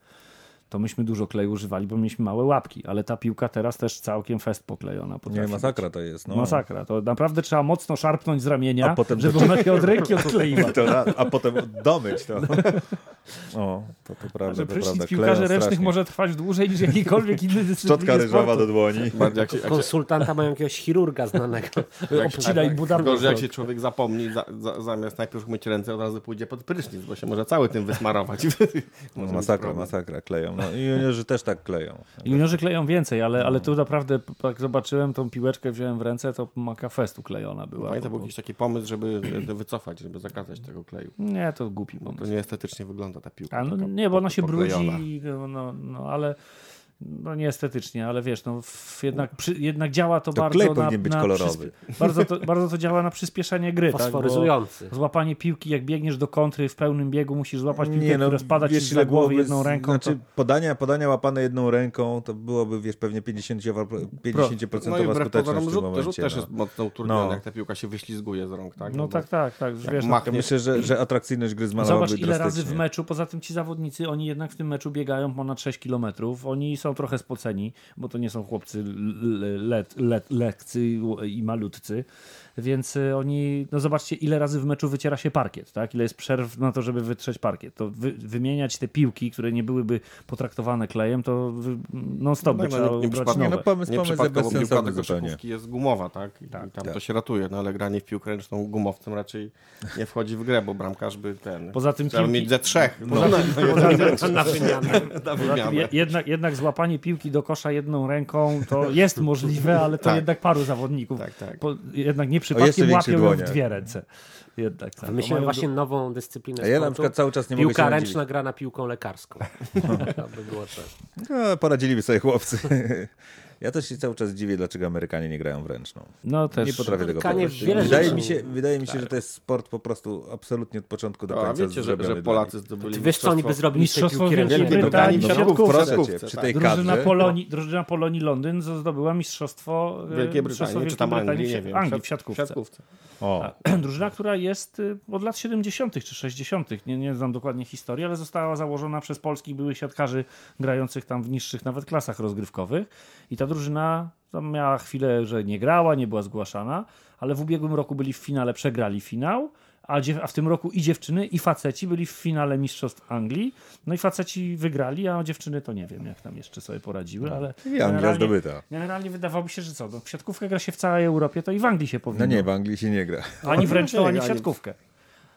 to myśmy dużo kleju używali, bo mieliśmy małe łapki, ale ta piłka teraz też całkiem fest poklejona. Nie, potrafi masakra być. to jest. No. Masakra. To naprawdę trzeba mocno szarpnąć z ramienia, A potem żeby to- ona się od ręki odkleiła. To a potem domyć to. O, to, to prawda, Że to prawda. piłkarzy ręcznych strasznie. może trwać dłużej niż jakikolwiek inny dyscyplin Szczotka ryżowa do dłoni. Bardziej jak się, jak się, Konsultanta mają jakiegoś chirurga znanego. Obcinaj buda tylko, że jak się człowiek zapomni, za, za, zamiast najpierw myć ręce, od razu pójdzie pod prysznic, bo się może cały tym wysmarować. No, masakra, masakra, kleją. No, I juniorzy też tak kleją. Juniorzy kleją więcej, ale, ale No. tu naprawdę, jak zobaczyłem tą piłeczkę, wziąłem w ręce, to maka festu klejona była. Pamiętam, był jakiś taki pomysł, żeby wycofać, żeby zakazać tego kleju. Nie, to głupi To pomysł. nieestetycznie wygląda ta piłka. A, no, taka nie, bo ona się poklejona. brudzi, no, no, no ale no nie estetycznie, ale wiesz, no, w, jednak, przy, jednak działa to, To bardzo klej na, powinien być na kolorowy. bardzo, to, bardzo to działa na przyspieszenie gry. Tak? Fosforyzujący. złapanie piłki, jak biegniesz do kontry w pełnym biegu, musisz złapać piłkę, Nie, no, która spada ci wiesz, głowy byłoby jedną ręką. Znaczy, to... podania, podania łapane jedną ręką, to byłoby, wiesz, pewnie 50, 50% No i skuteczność pozorom w tym rzut, momencie. rzut też no. jest mocno utrudniony, No. jak ta piłka się wyślizguje z rąk. Tak? No bo tak, tak, tak. Wiesz, no, Ja myślę, że, że atrakcyjność gry zmalałaby Zobacz, ile razy w meczu, poza tym ci zawodnicy, oni jednak w tym meczu biegają ponad 6 km. Oni są trochę spoceni, bo to nie są chłopcy lekcy i malutcy, więc y, oni, no zobaczcie, ile razy w meczu wyciera się parkiet, tak? Ile jest przerw na to, żeby wytrzeć parkiet. To wy, wymieniać te piłki, które nie byłyby potraktowane klejem, to wy- non-stop No, by no, trzeba nie- nie brać. Nie, nowe. no pomysł, pomysł jest Nieprzypadkowo piłka bezsensowny do zupełnie. koszykówki jest gumowa, tak? I, Tak. tam Tak. to się ratuje, no ale granie w piłkę ręczną gumowcem raczej nie wchodzi w grę, bo bramkarz by ten... Poza tym piłki- mieć ze trzech. No, Poza tym, poza tym, Na wymianę. na jednak, jednak złapanie piłki do kosza jedną ręką to jest możliwe, ale to Tak. jednak paru zawodników. Tak, tak. Po, jednak nie przypadkiem łapią ją w dwie ręce. Jednak tak. Myślałem Mają właśnie nową dyscyplinę A ja na sportu. przykład cały czas nie mogę Piłka się ręczna gra na piłką lekarską. to by było coś. No, poradziliby sobie chłopcy. Ja też się cały czas dziwię, dlaczego Amerykanie nie grają w ręczną. No też. Nie potrafię tego Amerykanie powiedzieć. wiele Wydaje mi się, wydaje mi się, że to jest sport po prostu absolutnie od początku do No, a końca wiecie, że, że Polacy zdobyli wiesz, co oni by zrobili z tej Mistrzostwo Wielkiej? Brytanii No, w no, siatkówce. cię, tak. przy tej Drużyna kadrze. Polonii, drużyna Polonii Londyn zdobyła mistrzostwo e, Wielkiej Brytanii, czy tam Anglii, nie w wiem. Anglii w W siatkówce. siatkówce. O, Drużyna, która jest y, od lat 70. czy 60. Nie, nie znam dokładnie historii, ale została założona przez polskich byłych siatkarzy grających tam w niższych nawet klasach rozgrywkowych. I ta drużyna tam miała chwilę, że nie grała, nie była zgłaszana, ale w ubiegłym roku byli w finale, przegrali finał. A, dziew- a w tym roku i dziewczyny, i faceci byli w finale Mistrzostw Anglii. No i faceci wygrali, a dziewczyny to nie wiem, jak tam jeszcze sobie poradziły, ale i Anglia generalnie, zdobyta. generalnie wydawałoby się, że co, no, w siatkówkę gra się w całej Europie, to i w Anglii się powinno. No nie, w Anglii się nie gra. Ani w ręczną, Nie, ani w siatkówkę.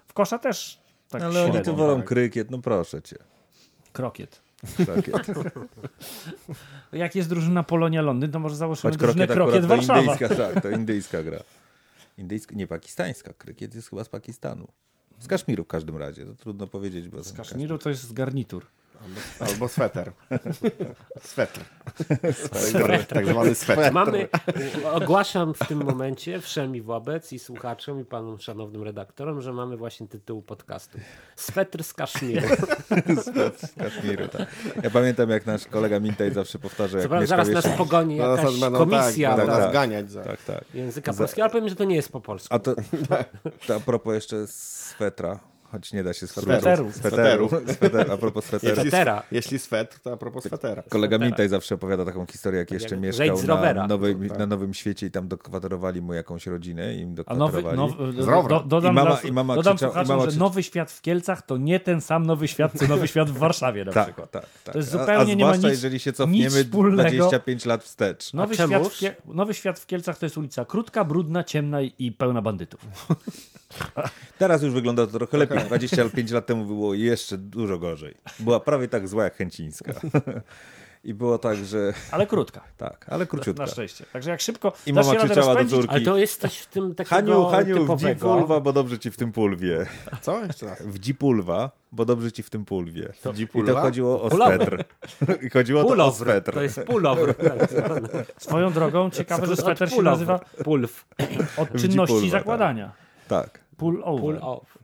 W kosza też tak Ale oni tu średnio. wolą krykiet, no proszę cię. Krokiet. Krokiet. Jak jest drużyna Polonia Londyn, to może założymy Choć drużynę krokiet Krokiet Warszawa. indyjska, tak, to indyjska gra. Indyjska, nie pakistańska. Krykiet jest chyba z Pakistanu. Z Kaszmiru w każdym razie, to trudno powiedzieć. Bo Z Kaszmiru to jest z garnitur. Albo sweter. Swetr. Tak, tak zwany swetr. Mamy, ogłaszam w tym momencie wszemi wobec i słuchaczom i panom szanownym redaktorom, że mamy właśnie tytuł podcastu. Swetr z Kaszmiru. z Kaszmiru. Tak. Ja pamiętam, jak nasz kolega Mintaj zawsze powtarza, jak Zaraz, mieszkał zaraz jeszcze... nas pogoni No, jakaś zaraz będą, komisja tak, tak, nas ganiać za... Tak, tak. języka polskiego, ale powiem, że to nie jest po polsku. A to, to a propos jeszcze swetra, choć nie da się z Sweteru. Sweteru. Sweteru. A propos sweteru. Jeśli, Swetera. jeśli swet, to a propos swetera. Kolega Mintaj zawsze opowiada taką historię, jak jeszcze jak mieszkał na, nowej, Tak. na Nowym Świecie i tam dokwaterowali mu jakąś rodzinę i im A nowy, dokwaterowali. nowy, Z rowra. do, dodam, I mama- dla- i mama dodam krzyczała- i mama że Nowy Świat w Kielcach to nie ten sam Nowy Świat, co Nowy Świat w Warszawie na Tak, przykład. tak, tak. To jest A- zupełnie a nie ma zwłaszcza nic- jeżeli się cofniemy wspólnego. 25 lat wstecz. Nowy A świat, w Kie- Nowy Świat w Kielcach to jest ulica krótka, brudna, ciemna i pełna bandytów. Teraz już wygląda to trochę lepiej. 25 lat temu było jeszcze dużo gorzej. Była prawie tak zła jak Chęcińska. I było tak, że Ale krótka. tak, ale króciutka. Na szczęście. Także jak szybko I mama krzyczała do córki. Ale to jest coś w tym takiego Haniu, Haniu, w dzipulwa, bo dobrze ci w tym pulwie. Co? Jeszcze raz. W dzipulwa, bo dobrze ci w tym pulwie. I to chodziło o swetr. I chodziło to o swetr. To jest pulowr. Swoją drogą ciekawe, że Od sweter się nazywa Pulw. od czynności tak. zakładania. Tak. Pull over. Pull off.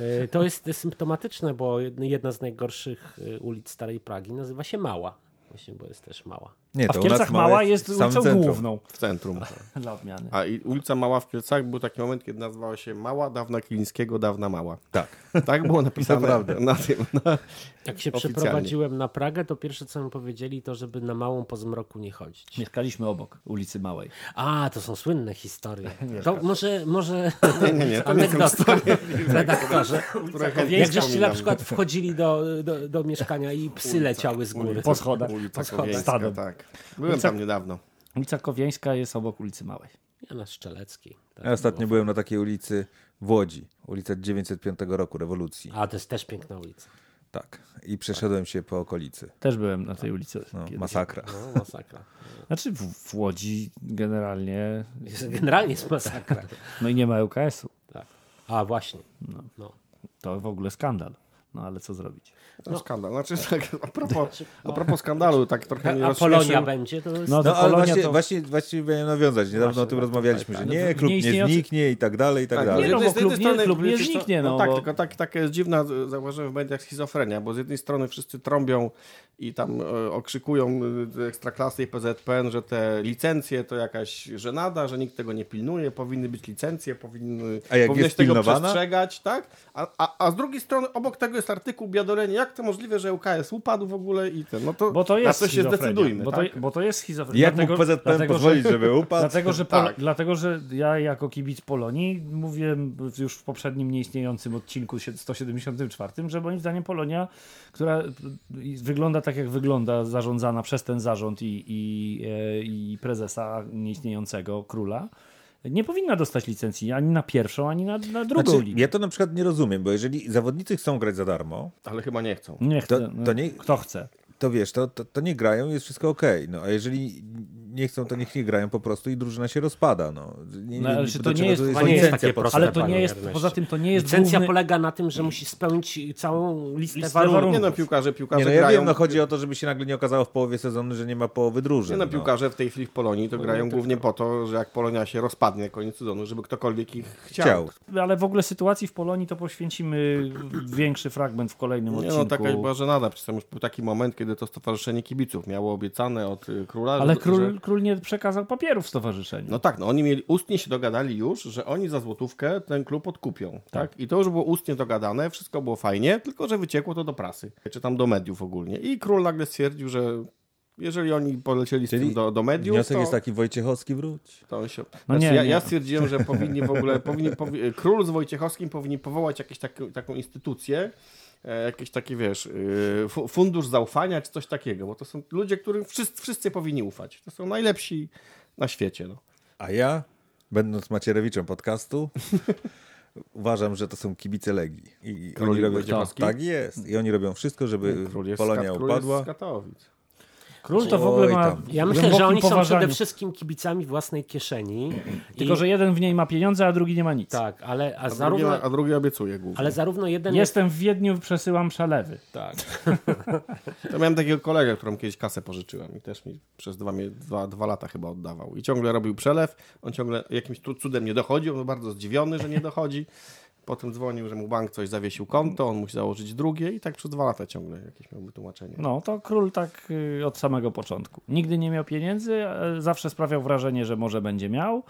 Y, To jest symptomatyczne, bo jedna z najgorszych y, ulic Starej Pragi nazywa się Mała. Właśnie, bo jest też mała. Nie, A w Kielcach Mała jest w samym ulicą centrum. główną W centrum. dla odmiany. A i ulica Mała w Kielcach był taki moment, kiedy nazywała się Mała Dawna Kilińskiego, Dawna Mała. Tak. Tak było napisane Naprawdę. na tym. Na... Jak się Oficjalnie. przeprowadziłem na Pragę, to pierwsze co mi powiedzieli, to żeby na Małą po zmroku nie chodzić. Mieszkaliśmy obok ulicy Małej. A, to są słynne historie. To może, może Nie, nie, nie, to nie są anegdotka redaktorze. Jak żeście na przykład wchodzili do, do, do mieszkania i psy leciały z góry. Po schodach. Kowiejska, Stadem. Tak. Byłem tam niedawno. Ulica Kowiańska jest obok ulicy Małej. Ja na Szczeleckiej. Tak Ja ostatnio było. byłem na takiej ulicy w Łodzi. Ulica 905 roku rewolucji. A, to jest też piękna ulica. Tak. I przeszedłem się po okolicy. Też byłem na tej ulicy. No, masakra. No, masakra. Znaczy w, w Łodzi generalnie, Jest- Generalnie jest masakra. no i nie ma ŁKS-u. Tak. A, właśnie. No. To w ogóle skandal. No ale co zrobić? To skandal. Znaczy, tak, a, propos, a propos skandalu, tak trochę mnie A. Polonia będzie, to jest... No, No ale Polonia właśnie, to... właśnie, właściwie nawiązać. Niedawno Właśnie, o tym tak, rozmawialiśmy, że tak. nie, No, klub nie nieistniejący- zniknie i tak dalej, i tak Tak, dalej. Nie, no, z bo jednej klub nie- strony, klub nie wiecie co, zniknie, no, tak, bo- tylko tak, taka jest dziwna, zauważyłem w mediach schizofrenia, bo z jednej strony wszyscy trąbią i tam e, okrzykują e, Ekstraklasy i PZPN, że te licencje to jakaś żenada, że nikt tego nie pilnuje, powinny być licencje, powinny, A jak powinno jest się tego pilnowana? przestrzegać, tak? A, a, a z drugiej strony obok tego jest artykuł biadolenia, jak to możliwe, że UKS upadł w ogóle i ten, no to, Bo to na jest to się zdecydujmy, bo, tak? to, bo to jest schizofrenia. Jak mógł PZPN dlatego, pozwolić, że, żeby upadł? Dlatego że, Tak. dlatego, że ja jako kibic Polonii mówiłem już w poprzednim nieistniejącym odcinku sie- 174, że moim zdaniem Polonia, która wygląda tak jak wygląda, zarządzana przez ten zarząd i, i, e, i prezesa nieistniejącego króla, nie powinna dostać licencji ani na pierwszą, ani na, na drugą Znaczy, ligę. ja to na przykład nie rozumiem, bo jeżeli zawodnicy chcą grać za darmo, Ale chyba nie chcą. Nie to- chcę, to nie- Kto chce? to wiesz, to, to, to nie grają, jest wszystko okej. No, a jeżeli nie chcą, to niech nie grają po prostu i drużyna się rozpada. No, nie, No, ale to nie jest- to To nie jest takie proste? Ale to nie jest, poza tym to nie jest Licencja główny... polega na tym, że musi spełnić całą listę, Listę warunków. warunków. Nie no, piłkarze, piłkarze Nie, no ja grają... wiem, no chodzi o to, żeby się nagle nie okazało w połowie sezonu, że nie ma połowy drużyn. Nie no, no. piłkarze w tej chwili w Polonii to grają głównie po to, że jak Polonia się rozpadnie koniec sezonu, żeby ktokolwiek ich chciał. Chciał. Ale w ogóle sytuacji w Polonii to poświęcimy większy fragment w kolejnym Nie odcinku. no, taka była żenada. Przecież tam już był taki moment, kiedy to Stowarzyszenie Kibiców miało obiecane od y, króla, Ale że, król, że... król nie przekazał papierów stowarzyszeniu. No tak, no oni mieli, ustnie się dogadali już, że oni za złotówkę ten klub odkupią, tak? I to już było ustnie dogadane, wszystko było fajnie, tylko że wyciekło to do prasy, czy tam do mediów ogólnie. I król nagle stwierdził, że jeżeli oni polecieli z Czyli tym do, do mediów, Wniosek to... jest taki, Wojciechowski wróć. To on się... No znaczy, nie, ja, nie. ja stwierdziłem, że powinni w ogóle, powinni, powi... król z Wojciechowskim powinni powołać jakąś taką, taką instytucję, e, jakieś takie, wiesz, y, fu- fundusz zaufania czy coś takiego, bo to są ludzie, którym wszyscy, wszyscy powinni ufać. To są najlepsi na świecie. No. A ja, będąc Macierewiczem podcastu, uważam, że to są kibice Legii. I oni robią, tak jest. I oni robią wszystko, żeby Polonia upadła. z Katowic. Król to w ogóle ma. Ja myślę, że oni są poważaniu. przede wszystkim kibicami własnej kieszeni. Tylko, I- że jeden w niej ma pieniądze, a drugi nie ma nic. Tak, ale a A, zarówno, drugi, a drugi obiecuje głównie. ale zarówno jeden Jestem w Wiedniu, przesyłam przelewy. Tak. To miałem takiego kolegę, którym kiedyś kasę pożyczyłem i też mi przez dwa, dwa, dwa lata chyba oddawał. I ciągle robił przelew, on ciągle jakimś cudem nie dochodził, on był bardzo zdziwiony, że nie dochodzi. Potem dzwonił, że mu bank coś zawiesił konto, on musi założyć drugie i tak przez dwa lata ciągle jakieś miałby tłumaczenie. No, to król tak y, od samego początku. Nigdy nie miał pieniędzy, e, zawsze sprawiał wrażenie, że może będzie miał.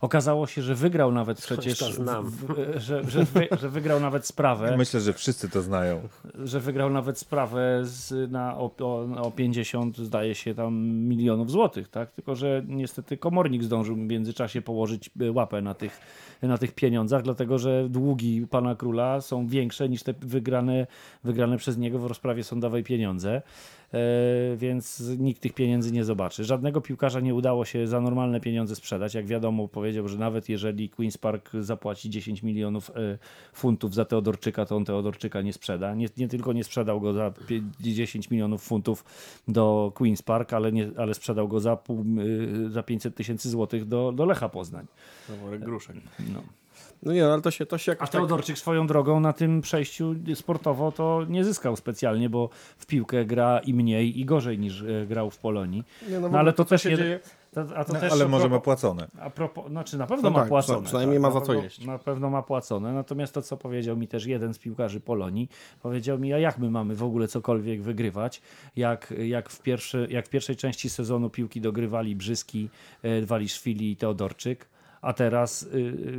Okazało się, że wygrał nawet przecież, to znam. że, że, wy, że wygrał nawet sprawę, Myślę, że wszyscy to znają. że wygrał nawet sprawę z, na, o, o, o 50, zdaje się, tam milionów złotych, tak? Tylko, że niestety komornik zdążył w międzyczasie położyć e, łapę na tych, na tych pieniądzach, dlatego, że długi pana króla są większe niż te wygrane, wygrane przez niego w rozprawie sądowej pieniądze. E, więc nikt tych pieniędzy nie zobaczy. Żadnego piłkarza nie udało się za normalne pieniądze sprzedać. Jak wiadomo, powiedział, że nawet jeżeli Queen's Park zapłaci 10 milionów e, funtów za Teodorczyka, to on Teodorczyka nie sprzeda. Nie, nie tylko nie sprzedał go za pie- 10 milionów funtów do Queen's Park, ale, nie, ale sprzedał go za, pół, y, za 500 tysięcy złotych do, do Lecha Poznań. Worek gruszek. No. No nie, no, ale to się, to się A jakoś tak... Teodorczyk swoją drogą na tym przejściu sportowo to nie zyskał specjalnie, bo w piłkę gra i mniej i gorzej niż e, grał w Polonii. Nie, no, No ale to co też się nie- dzieje... To, a to No, też ale a może ma płacone. A propos, znaczy na pewno No ma tak, płacone. przynajmniej ma na za co pewno, jeść. Na pewno ma płacone. Natomiast to, co powiedział mi też jeden z piłkarzy Polonii, powiedział mi, a jak my mamy w ogóle cokolwiek wygrywać, jak, jak, w, pierwszy, jak w pierwszej części sezonu piłki dogrywali Brzyski, e, Waliszwili i Teodorczyk, a teraz y,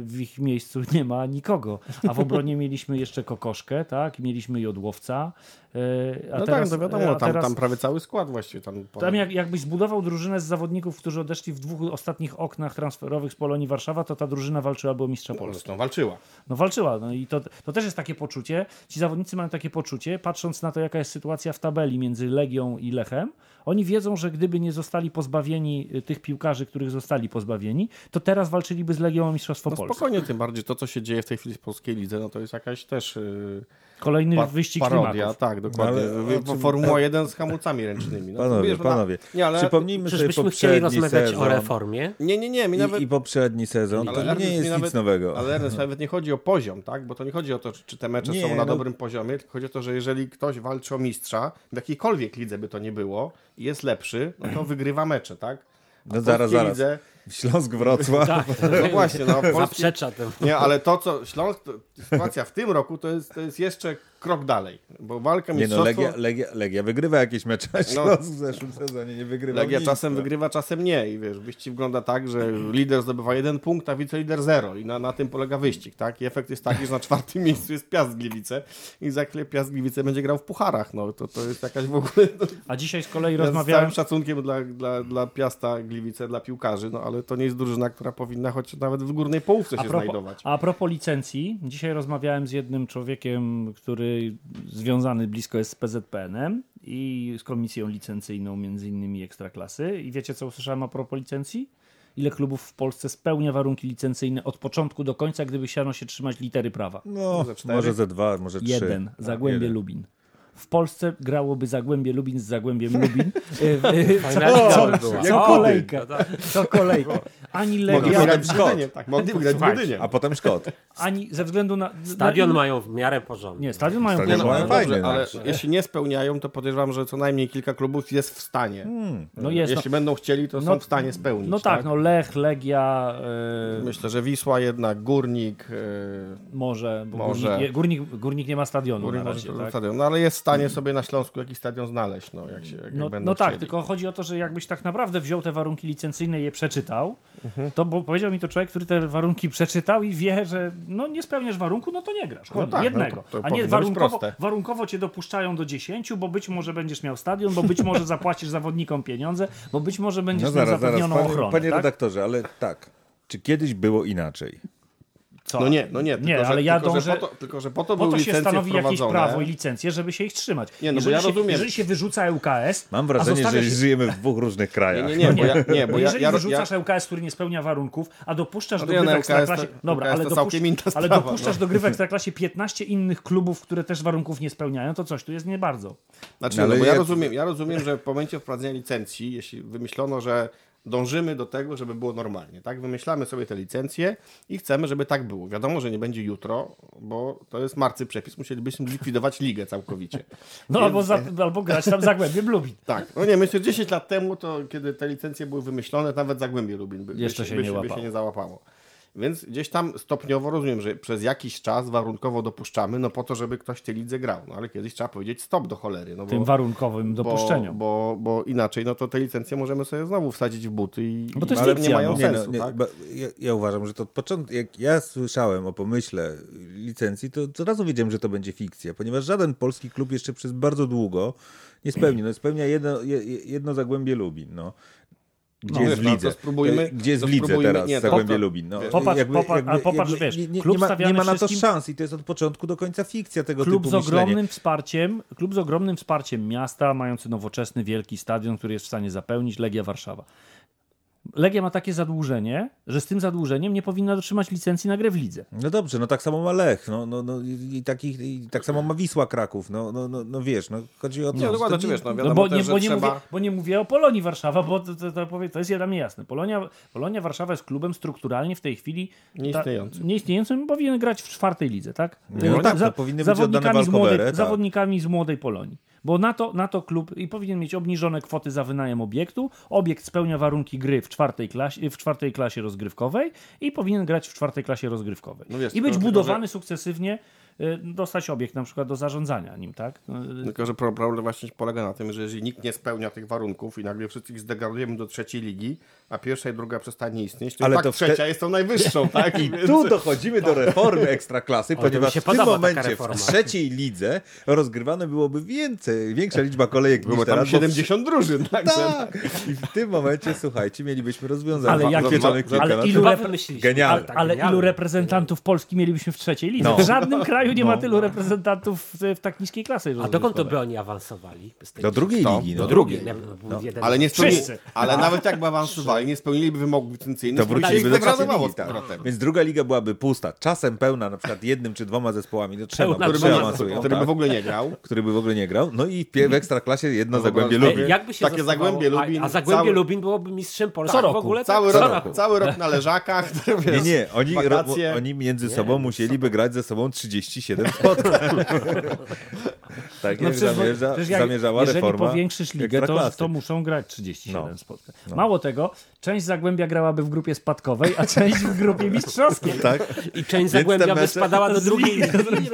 w ich miejscu nie ma nikogo. A w obronie mieliśmy jeszcze Kokoszkę, tak? Mieliśmy Jodłowca. y, A No teraz, tak, to wiadomo, tam, teraz, tam prawie cały skład właściwie. Tam, tam jak, jakbyś zbudował drużynę z zawodników, którzy odeszli w dwóch ostatnich oknach transferowych z Polonii Warszawa, to ta drużyna walczyłaby o mistrza Polski. no, walczyła. No walczyła, no i to, to też jest takie poczucie, ci zawodnicy mają takie poczucie, patrząc na to, jaka jest sytuacja w tabeli między Legią i Lechem, oni wiedzą, że gdyby nie zostali pozbawieni y, tych piłkarzy, których zostali pozbawieni, to teraz walczyliby z Legią o mistrzostwo No Polski. spokojnie, tym bardziej to, co się dzieje w tej chwili w polskiej lidze, no to jest jakaś też yy, Kolejny pa- wyścig parodia. klimatów. Tak, dokładnie. No, ale Formuła 1 z hamulcami ręcznymi. No, Panowie, wiesz, no, panowie, Nie, ale... przypomnijmy sobie Czyżbyśmy chcieli poprzedni rozmawiać sezon. o reformie? Nie, nie, nie, mi nawet... I, I poprzedni sezon. Ale to Ernest nie jest nawet- nic nowego. Ale Ernest, nawet nie chodzi o poziom, tak? Bo to nie chodzi o to, czy te mecze Nie, są na no- dobrym poziomie, tylko chodzi o to, że jeżeli ktoś walczy o mistrza, w jakiejkolwiek lidze by to nie było, i jest lepszy, no to wygrywa mecze, tak? A No zaraz, zaraz. Lidze, Śląsk Wrocław. no właśnie, no w polskiej... Zaprzecza temu. Nie, ale to, co Śląsk, to, sytuacja w tym roku, to jest, to jest jeszcze krok dalej, bo walka Nie no, mistrzostwo... Legia, Legia, Legia wygrywa jakieś mecze, a Śląsk w zeszłym sezonie nie wygrywa Legia nic, czasem no. wygrywa, czasem nie. I wiesz, wyścig wygląda tak, że lider zdobywa jeden punkt, a wicelider zero. I na, na tym polega wyścig, tak? I efekt jest taki, że na czwartym miejscu jest Piast Gliwice i za chwilę Piast Gliwice będzie grał w pucharach. No to, to jest jakaś w ogóle... No, A dzisiaj z kolei ja z rozmawiałem... całym szacunkiem dla, dla, dla Piasta Gliwice, dla piłkarzy, no ale to nie jest drużyna, która powinna choć nawet w górnej połówce się A propos, znajdować. a propos licencji, dzisiaj rozmawiałem z jednym człowiekiem, który związany blisko jest z PZPN-em i z komisją licencyjną między innymi Ekstraklasy. I wiecie co usłyszałem a propos licencji? Ile klubów w Polsce spełnia warunki licencyjne od początku do końca, gdyby chciano się trzymać litery prawa? No, Ze może ze dwa, może trzy. Jeden. A, Zagłębie jeden. Lubin. W Polsce grałoby Zagłębie Lubin z Zagłębiem Lubin. E, e, co, co, co kolejkę. Co kolejkę. Ani Mogli Legia, grać w. Gdynie, tak, mogli grać w. A potem Szkot. ani ze względu na... Stadion na, mają w miarę porządny. Nie, stadion mają Stadion porządek. mają dobrze, ale znaczy. jeśli nie spełniają, to podejrzewam, że co najmniej kilka klubów jest w stanie. No jest, Jeśli no, będą chcieli, to no- są w stanie spełnić. no tak, no Lech, Legia, e, Myślę, że Wisła jednak, Górnik, yy, może, bo Może. Górnik, nie- górnik, górnik nie ma stadionu Górnik na razie, tak? stadion, no ale jest stanie sobie na Śląsku jakiś stadion znaleźć, no jak się jak No, będą no tak, chcieli. tylko chodzi o to, że jakbyś tak naprawdę wziął te warunki licencyjne i je przeczytał, Mhm. to bo powiedział mi to człowiek, który te warunki przeczytał i wie, że no nie spełniasz warunku, no to nie grasz. Koniec, tak, no jednego. to- to A nie warunkowo, proste. warunkowo cię dopuszczają do 10, bo być może będziesz miał stadion, bo być może zapłacisz zawodnikom pieniądze, bo być może będziesz No miał zaraz, zaraz. zapewnioną Panie, ochronę. panie tak? redaktorze, ale tak. Czy kiedyś było inaczej? Co? No nie, no nie, tylko, Nie, że, ale ja tylko, dążę- że po to, tylko, że po to Po to się stanowi jakieś prawo i licencje, żeby się ich trzymać. Nie, no bo jeżeli, ja się, rozumiem. jeżeli się wyrzuca ŁKS, Mam wrażenie, że się- żyjemy w dwóch różnych krajach. Nie, nie, nie, bo ja, nie, bo Bo ja, jeżeli ja, ja, wyrzucasz ŁKS, który nie spełnia warunków, a dopuszczasz No do ja gry w Ekstraklasie... Dobra, ale, inna ale dopuszczasz no. do gry w Ekstraklasie 15 innych klubów, które też warunków nie spełniają, to coś tu jest nie bardzo. Znaczy, No, no, bo ja rozumiem, ja rozumiem, że w momencie wprowadzenia licencji, jeśli wymyślono, że dążymy do tego, żeby było normalnie, tak? Wymyślamy sobie te licencje i chcemy, żeby tak było. Wiadomo, że nie będzie jutro, bo to jest marcy przepis, musielibyśmy zlikwidować ligę całkowicie. No Więc- albo, za, albo grać tam Zagłębiem Lubin. Tak, no nie, myślę, że 10 lat temu, to kiedy te licencje były wymyślone, nawet Zagłębie Lubin by, Jeszcze by, się by, nie by się nie załapało. Więc gdzieś tam stopniowo rozumiem, że przez jakiś czas warunkowo dopuszczamy, no po to, żeby ktoś w tej lidze grał. No ale kiedyś trzeba powiedzieć stop do cholery. No bo, Tym warunkowym dopuszczeniu. Bo, bo, bo inaczej, no to te licencje możemy sobie znowu wsadzić w buty i, Bo to jest ale nie mają no. Nie, sensu. no, nie, tak? ja, ja uważam, że to od początku, jak ja słyszałem o pomyśle licencji, to od razu wiedziałem, że to będzie fikcja, ponieważ żaden polski klub jeszcze przez bardzo długo nie spełni. No, spełnia jedno, je- jedno Zagłębie Lubin. No. Gdzie No jest w no, lidze? spróbujmy- Gdzie jest w lidze teraz nie, Zagłębie Lubin? No, Popatrz, popatrz, ale popatrz, wiesz, nie, nie, klub nie, ma, nie ma na to szans i to jest od początku do końca fikcja tego Klub typu z myślenie. ogromnym wsparciem, klub z ogromnym wsparciem miasta, mający nowoczesny, wielki stadion, który jest w stanie zapełnić Legia Warszawa. Legia ma takie zadłużenie, że z tym zadłużeniem nie powinna dotrzymać licencji na grę w lidze. No dobrze, no tak samo ma Lech, no, no, no i, i, takich, i tak samo ma Wisła Kraków, no, no, no, no wiesz, no chodzi o to, Nie, że dokładnie, to czy wiesz, no No wiadomo bo, też, nie, że bo, nie trzeba... mówię, bo nie mówię o Polonii Warszawa, bo to, to, to, to jest dla mnie jasne. Polonia, Polonia Warszawa jest klubem strukturalnie w tej chwili Nieistniejącym. Ta, nieistniejącym powinien grać w czwartej lidze, tak? No tak, to powinny być oddane z młodej, tak. zawodnikami z młodej Polonii. Bo na to, na to klub i powinien mieć obniżone kwoty za wynajem obiektu. Obiekt spełnia warunki gry w czwartej klasie, w czwartej klasie rozgrywkowej i powinien grać w czwartej klasie rozgrywkowej. No wiesz, I być budowany sukcesywnie, y, dostać obiekt na przykład do zarządzania nim, tak? Y, Tylko, że pro- problem właśnie polega na tym, że jeżeli nikt nie spełnia tych warunków i nagle wszystkich zdegradujemy do trzeciej ligi, a pierwsza i druga przestanie istnieć, to Ale Ale tak to trzecia jest tą najwyższą, tak? I Tu dochodzimy do reformy ekstraklasy, ponieważ się w tym momencie w trzeciej lidze rozgrywane byłoby więcej, większa liczba kolejek Było niż tam teraz. bo w- 70 drużyn, tak? Tak. I w tym momencie, słuchajcie, mielibyśmy rozwiązanie Ale jak- ale ilu Ale genialne. ilu reprezentantów Polski mielibyśmy w trzeciej lidze? No. W żadnym kraju nie ma No. tylu reprezentantów w, w tak niskiej klasie. A dokąd to by oni awansowali? Do drugiej ligi. Do No. drugiej. Nie, no, jeden- Ale nie Wszyscy. ale nawet jakby awansowali, nie spełniliby wymogów licencyjnych, To wróciliby do zdegradowało ligi. Tak. Więc druga liga byłaby pusta. Czasem pełna, na przykład jednym czy dwoma zespołami, to trzeba, który by- awansują. Który by tak. w ogóle nie grał. który by w ogóle nie grał. No i w ekstraklasie jedno No Zagłębie wyobraź Lubin. Jakby się Takie Zagłębie Lubin, A, Zagłębie cały- Lubin byłoby mistrzem Polski Co roku. w ogóle? Cały rok, roku. cały rok na leżakach. Nie, nie, oni, ro, wakacje. oni między sobą musieliby grać ze sobą 37 spotkań. tak No przecież, bo- zamierza, przecież jak, zamierzała jeżeli reforma powiększysz ligę, to, to muszą grać 37 No. spotkań. Mało tego, część Zagłębia grałaby w grupie spadkowej, a część w grupie mistrzowskiej. Tak? I część Więc Zagłębia by spadała do drugiej.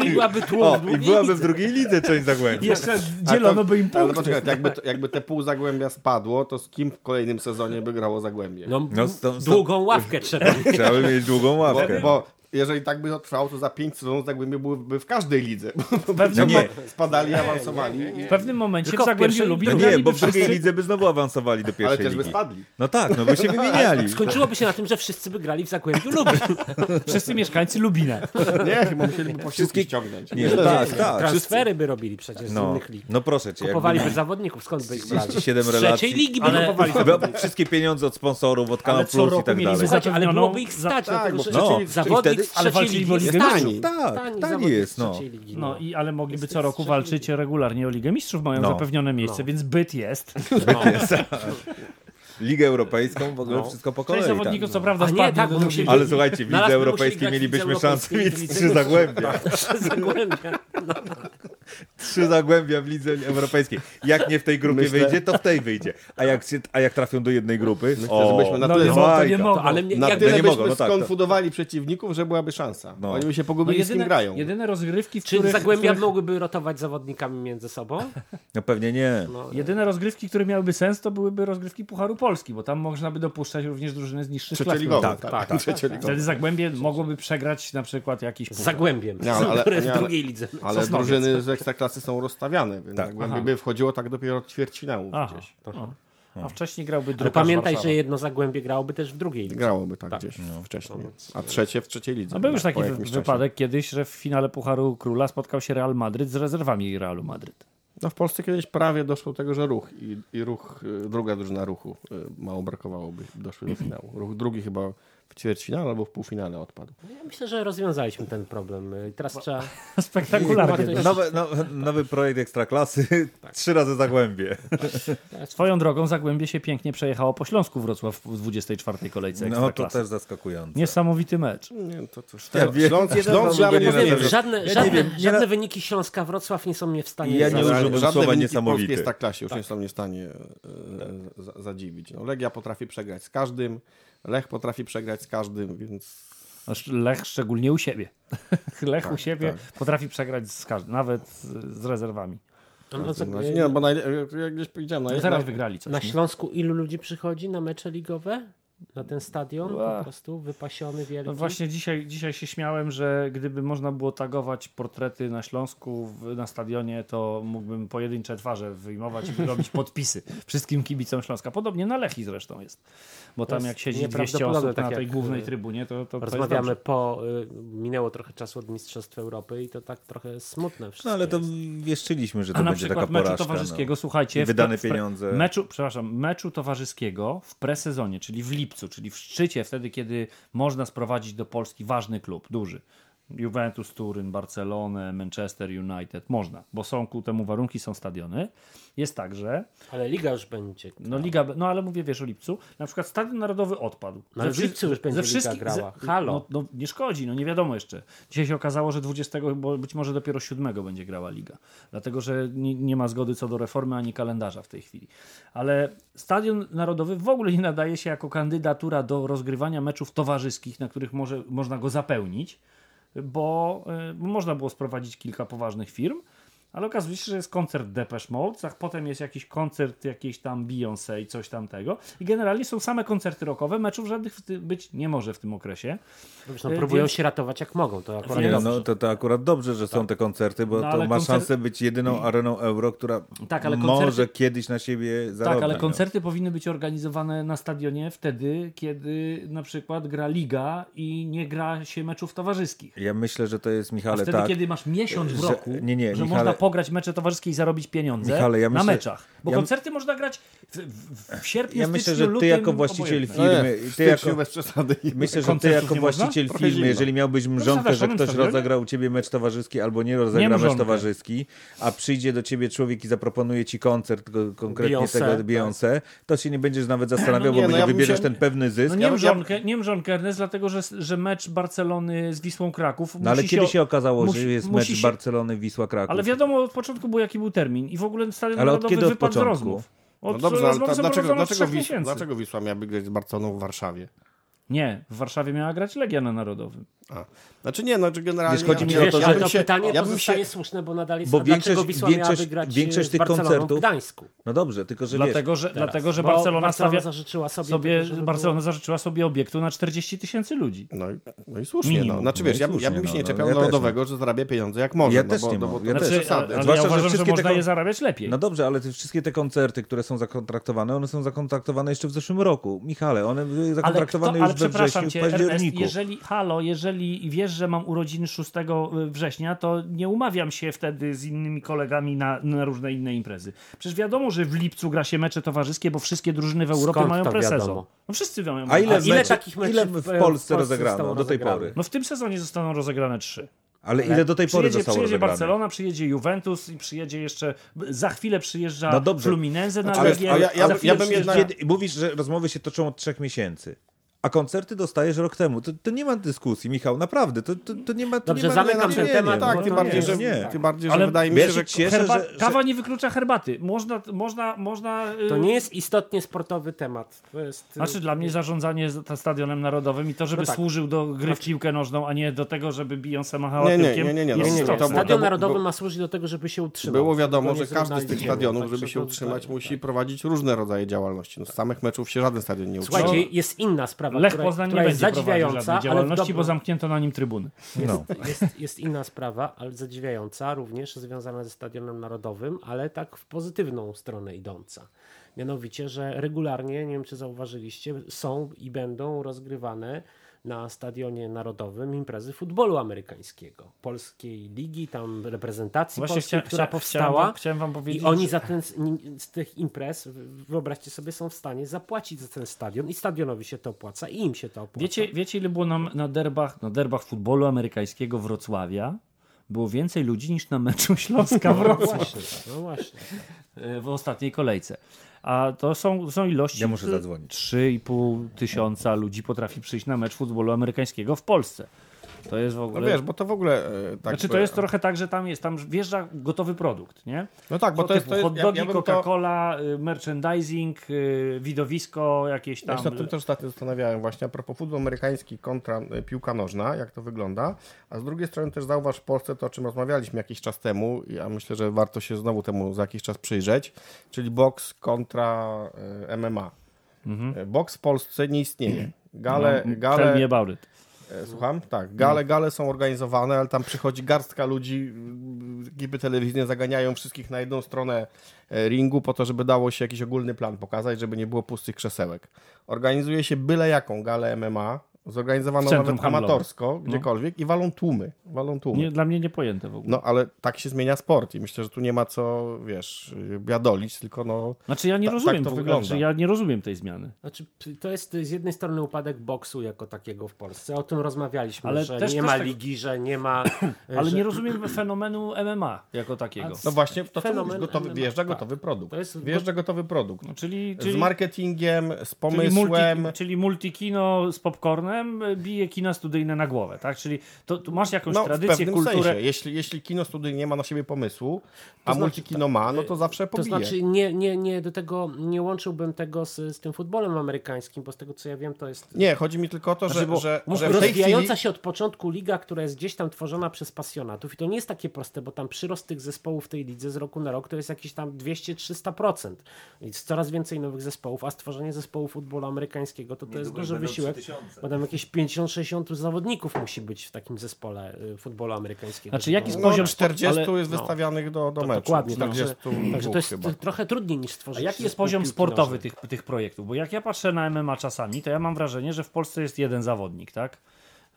I byłaby tłum i drugiej byłaby w lidze. drugiej lidze część Zagłębia. Jeszcze dzielono by im Ale punkty. poczekaj, jakby, to- jakby te pół Zagłębia spadło, to z kim w kolejnym sezonie by grało Zagłębie? No, No, długą ławkę trzeba. Trzeba by mieć długą Bo, ławkę. bo jeżeli tak by to trwało, to za pięć sezonów Zagłębie byłyby w każdej lidze. W pewnym, No nie. Spadali, awansowali, w pewnym momencie Tylko w w Zagłębiu Lubin No nie, bo w drugiej wszyscy- lidze by znowu awansowali do ale pierwszej też by spadli. No tak, no by się wymieniali. Skończyłoby się na tym, że wszyscy by grali w Zagłębiu Lubin. Wszyscy mieszkańcy Lubina. Nie, chyba musieliby posiłki ściągnąć. Nie, no tak, tak. Transfery by robili przecież z No, innych lig. no proszę cię. Kupowaliby zawodników, skąd by ich brali? 37 Z trzeciej relacji. ligi by Ale- kupowali Jakby Wszystkie pieniądze od sponsorów, od Kanał Ale co Plus i roku tak dalej. za- Słuchajcie, ale zapewnioną- byłoby ich stać, tak, dlatego bo że no, zawodnik ale walczyli ligi o jest Ligę tani. Mistrzów. Tak, Tani jest, no. ligi, No i ale mogliby co roku walczyć regularnie o Ligę Mistrzów, mają No. zapewnione miejsce, No. więc byt jest. Ligę Europejską, w ogóle No. wszystko po Część kolei. Tak. zawodników co prawda A nie, spadnie tak, bo musieli- Ale słuchajcie, w Lidze Europejskiej mielibyśmy szansę mieć trzy Zagłębia. Trzy Zagłębia. Trzy Zagłębia w Lidze Europejskiej. Jak nie w tej grupie Myślę- wyjdzie, to w tej wyjdzie. A jak, się, a jak trafią do jednej grupy? Myślę, że byśmy na No tyle mo- to nie mogą. ale mnie, Na tyle byśmy mogą, no tak, to- przeciwników, że byłaby szansa. No. Oni by się No pogubili, z kim jedyne, grają. jedyne rozgrywki, w Czy których, Zagłębia których, mogłyby rotować zawodnikami między sobą? No pewnie nie. No, jedyne rozgrywki, które miałyby sens, to byłyby rozgrywki Pucharu Polski, bo tam można by dopuszczać również drużyny z niższych klas. Tak, Tak, tak. Trzecioligowe. Wtedy Zagłębie mogłoby przegrać na przykład jakiś z. Zagłębiem, Nie, ale- które jest nie, w ale- drugiej lidze. Ale Sosnowiec. drużyny z ekstraklasy są rozstawiane, więc Tak. Zagłębie Aha. by wchodziło tak dopiero od ćwierćfinału Aha. gdzieś. O. A wcześniej grałby Ale druga pamiętaj, Warszawa. że jedno Zagłębie grałoby też w drugiej lidze. Grałoby tak, gdzieś wcześniej. A trzecie w trzeciej lidze. No był już taki wypadek kiedyś, że w finale Pucharu Króla spotkał się Real Madryt z rezerwami Realu Madryt. No w Polsce kiedyś prawie doszło do tego, że ruch i, i ruch, y, druga drużyna ruchu y, mało brakowałoby, doszły do finału. Ruch drugi chyba w ćwierćfinale albo w półfinale odpadł. Ja myślę, że rozwiązaliśmy ten problem. I teraz trzeba... Spektakularnie. Warto- Nowy, no, nowy projekt Ekstraklasy, trzy razy Zagłębie. Swoją drogą Zagłębie się pięknie przejechało po Śląsku Wrocław w 24 kolejce No to też zaskakujące. Niesamowity mecz. Nie, to, to, Ja wiem, Śląsk, Śląsk wiem. żadne, Ja żadne, wiem, żadne wyniki Śląska Wrocław nie są mnie w stanie Ja nie używam Żadne słowa wyniki niesamowity. polskiej Ekstraklasie już nie są mnie w stanie e, za- zadziwić. No, Legia potrafi przegrać z każdym, Lech potrafi przegrać z każdym, więc Lech szczególnie u siebie. Lech Tak, u siebie potrafi przegrać z każdym, nawet z, rezerwami. No, no, No, tak, nie, no, bo najle- jak gdzieś powiedziałem, No naj... teraz wygrali coś. na nie? Śląsku ilu ludzi przychodzi na mecze ligowe? Na ten stadion Ła. po prostu wypasiony wielki. No właśnie dzisiaj, dzisiaj się śmiałem, że gdyby można było tagować portrety na Śląsku w, na stadionie, to mógłbym pojedyncze twarze wyjmować i robić podpisy wszystkim kibicom Śląska. Podobnie na Lechi zresztą jest. Bo tam jest jak siedzi 200 nieprawdopodobne, osób tak na tej głównej y, trybunie, to, to, to Rozmawiamy dobrze. po, y, minęło trochę czasu od Mistrzostw Europy i to tak trochę smutne wszystko No ale to jest. wieszczyliśmy, że A to na będzie taka przykład meczu porażka. towarzyskiego, no. słuchajcie, I wydane w pre- pieniądze. Meczu, przepraszam, meczu towarzyskiego w presezonie, czyli w lipcu, czyli w szczycie, wtedy, kiedy można sprowadzić do Polski ważny klub, duży. Juventus, Turyn, Barcelonę, Manchester United. Można, bo są ku temu warunki, są stadiony. Jest tak, że Ale Liga już będzie. no liga, no ale mówię, wiesz o lipcu, na przykład Stadion Narodowy odpadł. No ale w lipcu już będzie ze liga grała. ze- Halo. No, no nie szkodzi, no nie wiadomo jeszcze. Dzisiaj się okazało, że 20, bo być może dopiero 7 będzie grała liga. Dlatego, że nie, nie ma zgody co do reformy ani kalendarza w tej chwili. Ale Stadion Narodowy w ogóle nie nadaje się jako kandydatura do rozgrywania meczów towarzyskich, na których może, można go zapełnić, bo y, można było sprowadzić kilka poważnych firm. Ale okazuje się, że jest koncert Depeche Mode, a potem jest jakiś koncert jakiejś tam Beyoncé i coś tamtego. I generalnie są same koncerty rockowe, meczów żadnych być nie może w tym okresie. Zresztą Y, próbują więc- się ratować jak mogą. To akurat Nie, dobrze. no to, to akurat dobrze, że są te koncerty, bo No, to ma koncer- szansę być jedyną areną euro, która Tak, ale może koncerty- kiedyś na siebie zarobić. tak, ale no. koncerty powinny być organizowane na stadionie wtedy, kiedy na przykład gra liga i nie gra się meczów towarzyskich. Ja myślę, że to jest, A Michale, wtedy, tak. kiedy masz miesiąc w że- roku, nie, nie, że Michale- można pograć mecze towarzyskie i zarobić pieniądze Michale, ja na myślę- meczach. Bo ja- koncerty można grać w, w, w sierpniu, Ja myślę, styczniu, że ty lutym, jako właściciel obojętnie. No firmy, nie, ty w styczniu jako, bez przesady. myślę, że ty jako właściciel firmy, zimno. jeżeli miałbyś mrzonkę, że ktoś rozegrał u ciebie mecz towarzyski albo nie rozegra mecz towarzyski, a przyjdzie do ciebie człowiek i zaproponuje ci koncert ko- konkretnie Beyoncé, tego tak. Beyoncé, to się nie będziesz nawet zastanawiał, nie, bo no ja wybierzesz się- ten pewny zysk. No nie Ja- mrzonkę, nie mrzonkę, Ernest, dlatego że, że mecz Barcelony z Wisłą Kraków No ale kiedy się okazało, musi- że jest mecz się- Barcelony Wisła Kraków? Ale wiadomo od początku był jaki był termin i w ogóle Stadion Ale od Narodowy kiedy od wypadł z początku? rozmów. Od, No dobrze, ale dlaczego, od dlaczego, Wisła, miesięcy. dlaczego Wisła miałaby grać z Barceloną w Warszawie? Nie, w Warszawie miała grać Legia na Narodowym. A. Znaczy nie, no, generalnie... Wiesz, chodzi mi ja, o Wiesz, to, ale że- to się- pytanie ja bym pozostaje się- słuszne, bo nadal jest Bo większość- Wisła większość- większość z tych koncertów- w Gdańsku. No dobrze, tylko że Dlatego, wiesz, że, teraz. dlatego, że Bo Barcelona, Barcelona stawia zażyczyła sobie, sobie, tego, Barcelona było- zażyczyła sobie obiektu na 40 tysięcy ludzi. No, i- no i słusznie, no. Znaczy No i wiesz, ja, bym- ja bym słusznie, się nie no, czepiał ja narodowego, że zarabia pieniądze jak może. Ja no, też bo, nie no, bo ja. Znaczy, przesady. ale, ja że uważam, że, wszystkie można je zarabiać lepiej. No dobrze, ale te wszystkie te koncerty, które są zakontraktowane, one są zakontraktowane jeszcze w zeszłym roku. Michale, one były zakontraktowane już we przepraszam cię, Ernest, jeżeli, halo, jeżeli wiesz, że mam urodziny 6 września, to nie umawiam się wtedy z innymi kolegami na, na różne inne imprezy. Przecież wiadomo, że w lipcu gra się mecze towarzyskie, bo wszystkie drużyny w Europie Skąd mają presezon. No wszyscy mają. A ile, A ile meczy, takich meczów ile w- w w Polsce Polsce rozegrano do tej pory? No w tym sezonie zostaną rozegrane trzy. Ale ile do tej pory zostało przyjedzie rozegrane? Barcelona, przyjedzie Juventus i przyjedzie jeszcze. Za chwilę przyjeżdża No dobrze. Fluminense na Legię. ja- ja- ja chwilę bym przyjeżdża- jednak- Kiedy, mówisz, że rozmowy się toczą od trzech miesięcy. A koncerty dostajesz rok temu. To, to nie ma dyskusji, Michał, naprawdę. To, to, to nie ma. To Dobrze, nie ma zamykam nie, ten nie, temat, Nie, Tak, tym to bardziej, nie, że, nie. tym bardziej, że Ale wydaje mi się, że... cieszę, Herba... że- że- Kawa nie wyklucza herbaty. Można, można, można. y, To nie jest istotnie sportowy temat. To jest, Znaczy dla mnie zarządzanie stadionem narodowym i to, żeby No tak. służył do gry w piłkę nożną, a nie do tego, żeby Beyoncé machała Nie, nie, piłkiem. nie, nie, nie, jest no, nie, nie, nie. to- to- istotne. Stadion to- Narodowy ma służyć do tego, żeby się utrzymał. Było wiadomo, że nie każdy z tych stadionów, Tak, żeby to- się to- utrzymać, tak, musi prowadzić różne rodzaje działalności. No, z samych meczów się żaden stadion nie utrzyma. Słuchajcie, jest inna sprawa, Lech która, Poznań nie która jest będzie zadziwiająca, żadnej ale w działalności, bo dobro- zamknięto na nim trybuny. No. jest, jest inna sprawa, ale zadziwiająca, również związana ze Stadionem Narodowym, ale tak w pozytywną stronę idąca. Mianowicie, że regularnie, nie wiem czy zauważyliście, są i będą rozgrywane na Stadionie Narodowym imprezy futbolu amerykańskiego, polskiej ligi, tam reprezentacji Właśnie polskiej, chcia- która chcia- powstała. chciałem wam- chciałem wam powiedzieć, I oni za ten, z tych imprez, wyobraźcie sobie, są w stanie zapłacić za ten stadion i stadionowi się to opłaca i im się to opłaca. Wiecie, wiecie ile było na, na, derbach, na derbach futbolu amerykańskiego Wrocławia? Było więcej ludzi niż na meczu Śląska no Wrocław właśnie, no właśnie. e, w ostatniej kolejce. A to są, są ilości. Ja muszę zadzwonić. 3,5 tysiąca ludzi potrafi przyjść na mecz futbolu amerykańskiego w Polsce. To jest w No ogóle... wiesz, bo to w ogóle e, tak... znaczy to jest trochę tak, że tam jest, tam wjeżdża gotowy produkt, nie? No tak, bo Co to jest... To jest hot dogi, ja, ja bym to, Coca-Cola, y, merchandising, y, widowisko jakieś Ja tam. się nad tym też ostatnio zastanawiałem właśnie a propos futbol amerykański kontra e, piłka nożna, jak to wygląda, a z drugiej strony też zauważ w Polsce to, o czym rozmawialiśmy jakiś czas temu, ja myślę, że warto się znowu temu za jakiś czas przyjrzeć, czyli boks kontra e, MMA. E, Boks w Polsce nie istnieje. Gale, no, gale, E, Słucham? Tak. Gale, gale są organizowane, ale tam przychodzi garstka ludzi, ekipy telewizyjne zaganiają wszystkich na jedną stronę e, ringu po to, żeby dało się jakiś ogólny plan pokazać, żeby nie było pustych krzesełek. Organizuje się byle jaką galę MMA, zorganizowaną nawet amatorsko, gdziekolwiek i walą tłumy. Walą tłumy. Nie, dla mnie niepojęte w ogóle. No ale tak się zmienia sport i myślę, że tu nie ma co, wiesz, biadolić, tylko no... Znaczy ja nie Ta- tak rozumiem to w ogóle, wygląda. znaczy, ja nie rozumiem tej zmiany. Znaczy, to jest z jednej strony upadek boksu jako takiego w Polsce. O tym rozmawialiśmy, Ale że też- nie też ma tak- ligi, że nie ma. Ale że... nie rozumiem fenomenu MMA jako takiego. No właśnie, to co mówisz, gotowy, MMA, wjeżdża tak. gotowy produkt. To jest Wjeżdża gotowy produkt. No, czyli, Z czyli, marketingiem, z czyli, pomysłem. multi, czyli multikino z popcornem y, bije kina studyjne na głowę, tak? Czyli to, tu masz jakąś No, w tradycję, pewnym kulturę. sensie. Jeśli, jeśli kino studyjne nie ma na siebie pomysłu, a znaczy, multikino ma, no to zawsze To pobije. znaczy, nie, nie, nie, do tego nie łączyłbym tego z, z tym futbolem amerykańskim, bo z tego co ja wiem, to jest. Nie, chodzi mi tylko o to, że, Znaczy, że, że w tej rozwijająca chwili... się od początku liga, która jest gdzieś tam tworzona przez pasjonatów i to nie jest takie proste, bo tam przyrost tych zespołów w tej lidze z roku na rok to jest jakieś tam 200-300%. Jest coraz więcej nowych zespołów, a stworzenie zespołu futbolu amerykańskiego to, to jest duży wysiłek, bo tam jakieś 50-60 zawodników musi być w takim zespole y, futbolu amerykańskiego. Znaczy, jaki No, jest No, poziom 40 ale- jest wystawianych do, do to meczu. Dokładnie, 40 także, także to jest chyba. trochę trudniej niż stworzyć A jaki jest poziom sportowy tych, tych projektów? Bo jak ja patrzę na MMA czasami, to ja mam wrażenie, że w Polsce jest jeden zawodnik, tak?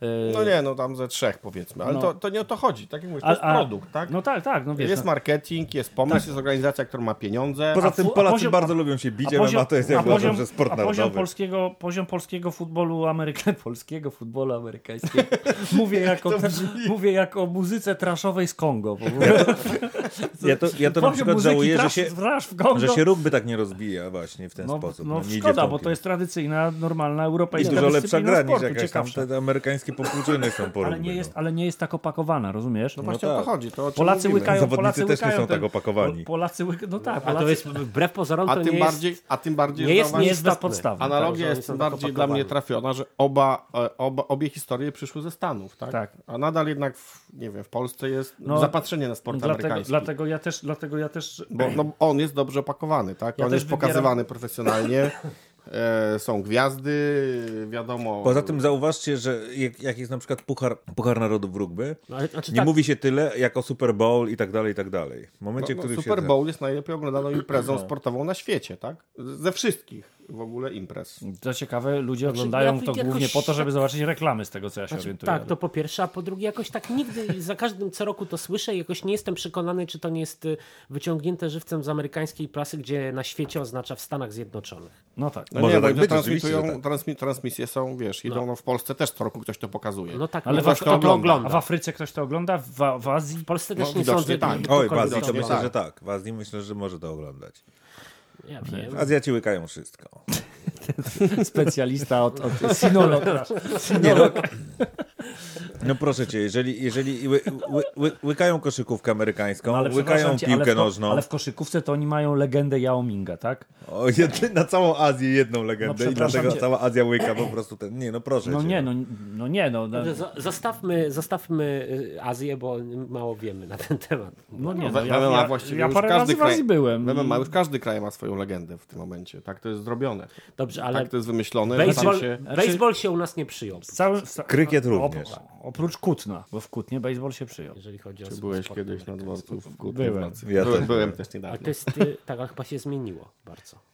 Y, No nie, no tam ze trzech powiedzmy, ale No. to, to nie o to chodzi. Tak jak mówisz, to jest a- produkt, tak? No tak, tak, no wiesz. jest no. marketing, jest pomysł, jest organizacja, która ma pieniądze. Poza tym Polacy poziom- bardzo lubią się bić, a MMA to jest, jak uważam, poziom- że sport a poziom narodowy. polskiego, poziom polskiego futbolu amerykańskiego, polskiego futbolu amerykańskiego. mówię, jako, mówię jako o muzyce traszowej z Kongo. Ja to, ja to na Poziom przykład muzyki żałuję, że trash- się, trash w Kongo. że się rugby tak nie rozwija właśnie w ten no, sposób. no, w szkoda, bo to jest tradycyjna, normalna I europejska dużo lepsza gra niż jakaś tam te amerykańskie popłuczyny są po Ale nie, no. jest, ale nie jest tak opakowana, rozumiesz? No właśnie tak. o to chodzi. To, o Polacy mówimy. łykają, Zawodnicy Polacy też nie są tak opakowani. Polacy łykają, no tak, A Polacy, to jest wbrew pozorom A to tym nie bardziej, jest... a tym bardziej nie jest- nie jest istotne. bezpodstawne. Analogia oni jest tym tak bardziej dla mnie trafiona, że oba, e, oba, obie historie przyszły ze Stanów, tak? Tak. A nadal jednak, w, nie wiem, w Polsce jest No, zapatrzenie na sport dlatego, amerykański. dlatego ja też, dlatego ja też Bo no, on jest dobrze opakowany, tak? Ja on jest wybieram- pokazywany profesjonalnie. E, są gwiazdy, wiadomo. Poza tym zauważcie, że jak, jak jest na przykład Puchar, Puchar Narodów w rugby, No, ale- znaczy nie tak, mówi się tyle jak o Super Bowl i tak dalej, i tak dalej. W momencie, no, którym Super się... Bowl jest najlepiej oglądaną imprezą sportową na świecie, tak? Ze wszystkich w ogóle imprez. To ciekawe, ludzie oglądają ja to głównie po to, tak- żeby zobaczyć reklamy z tego, co ja się Znaczy, orientuję. tak, to po pierwsze, a po drugie jakoś tak nigdy, za każdym co roku to słyszę i jakoś nie jestem przekonany, czy to nie jest y, wyciągnięte żywcem z amerykańskiej prasy, gdzie na świecie oznacza w Stanach Zjednoczonych. No tak. No Może nie, tak bo być, transmitują, tak. transmi, transmisje są, wiesz, idą no. w Polsce też co roku ktoś to pokazuje. No tak, Ale no, w, ktoś to ogląda. ogląda. A w Afryce ktoś to ogląda? W, w Azji? W Polsce też No, nie sądzę. tak. Oj, w Azji to myślę, że tak. W Azji myślę, że może to oglądać. Ja wiem. Azjaci łykają wszystko. Specjalista od, od sinolog. Nie, no, no proszę cię, jeżeli, jeżeli ły, ły, ły, łykają koszykówkę amerykańską, Ale łykają ale piłkę w ko- nożną, Ale w koszykówce to oni mają legendę Yao Minga, tak? o, jedy, na całą Azję jedną legendę i przepraszam dlatego cię. cała Azja łyka po prostu ten, nie no proszę No cię. nie, no, no nie, no. No, Zostawmy, zostawmy y, Azję, bo mało wiemy na ten temat. no nie, w no, w ja, ja, ja parę razy w kraj, Azji byłem. W MMA i- już każdy kraj ma swoją legendę w tym momencie. Tak to jest zrobione. Dobrze, ale Tak to jest wymyślone. baseball, się... baseball się u nas nie przyjął, Cały, ca- Krykiet również. Oprócz Kutna, bo w Kutnie baseball się przyjął. jeżeli chodzi o Czy byłeś sport kiedyś na dworcu w Kutnie Byłem. Ja byłem, też byłem też Ale niedawno. to jest, y, tak, ale chyba się zmieniło bardzo.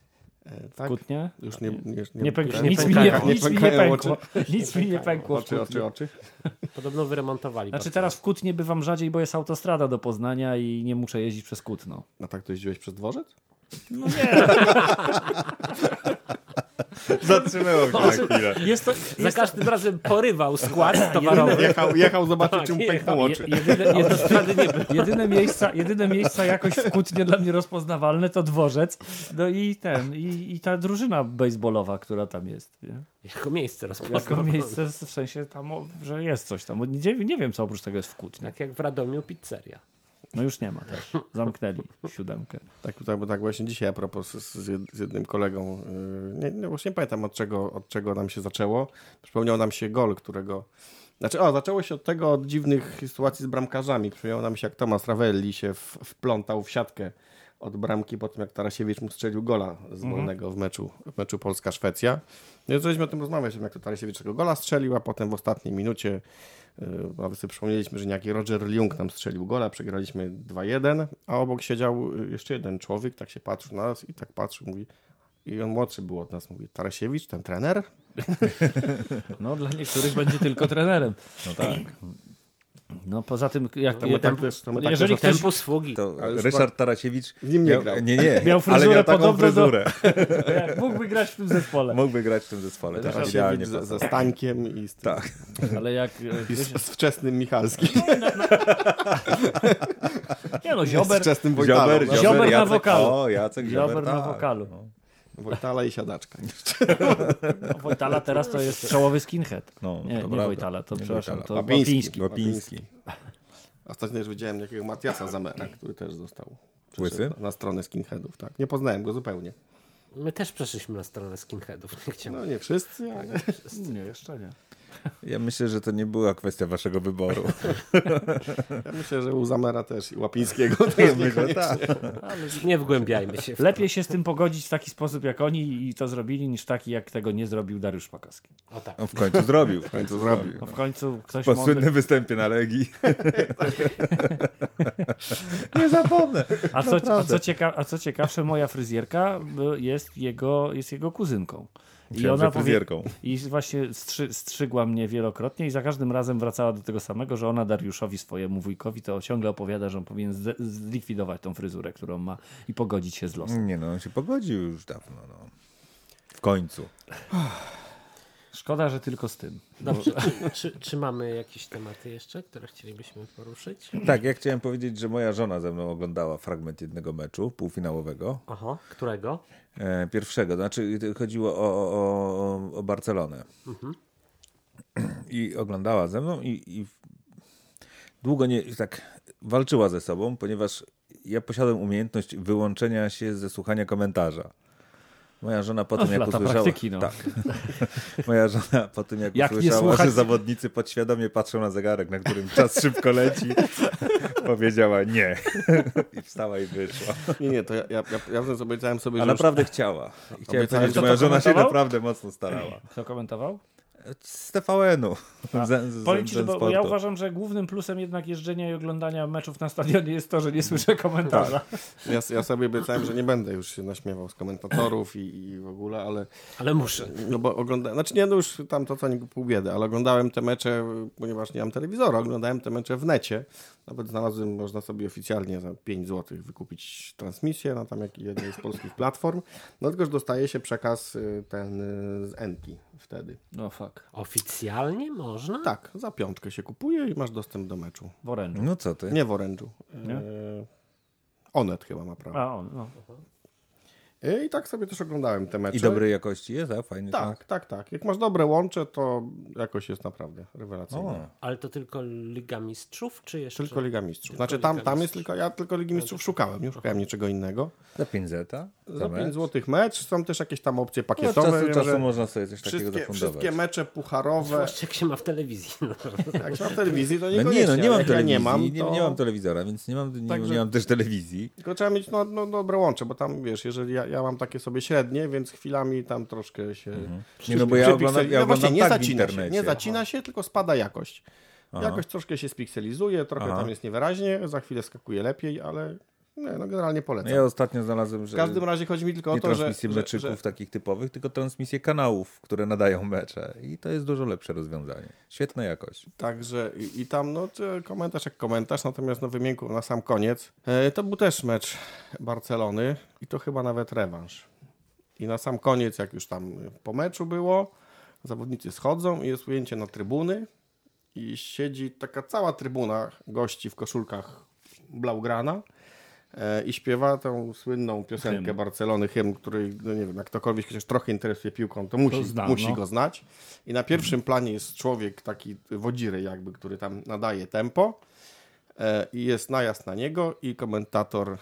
E, tak? Kutnie? Już nie, nie, Nie pęk, nie nic, mi nie, nic mi nie pękło. Nic mi nie pękło. Oczy, oczy, oczy. Podobno wyremontowali. Znaczy bardzo. teraz w Kutnie bywam rzadziej, bo jest autostrada do Poznania i nie muszę jeździć przez Kutno. A tak to jeździłeś przez dworzec? No nie. Zatrzymywał się na chwilę. Jest to, Za każdym razem porywał skład towarowy. Jechał, jechał zobaczyć, Tak, czy mu pękną oczy. jedyne, jedyne, jedyne, miejsca, jedyne miejsca jakoś w Kutnie dla mnie rozpoznawalne to dworzec no i ten, i, i ta drużyna baseballowa, która tam jest. Nie? Jako miejsce Jako rozpoznał. miejsce w sensie tam, że jest coś tam. Nie, nie wiem, co oprócz tego jest w Kutnie. Tak jak w Radomiu pizzeria. No już nie ma też. Zamknęli siódemkę. Tak, tak, bo tak właśnie dzisiaj a propos z, z jed- z jednym kolegą, yy, nie, nie, właśnie nie pamiętam od czego, od czego nam się zaczęło. Przypomniał nam się gol, którego... Znaczy, o, zaczęło się od tego, od dziwnych sytuacji z bramkarzami. Przypomniał nam się, jak Tomasz Ravelli się w, wplątał w siatkę od bramki po tym, jak Tarasiewicz mu strzelił gola z wolnego w meczu, w meczu Polska-Szwecja. No i zaczęliśmy o tym rozmawiać, jak to Tarasiewicz tego gola strzelił, a potem w ostatniej minucie Nawet sobie przypomnieliśmy, że niejaki Roger Ljung nam strzelił gola, przegraliśmy 2-1, a obok siedział y, jeszcze jeden człowiek, tak się patrzył na nas i tak patrzył, mówi, i on młodszy był od nas, mówi, Tarasiewicz, ten trener? No dla niektórych będzie tylko trenerem. No tak. No poza tym, jak, To my jak, tak to tak jeżeli ktoś, Tempo sługi. To Ale Ryszard Tarasiewicz W nim nie miał, grał. Nie, nie. Miał ale fryzurę miał taką podobną do- fryzurę. jak mógłby grać w tym zespole. Mógłby grać w tym zespole. Tak, idealnie. ze, Stańkiem i z, tym, Tak. Ale jak... i z, z wczesnym Michalskim, Nie no, z Ziober, wczesnym Wojtalą. Ziober, no. Ziober, Ziober na Jacek, wokalu. O, Jacek Ziober, Ziober na tak. wokalu. Wojtala i Siadaczka. No, Wojtala teraz to jest czołowy skinhead. No, Nie, to nie. Wojtala, to Nie przepraszam, Wojtala. to Łapiński. Łapiński. Ostatnio już widziałem jakiego Matiasa Zamera, który też został. Łysy? Na stronę skinheadów, tak. Nie poznałem go zupełnie. My też przeszliśmy na stronę skinheadów. Nie chciałem. No nie wszyscy, ale... Nie, jeszcze nie. Ja myślę, że to nie była kwestia waszego wyboru. Ja myślę, że u Zamera też i Łapińskiego też Myślę, tak. Nie wgłębiajmy się. Lepiej się z tym pogodzić w taki sposób, jak oni i to zrobili, niż taki, jak tego nie zrobił Dariusz Pakowski. O tak. On w końcu zrobił. w końcu zrobił. No w końcu ktoś Po mądry... słynnym występie na Legii. nie zapomnę. A co, a, co cieka... a co ciekawsze, moja fryzjerka y, jest jego, jest jego kuzynką. I ona powie... fryzjerką. I właśnie strzy... strzygła mnie wielokrotnie i za każdym razem wracała do tego samego, że ona Dariuszowi, swojemu wujkowi, to ciągle opowiada, że on powinien zlikwidować tą fryzurę, którą ma i pogodzić się z losem. Nie no, on się pogodził już dawno. No. W końcu. Szkoda, że tylko z tym. Dobrze. Czy, czy mamy jakieś tematy jeszcze, które chcielibyśmy poruszyć? Tak, ja chciałem powiedzieć, że moja żona ze mną oglądała fragment jednego meczu półfinałowego. Oho, którego? E, pierwszego, znaczy chodziło o, o, o, Barcelonę. I oglądała ze mną i, i długo nie tak walczyła ze sobą, ponieważ ja posiadam umiejętność wyłączenia się ze słuchania komentarza. Moja żona po tym, jak usłyszała... praktyki, no. Tak. Moja żona po tym, jak, Jak usłyszała, słuchać- że zawodnicy podświadomie patrzą na zegarek, na którym czas szybko leci, powiedziała nie. I wstała i wyszła. Nie, nie, to ja, ja, ja, ja obiecałem sobie, A że już- naprawdę chciała. I chciałem powiedzieć, że moja żona się naprawdę mocno starała. Kto komentował? Z TVN-u. Powiem ci, że bo, ja uważam, że głównym plusem jednak jeżdżenia i oglądania meczów na stadionie jest to, że nie słyszę komentarza. ja, ja sobie obiecałem, że nie będę już się naśmiewał z komentatorów i, i w ogóle, ale Ale muszę. no bo oglądałem, znaczy nie, no już tam to co nie pół biedy, ale oglądałem te mecze, ponieważ nie mam telewizora, oglądałem te mecze w necie. Nawet znalazłem, można sobie oficjalnie za 5 zł wykupić transmisję na tam jak jednej z polskich platform. No tylko, że dostaje się przekaz y, ten y, z Enti wtedy. No fuck. Oficjalnie można? Tak, za piątkę się kupuje i masz dostęp do meczu. W orężu. No co ty? Nie w orężu. Nie? E, Onet chyba ma prawo. A on, no. E, I tak sobie też oglądałem te mecze. I dobrej jakości jest, a fajnie. Tak, tak, tak. Jak masz dobre łącze, to jakoś jest naprawdę rewelacyjna. O, Ale to tylko Liga Mistrzów, czy jeszcze? Tylko Liga Mistrzów. Tylko Znaczy tam, Liga tam jest Mistrzów. tylko, ja tylko Ligi Mistrzów szukałem, nie szukałem niczego innego. za 5 zeta? Za mecz? 5 zł mecz, są też jakieś tam opcje No, pakietowe. czasu, wiem, czasu że można sobie coś takiego wszystkie, zafundować. wszystkie mecze pucharowe, Zwłaszcza jak się ma w telewizji. No. jak się ma w telewizji, to No nie, no nie mam jak ja telewizji, nie mam, nie, to... nie mam telewizora, więc nie mam, nie, Także- nie mam też telewizji. Tylko trzeba mieć no, no, dobre łącze, bo tam wiesz, jeżeli ja, ja mam takie sobie średnie, więc chwilami tam troszkę się. Nie, no bo ja oglądam, pikseli- ja no właśnie, oglądam nie tak w zacina się, nie zacina się, tylko spada jakość. Jakość troszkę się spikselizuje, trochę Aha. tam jest niewyraźnie, za chwilę skakuje lepiej, ale nie, no generalnie polecam. ja ostatnio znalazłem, W że każdym razie chodzi mi tylko o nie to, że, transmisje że, meczyków że takich typowych, tylko transmisje kanałów, które nadają mecze. I to jest dużo lepsze rozwiązanie. Świetna jakość. Także i, i tam no, komentarz jak komentarz, natomiast no, wymienku na sam koniec. E, to był też mecz Barcelony i to chyba nawet rewanż. I na sam koniec, jak już tam po meczu było, zawodnicy schodzą i jest ujęcie na trybuny i siedzi taka cała trybuna gości w koszulkach Blaugrana i śpiewa tą słynną piosenkę Hymn. Barcelony, hymn, który, no nie wiem, jak ktokolwiek chociaż trochę interesuje piłką, to musi, To musi no. go znać. I na pierwszym planie jest człowiek, taki wodziry jakby, który tam nadaje tempo e, i jest najazd na niego i komentator e,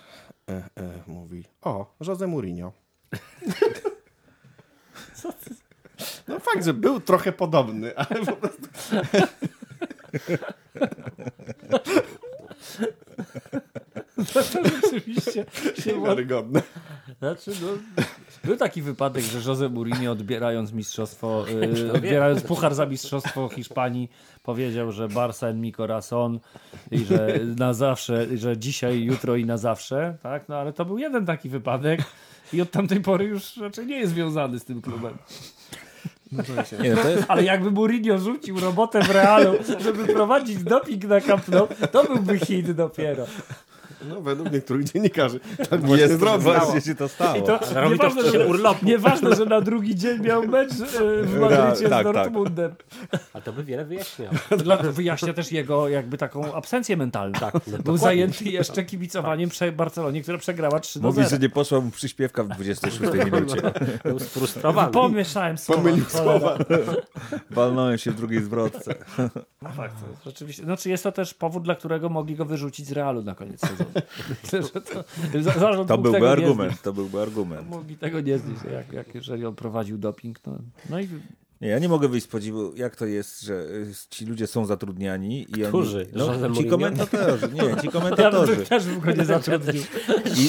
e, mówi, o, Jose Mourinho. No fakt, że był trochę podobny, ale po prostu Rzeczywiście się niewiarygodne. Znaczy, no, był taki wypadek, że Jose Mourinho odbierając mistrzostwo, y, odbierając puchar za mistrzostwo Hiszpanii, powiedział, że Barca en mi corazon i że na zawsze, i że dzisiaj, jutro i na zawsze, tak? No ale to był jeden taki wypadek i od tamtej pory już raczej nie jest związany z tym klubem. Nie, no to jest, Ale jakby Mourinho rzucił robotę w Realu, żeby prowadzić doping na Camp Nou, to byłby hit dopiero. No według niektórych dziennikarzy tak właśnie jest zrobił. właśnie się to stało. I to, to nieważne, że, urlopu. nieważne, że na drugi dzień miał mecz e, w Madrycie Tak, z tak. Dortmundem. A to by wiele wyjaśniało. Wyjaśnia też jego jakby taką absencję mentalną. Tak, no Był dokładnie. zajęty jeszcze kibicowaniem prze Barcelonie, która przegrała 3 do Mówi, 0. że nie poszła mu przyśpiewka w 26 minucie. Był sfrustrowany. Pomieszałem słowa. Pomylił słowa. Walnąłem się w drugiej zwrotce. No fakt, to jest rzeczywiście. Znaczy jest to też powód, dla którego mogli go wyrzucić z Realu na koniec sezonu. Myślę, że to, za- zarząd To byłby argument, to byłby argument. Mogli tego nie znieść, jak, jak jeżeli on prowadził doping. No, no i Nie, ja nie mogę wyjść z podziwu, jak to jest, że y, ci ludzie są zatrudniani i Którzy? oni... No, ci komentatorzy, nie, ci ja komentatorzy. bym też bym go nie zatrudnił.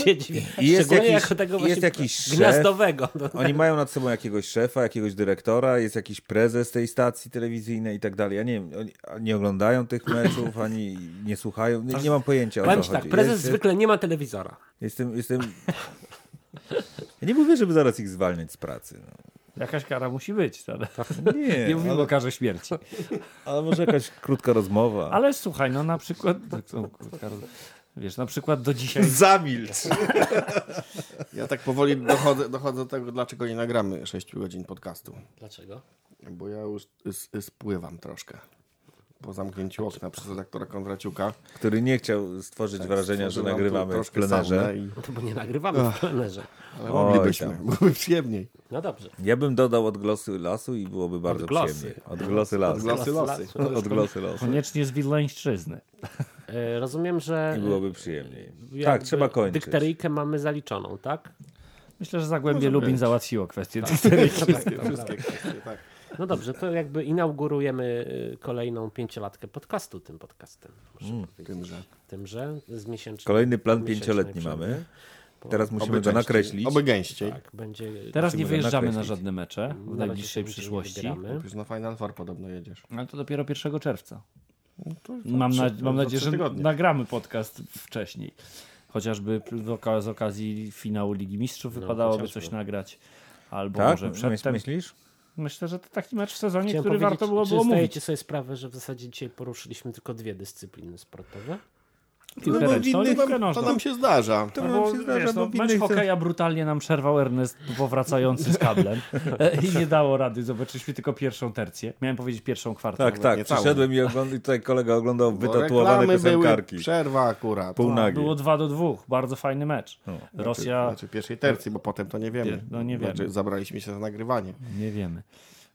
Siedzi. I jest jakiś- jest jakiś szef. gniazdowego. Oni mają nad sobą jakiegoś szefa, jakiegoś dyrektora, jest jakiś prezes tej stacji telewizyjnej i tak dalej. Ja nie wiem, oni nie oglądają tych meczów, ani nie słuchają, nie, nie mam pojęcia o Powiem co ci tak, chodzi. prezes Jest- zwykle nie ma telewizora. Jestem, jestem... Ja nie mówię, żeby zaraz ich zwalniać z pracy. No. Jakaś kara musi być, ale Nie, nie mówimy ale, o karze śmierci. ale może jakaś krótka rozmowa. Ale słuchaj, no na przykład, tak, wiesz, na przykład do dzisiaj, Zamilcz! Ja tak powoli dochodzę, dochodzę do tego, dlaczego nie nagramy 6 godzin podcastu. Dlaczego? Bo ja już spływam troszkę. Po zamknięciu okna przez redaktora Kondraciuka. Który nie chciał stworzyć wrażenia, że nagrywamy w plenerze. I, No to bo nie nagrywamy w plenerze. ale moglibyśmy, tam. byłoby przyjemniej. No dobrze. Ja bym dodał odgłosy lasu i byłoby bardzo Odgłosy. przyjemnie. Odgłosy lasu. Odgłosy losy. Odgłosy lasu. koniecznie z Wileńszczyzny. E, rozumiem, że I byłoby przyjemniej. Tak, trzeba kończyć. Dykteryjkę mamy zaliczoną, tak? Myślę, że Zagłębie Może Lubin być. załatwiło kwestię tych Wszystkie, wszystkie kwestie, tak. No dobrze, to jakby inaugurujemy y, kolejną pięciolatkę podcastu tym podcastem. Muszę powiedzieć. Tymże. Tymże z miesięcznej. Kolejny plan pięcioletni mamy. Teraz musimy Oby go częściej. nakreślić. Oby gęściej. Tak, będzie. Teraz nie wyjeżdżamy na nakreślić. żadne mecze w na razie najbliższej przyszłości. Już na Final Four podobno jedziesz. Ale to dopiero 1 czerwca. To, Mam, na, mam nadzieję, że nagramy podcast wcześniej. Chociażby z oka- z okazji finału Ligi Mistrzów No, wypadałoby chociażby. coś nagrać. Albo Tak? może przedtem. Myślisz? Myślę, że to taki mecz w sezonie, Chciałem który warto było czy było zdajecie sobie sprawę, że w zasadzie dzisiaj poruszyliśmy tylko dwie dyscypliny sportowe? Piłkę No, ręczną i innych nam, to nam się zdarza. To No nam bo, się zdarza, wiesz, no, w mecz innych hokeja brutalnie nam przerwał Ernest powracający z kablem e, i nie dało rady. Zobaczyliśmy tylko pierwszą tercję. Miałem powiedzieć pierwszą kwartę. Tak, tak. Przyszedłem i, ogląd- i tutaj kolega oglądał Bo wytatuowane były, piosenkarki. przerwa akurat. Półnagi. Było 2 do 2. Bardzo fajny mecz. No. Rosja... Znaczy pierwszej tercji, bo potem to nie wiemy. No nie wiemy. Znaczy, zabraliśmy się za nagrywanie. Nie wiemy.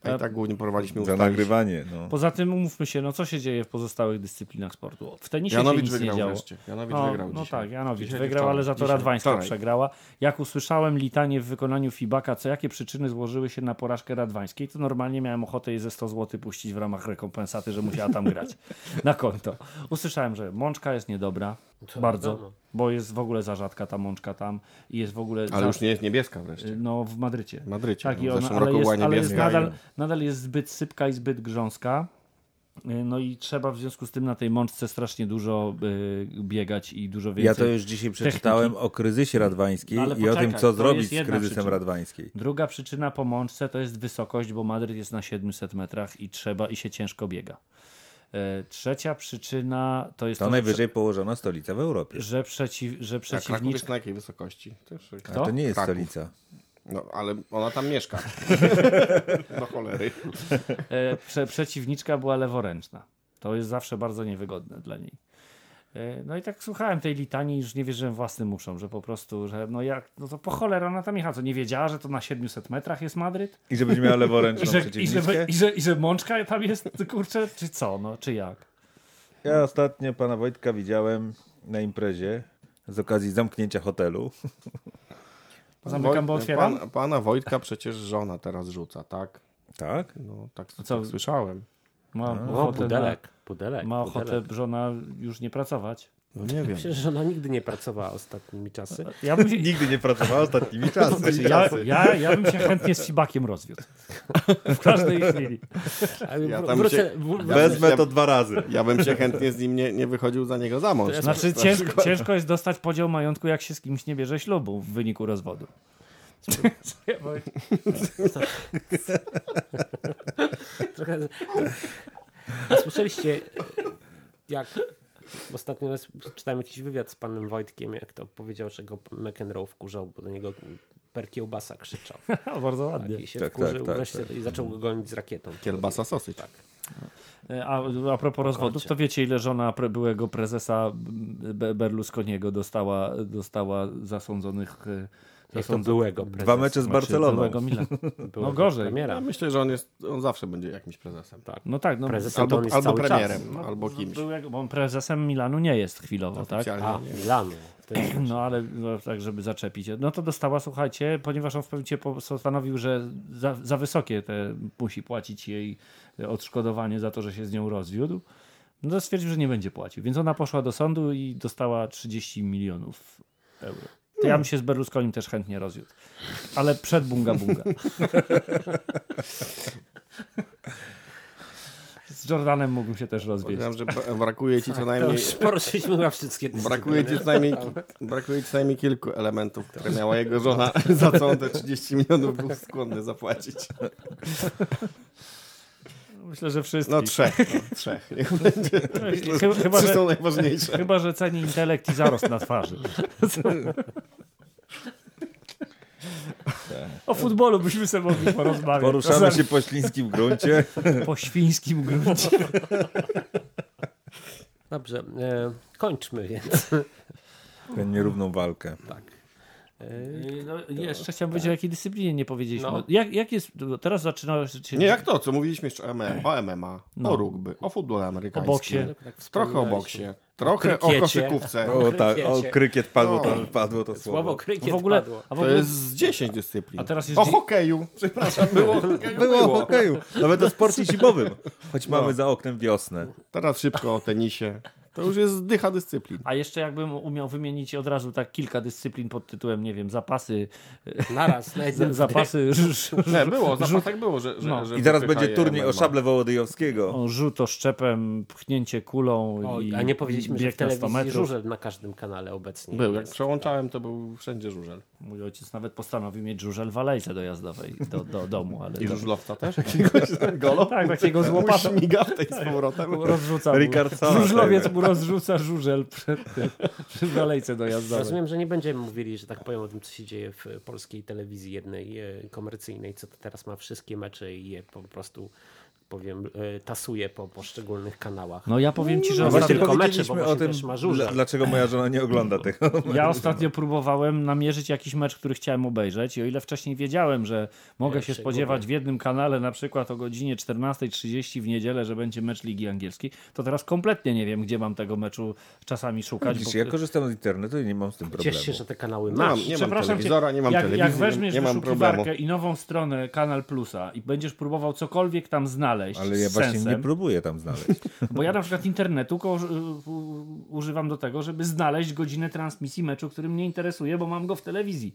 A i tak głównie porwaliśmy Za ustalić. nagrywanie. No. Poza tym umówmy się, no co się dzieje w pozostałych dyscyplinach sportu? W tenisie się Janowicz nic nie wygrał działo. wreszcie. Janowicz No, wygrał no dzisiaj. tak, Janowicz Dzisiaj, wygrał, wczoraj. ale za to Dzisiaj, Radwańska wczoraj. przegrała. Jak usłyszałem litanie w wykonaniu Fibaka, co jakie przyczyny złożyły się na porażkę Radwańskiej, to normalnie miałem ochotę jej ze 100 zł puścić w ramach rekompensaty, że musiała tam grać na konto. Usłyszałem, że mączka jest niedobra, bardzo, wiadomo. bo jest w ogóle za rzadka ta mączka tam i jest w ogóle... Ale za... już nie jest niebieska wreszcie. No w Madrycie. W Madrycie. Tak, no, i w ona, zeszłym ale, roku jest, była ale jest niebieska. nadal, nadal jest zbyt sypka i zbyt grząska. Y, No i trzeba w związku z tym na tej mączce strasznie dużo y, biegać i dużo więcej. Ja to już dzisiaj przeczytałem o kryzysie radwańskiej No i o tym, co to zrobić z kryzysem przyczyna. radwańskiej. Druga przyczyna po mączce to jest wysokość, bo Madryt jest na 700 metrach i trzeba i się ciężko biega. E, Trzecia przyczyna to jest To to, najwyżej położona stolica w Europie. że, że, przeciw, że A Kraków przeciwniczka... jest na jakiej wysokości? Też, A to nie jest Kraków. stolica. No, ale ona tam mieszka. Do cholery. E, prze, przeciwniczka była leworęczna. To jest zawsze bardzo niewygodne dla niej. E, No i tak słuchałem tej litanii i już nie wierzyłem własnym uszom, że po prostu, że no jak, no to po cholerę ona tam jechała, co nie wiedziała, że to na 700 metrach jest Madryt? I że będzie miała I leworęczną że, i, że, i, że, I że mączka tam jest, kurczę, czy co, no, czy jak? Ja ostatnio pana Wojtka widziałem na imprezie z okazji zamknięcia hotelu. Zamykam, bo otwieram. Pan, pana Wojtka przecież żona teraz rzuca, tak? Tak? No, tak, co? tak słyszałem. Ma O, ochotę, pudelek, ma ochotę pudelek. żona już nie pracować. No nie wiem. Myślę, że ona nigdy nie pracowała ostatnimi czasy. Ja bym, się, Nigdy nie pracowała ostatnimi czasy. ja, ja, ja bym się chętnie z Cibakiem rozwiódł. W każdej chwili. Ja tam wrócę, się- Wezmę to dwa razy. Ja bym się chętnie z nim nie, nie wychodził za niego za mąż. Znaczy ciężko, ciężko jest dostać podział majątku, jak się z kimś nie bierze ślubu w wyniku rozwodu. Trochę... A słyszeliście, jak ostatnio raz czytałem jakiś wywiad z panem Wojtkiem, jak to powiedział, że go McEnroe wkurzał, bo do niego per kiełbasa krzyczał. Bardzo ładnie. I się Tak, wkurzył tak, tak, wreszcie i zaczął go gonić z rakietą. Kielbasa sosy. Tak. A, a propos rozwodów, to wiecie, ile żona pre, byłego prezesa Be- Berlusconiego dostała, dostała zasądzonych. Zasądzonych- byłego Dwa prezesa, mecze z Barceloną. byłego Milan. byłego No gorzej. Premiera. Ja myślę, że on, jest, on zawsze będzie jakimś prezesem. Tak. No tak, no, Prezesem Albo, to on jest albo cały premierem, czas. no, albo kimś. Byłego, bo on prezesem Milanu nie jest chwilowo, tak? A, nie. Milanu. No ale no, tak, żeby zaczepić. No to dostała, słuchajcie, ponieważ on w pewnym momencie postanowił, że za, za wysokie te musi płacić jej odszkodowanie za to, że się z nią rozwiódł, no to stwierdził, że nie będzie płacił. Więc ona poszła do sądu i dostała 30 milionów euro. To ja bym się z Berlusconim też chętnie rozwiódł. Ale przed bunga bunga. Z Jordanem mógłbym się też rozwieść. Że bra- brakuje ci co To najmniej... poruszyliśmy chyba wszystkie Brakuje ci, co najmniej, brakuje ci co najmniej kilku elementów, które miała jego żona, za co on te 30 milionów był skłonny zapłacić. Myślę, że wszystkich. No trzech, no, trzech. Niech będzie. Chyba, chyba, że, są najważniejsze. Chyba, że ceni intelekt i zarost na twarzy. O futbolu byśmy sobie mogli porozmawiać. Poruszamy się po śliskim gruncie. po świńskim gruncie. Dobrze, e, kończmy więc. Tę nierówną walkę. Tak. No, jeszcze chciałem powiedzieć, o jakiej dyscyplinie nie powiedzieliśmy. No. Jak, jak jest, teraz zaczyna się... Nie, jak to, co mówiliśmy jeszcze o MMA, o, MMA, No. o rugby, o futbolu amerykańskim. O boksie. Tak Trochę o boksie, trochę o krykiecie. koszykówce. O, tak, o krykiet padło, No. to, padło to Słowo słowo. krykiet w ogóle, padło. a w To ogóle jest z 10 dyscyplin. A teraz jest O hokeju, przepraszam, było o hokeju. Było o Było. hokeju. Nawet o sporcie zimowym. Choć No. mamy za oknem wiosnę. Teraz szybko o tenisie. To już jest dycha dyscyplin. A jeszcze jakbym umiał wymienić od razu tak kilka dyscyplin pod tytułem, nie wiem, zapasy, Naraz, za, zapasy Nie, było, zapasach było, że, że, No. że I zaraz wypycha będzie turniej o szable Wołodyjowskiego. o, rzut oszczepem, pchnięcie kulą O, i a nie powiedzieliśmy, że w bieg na 100 telewizji metrów. żurzel na każdym kanale obecnie. Był, jak przełączałem, to był wszędzie żużel. Mój ojciec nawet postanowił mieć żużel w alejce dojazdowej do, do domu, ale I to, żużlowca też? Jakiegoś golo? tak, takiego z łopatą w tej z powrotem. rozrzuca. mu- Richardsona Żużlowiec mu rozrzuca żużel przed, przy alejce dojazdowej. Rozumiem, że nie będziemy mówili, że tak powiem, o tym, co się dzieje w polskiej telewizji jednej e, komercyjnej, co to teraz ma wszystkie mecze i je po prostu, powiem, e, tasuje po poszczególnych kanałach. No ja powiem ci, że No ostatnio, właśnie tylko mecze, bo o tym, dlaczego moja żona nie ogląda tego. ja ostatnio próbowałem namierzyć jakiś mecz, który chciałem obejrzeć i o ile wcześniej wiedziałem, że mogę się spodziewać w jednym kanale na przykład o godzinie 14.30 w niedzielę, że będzie mecz Ligi Angielskiej, to teraz kompletnie nie wiem, gdzie mam tego meczu czasami szukać. Widzisz, bo- ja korzystam z internetu i nie mam z tym problemu. Ciesz się, że te kanały Nie mam, masz. nie mam telewizora, nie mam jak, telewizji, jak weźmiesz nie mam wyszukiwarkę problemu. i nową stronę Kanal Plusa i będziesz próbował cokolwiek tam znaleźć Ale ja właśnie sensem, nie próbuję tam znaleźć. Bo ja na przykład internetu ko- używam do tego, żeby znaleźć godzinę transmisji meczu, który mnie interesuje, bo mam go w telewizji.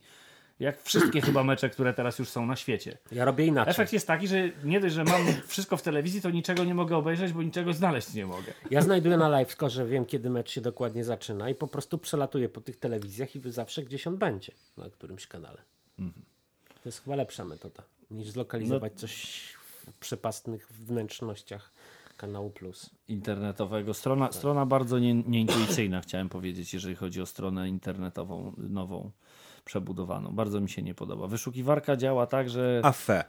Jak wszystkie chyba mecze, które teraz już są na świecie. Ja robię inaczej. Efekt jest taki, że nie dość, że mam wszystko w telewizji, to niczego nie mogę obejrzeć, bo niczego znaleźć nie mogę. Ja znajduję na live wiem kiedy mecz się dokładnie zaczyna i po prostu przelatuję po tych telewizjach i zawsze gdzieś on będzie na którymś kanale. To jest chyba lepsza metoda niż zlokalizować coś w przepastnych wnętrznościach kanału Plus. Internetowego. Strona, strona bardzo nie, nieintuicyjna, chciałem powiedzieć, jeżeli chodzi o stronę internetową nową. przebudowaną. Bardzo mi się nie podoba. Wyszukiwarka działa tak, że Afe.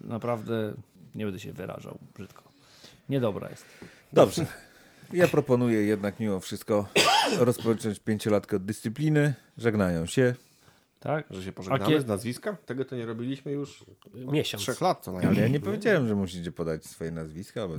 naprawdę nie będę się wyrażał brzydko. Niedobra jest. Dobrze. Ja proponuję jednak mimo wszystko rozpocząć pięciolatkę od dyscypliny. Żegnają się. Tak? Że się pożegnamy kie- z nazwiska? Tego to nie robiliśmy już Miesiąc. trzech lat co Ale najmniej. ja nie powiedziałem, że musicie podać swoje nazwiska, bo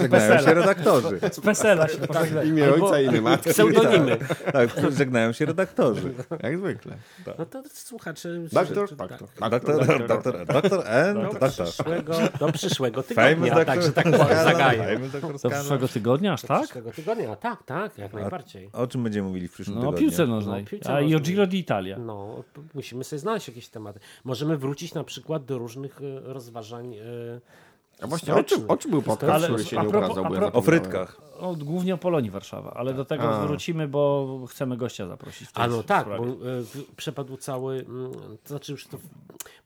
żegnają się redaktorzy. Z Pesela się pożegnać. Imię ojca, imię matki. Pseudonimy. Tak, żegnają się redaktorzy. Jak zwykle. No to słuchacze... Doktor? Doktor. Doktor, doktor, doktor N, Do doktor. przyszłego, do przyszłego tygodnia, doktor także tak Skala, zagaję. doktor Do przyszłego tygodnia, aż Do tak? przyszłego tygodnia, tak, tak, jak najbardziej. O czym będziemy mówili w przyszłym No o tygodniu? piłce nożnej. No, piłce A i o nożnej. Giro d'Italia. No, musimy sobie znaleźć jakieś tematy. Możemy wrócić na przykład do różnych e, rozważań. e, A właśnie o czym, o czym był podcast, Ale który się nie ukazał? O frytkach. O, głównie o Polonii Warszawa, ale do tego A. wrócimy, bo chcemy gościa zaprosić. A no tak, sprawie. bo e, przepadł cały. mm, To znaczy już to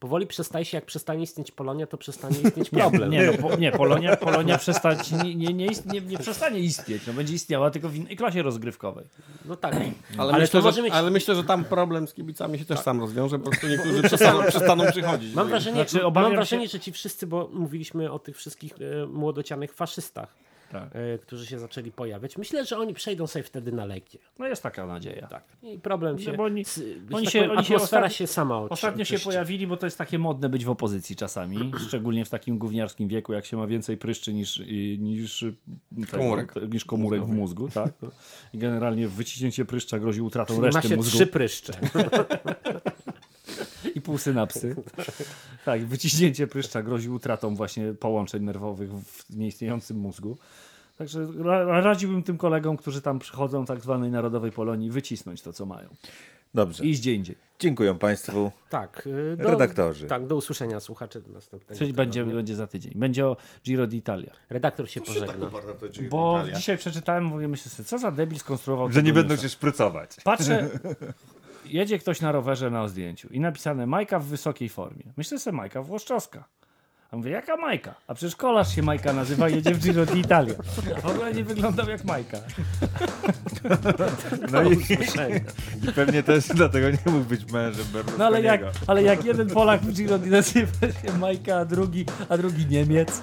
powoli przestaje się, jak przestanie istnieć Polonia, to przestanie istnieć problem. Nie, no, po, nie Polonia, Polonia przestać, nie, nie, nie, ist- nie, nie przestanie istnieć. No, będzie istniała tylko w innej klasie rozgrywkowej. No tak. Ale, Ale myślę, że, mieć- ale myślę, że tam problem z kibicami się też sam rozwiąże, po prostu niektórzy przestaną, przestaną przychodzić. Mam wrażenie, Znaczy, mam wrażenie się- że ci wszyscy, bo mówiliśmy o tych wszystkich e, młodocianych faszystach, Tak. e, którzy się zaczęli pojawiać. Myślę, że oni przejdą sobie wtedy na Legię. No jest taka nadzieja. Tak. I problem się. bo oni- że oni tak się- powiem, oni atmosfera ostatnio- się sama oczy- Ostatnio się pojawili, bo to jest takie modne być w opozycji czasami, szczególnie w takim gówniarskim wieku, jak się ma więcej pryszczy niż, niż, tego, Komórek. niż komórek w mózgu. Tak? I generalnie wyciśnięcie pryszcza grozi utratą Ma reszty się mózgu trzy pryszcze. i pół synapsy. Tak, wyciśnięcie pryszcza grozi utratą właśnie połączeń nerwowych w nieistniejącym mózgu. Także ra- radziłbym tym kolegom, którzy tam przychodzą tak zwanej Narodowej Polonii, wycisnąć to, co mają. Dobrze. I iść gdzie indziej. Dziękuję Państwu. Tak. y, Do, Redaktorzy. Tak, do usłyszenia słuchacze do następnego. Czyli będzie, będzie za tydzień. Będzie o Giro d'Italia. Redaktor się pożegna. Bo dzisiaj przeczytałem, mówię, myślę sobie, co za debil skonstruował Że nie będą się szprycować. Patrzę, jedzie ktoś na rowerze na zdjęciu i napisane Majka w wysokiej formie. Myślę sobie, Majka Włoszczowska. A mówię, jaka Majka? A przecież kolarz się Majka nazywa, jedzie w Giro d'Italia. A w ogóle nie wyglądał jak Majka. No i, i pewnie też dlatego nie mógł być mężem No ale jak, ale jak jeden Polak w Giro d'Italia nazywa się Majka, a drugi, a drugi Niemiec.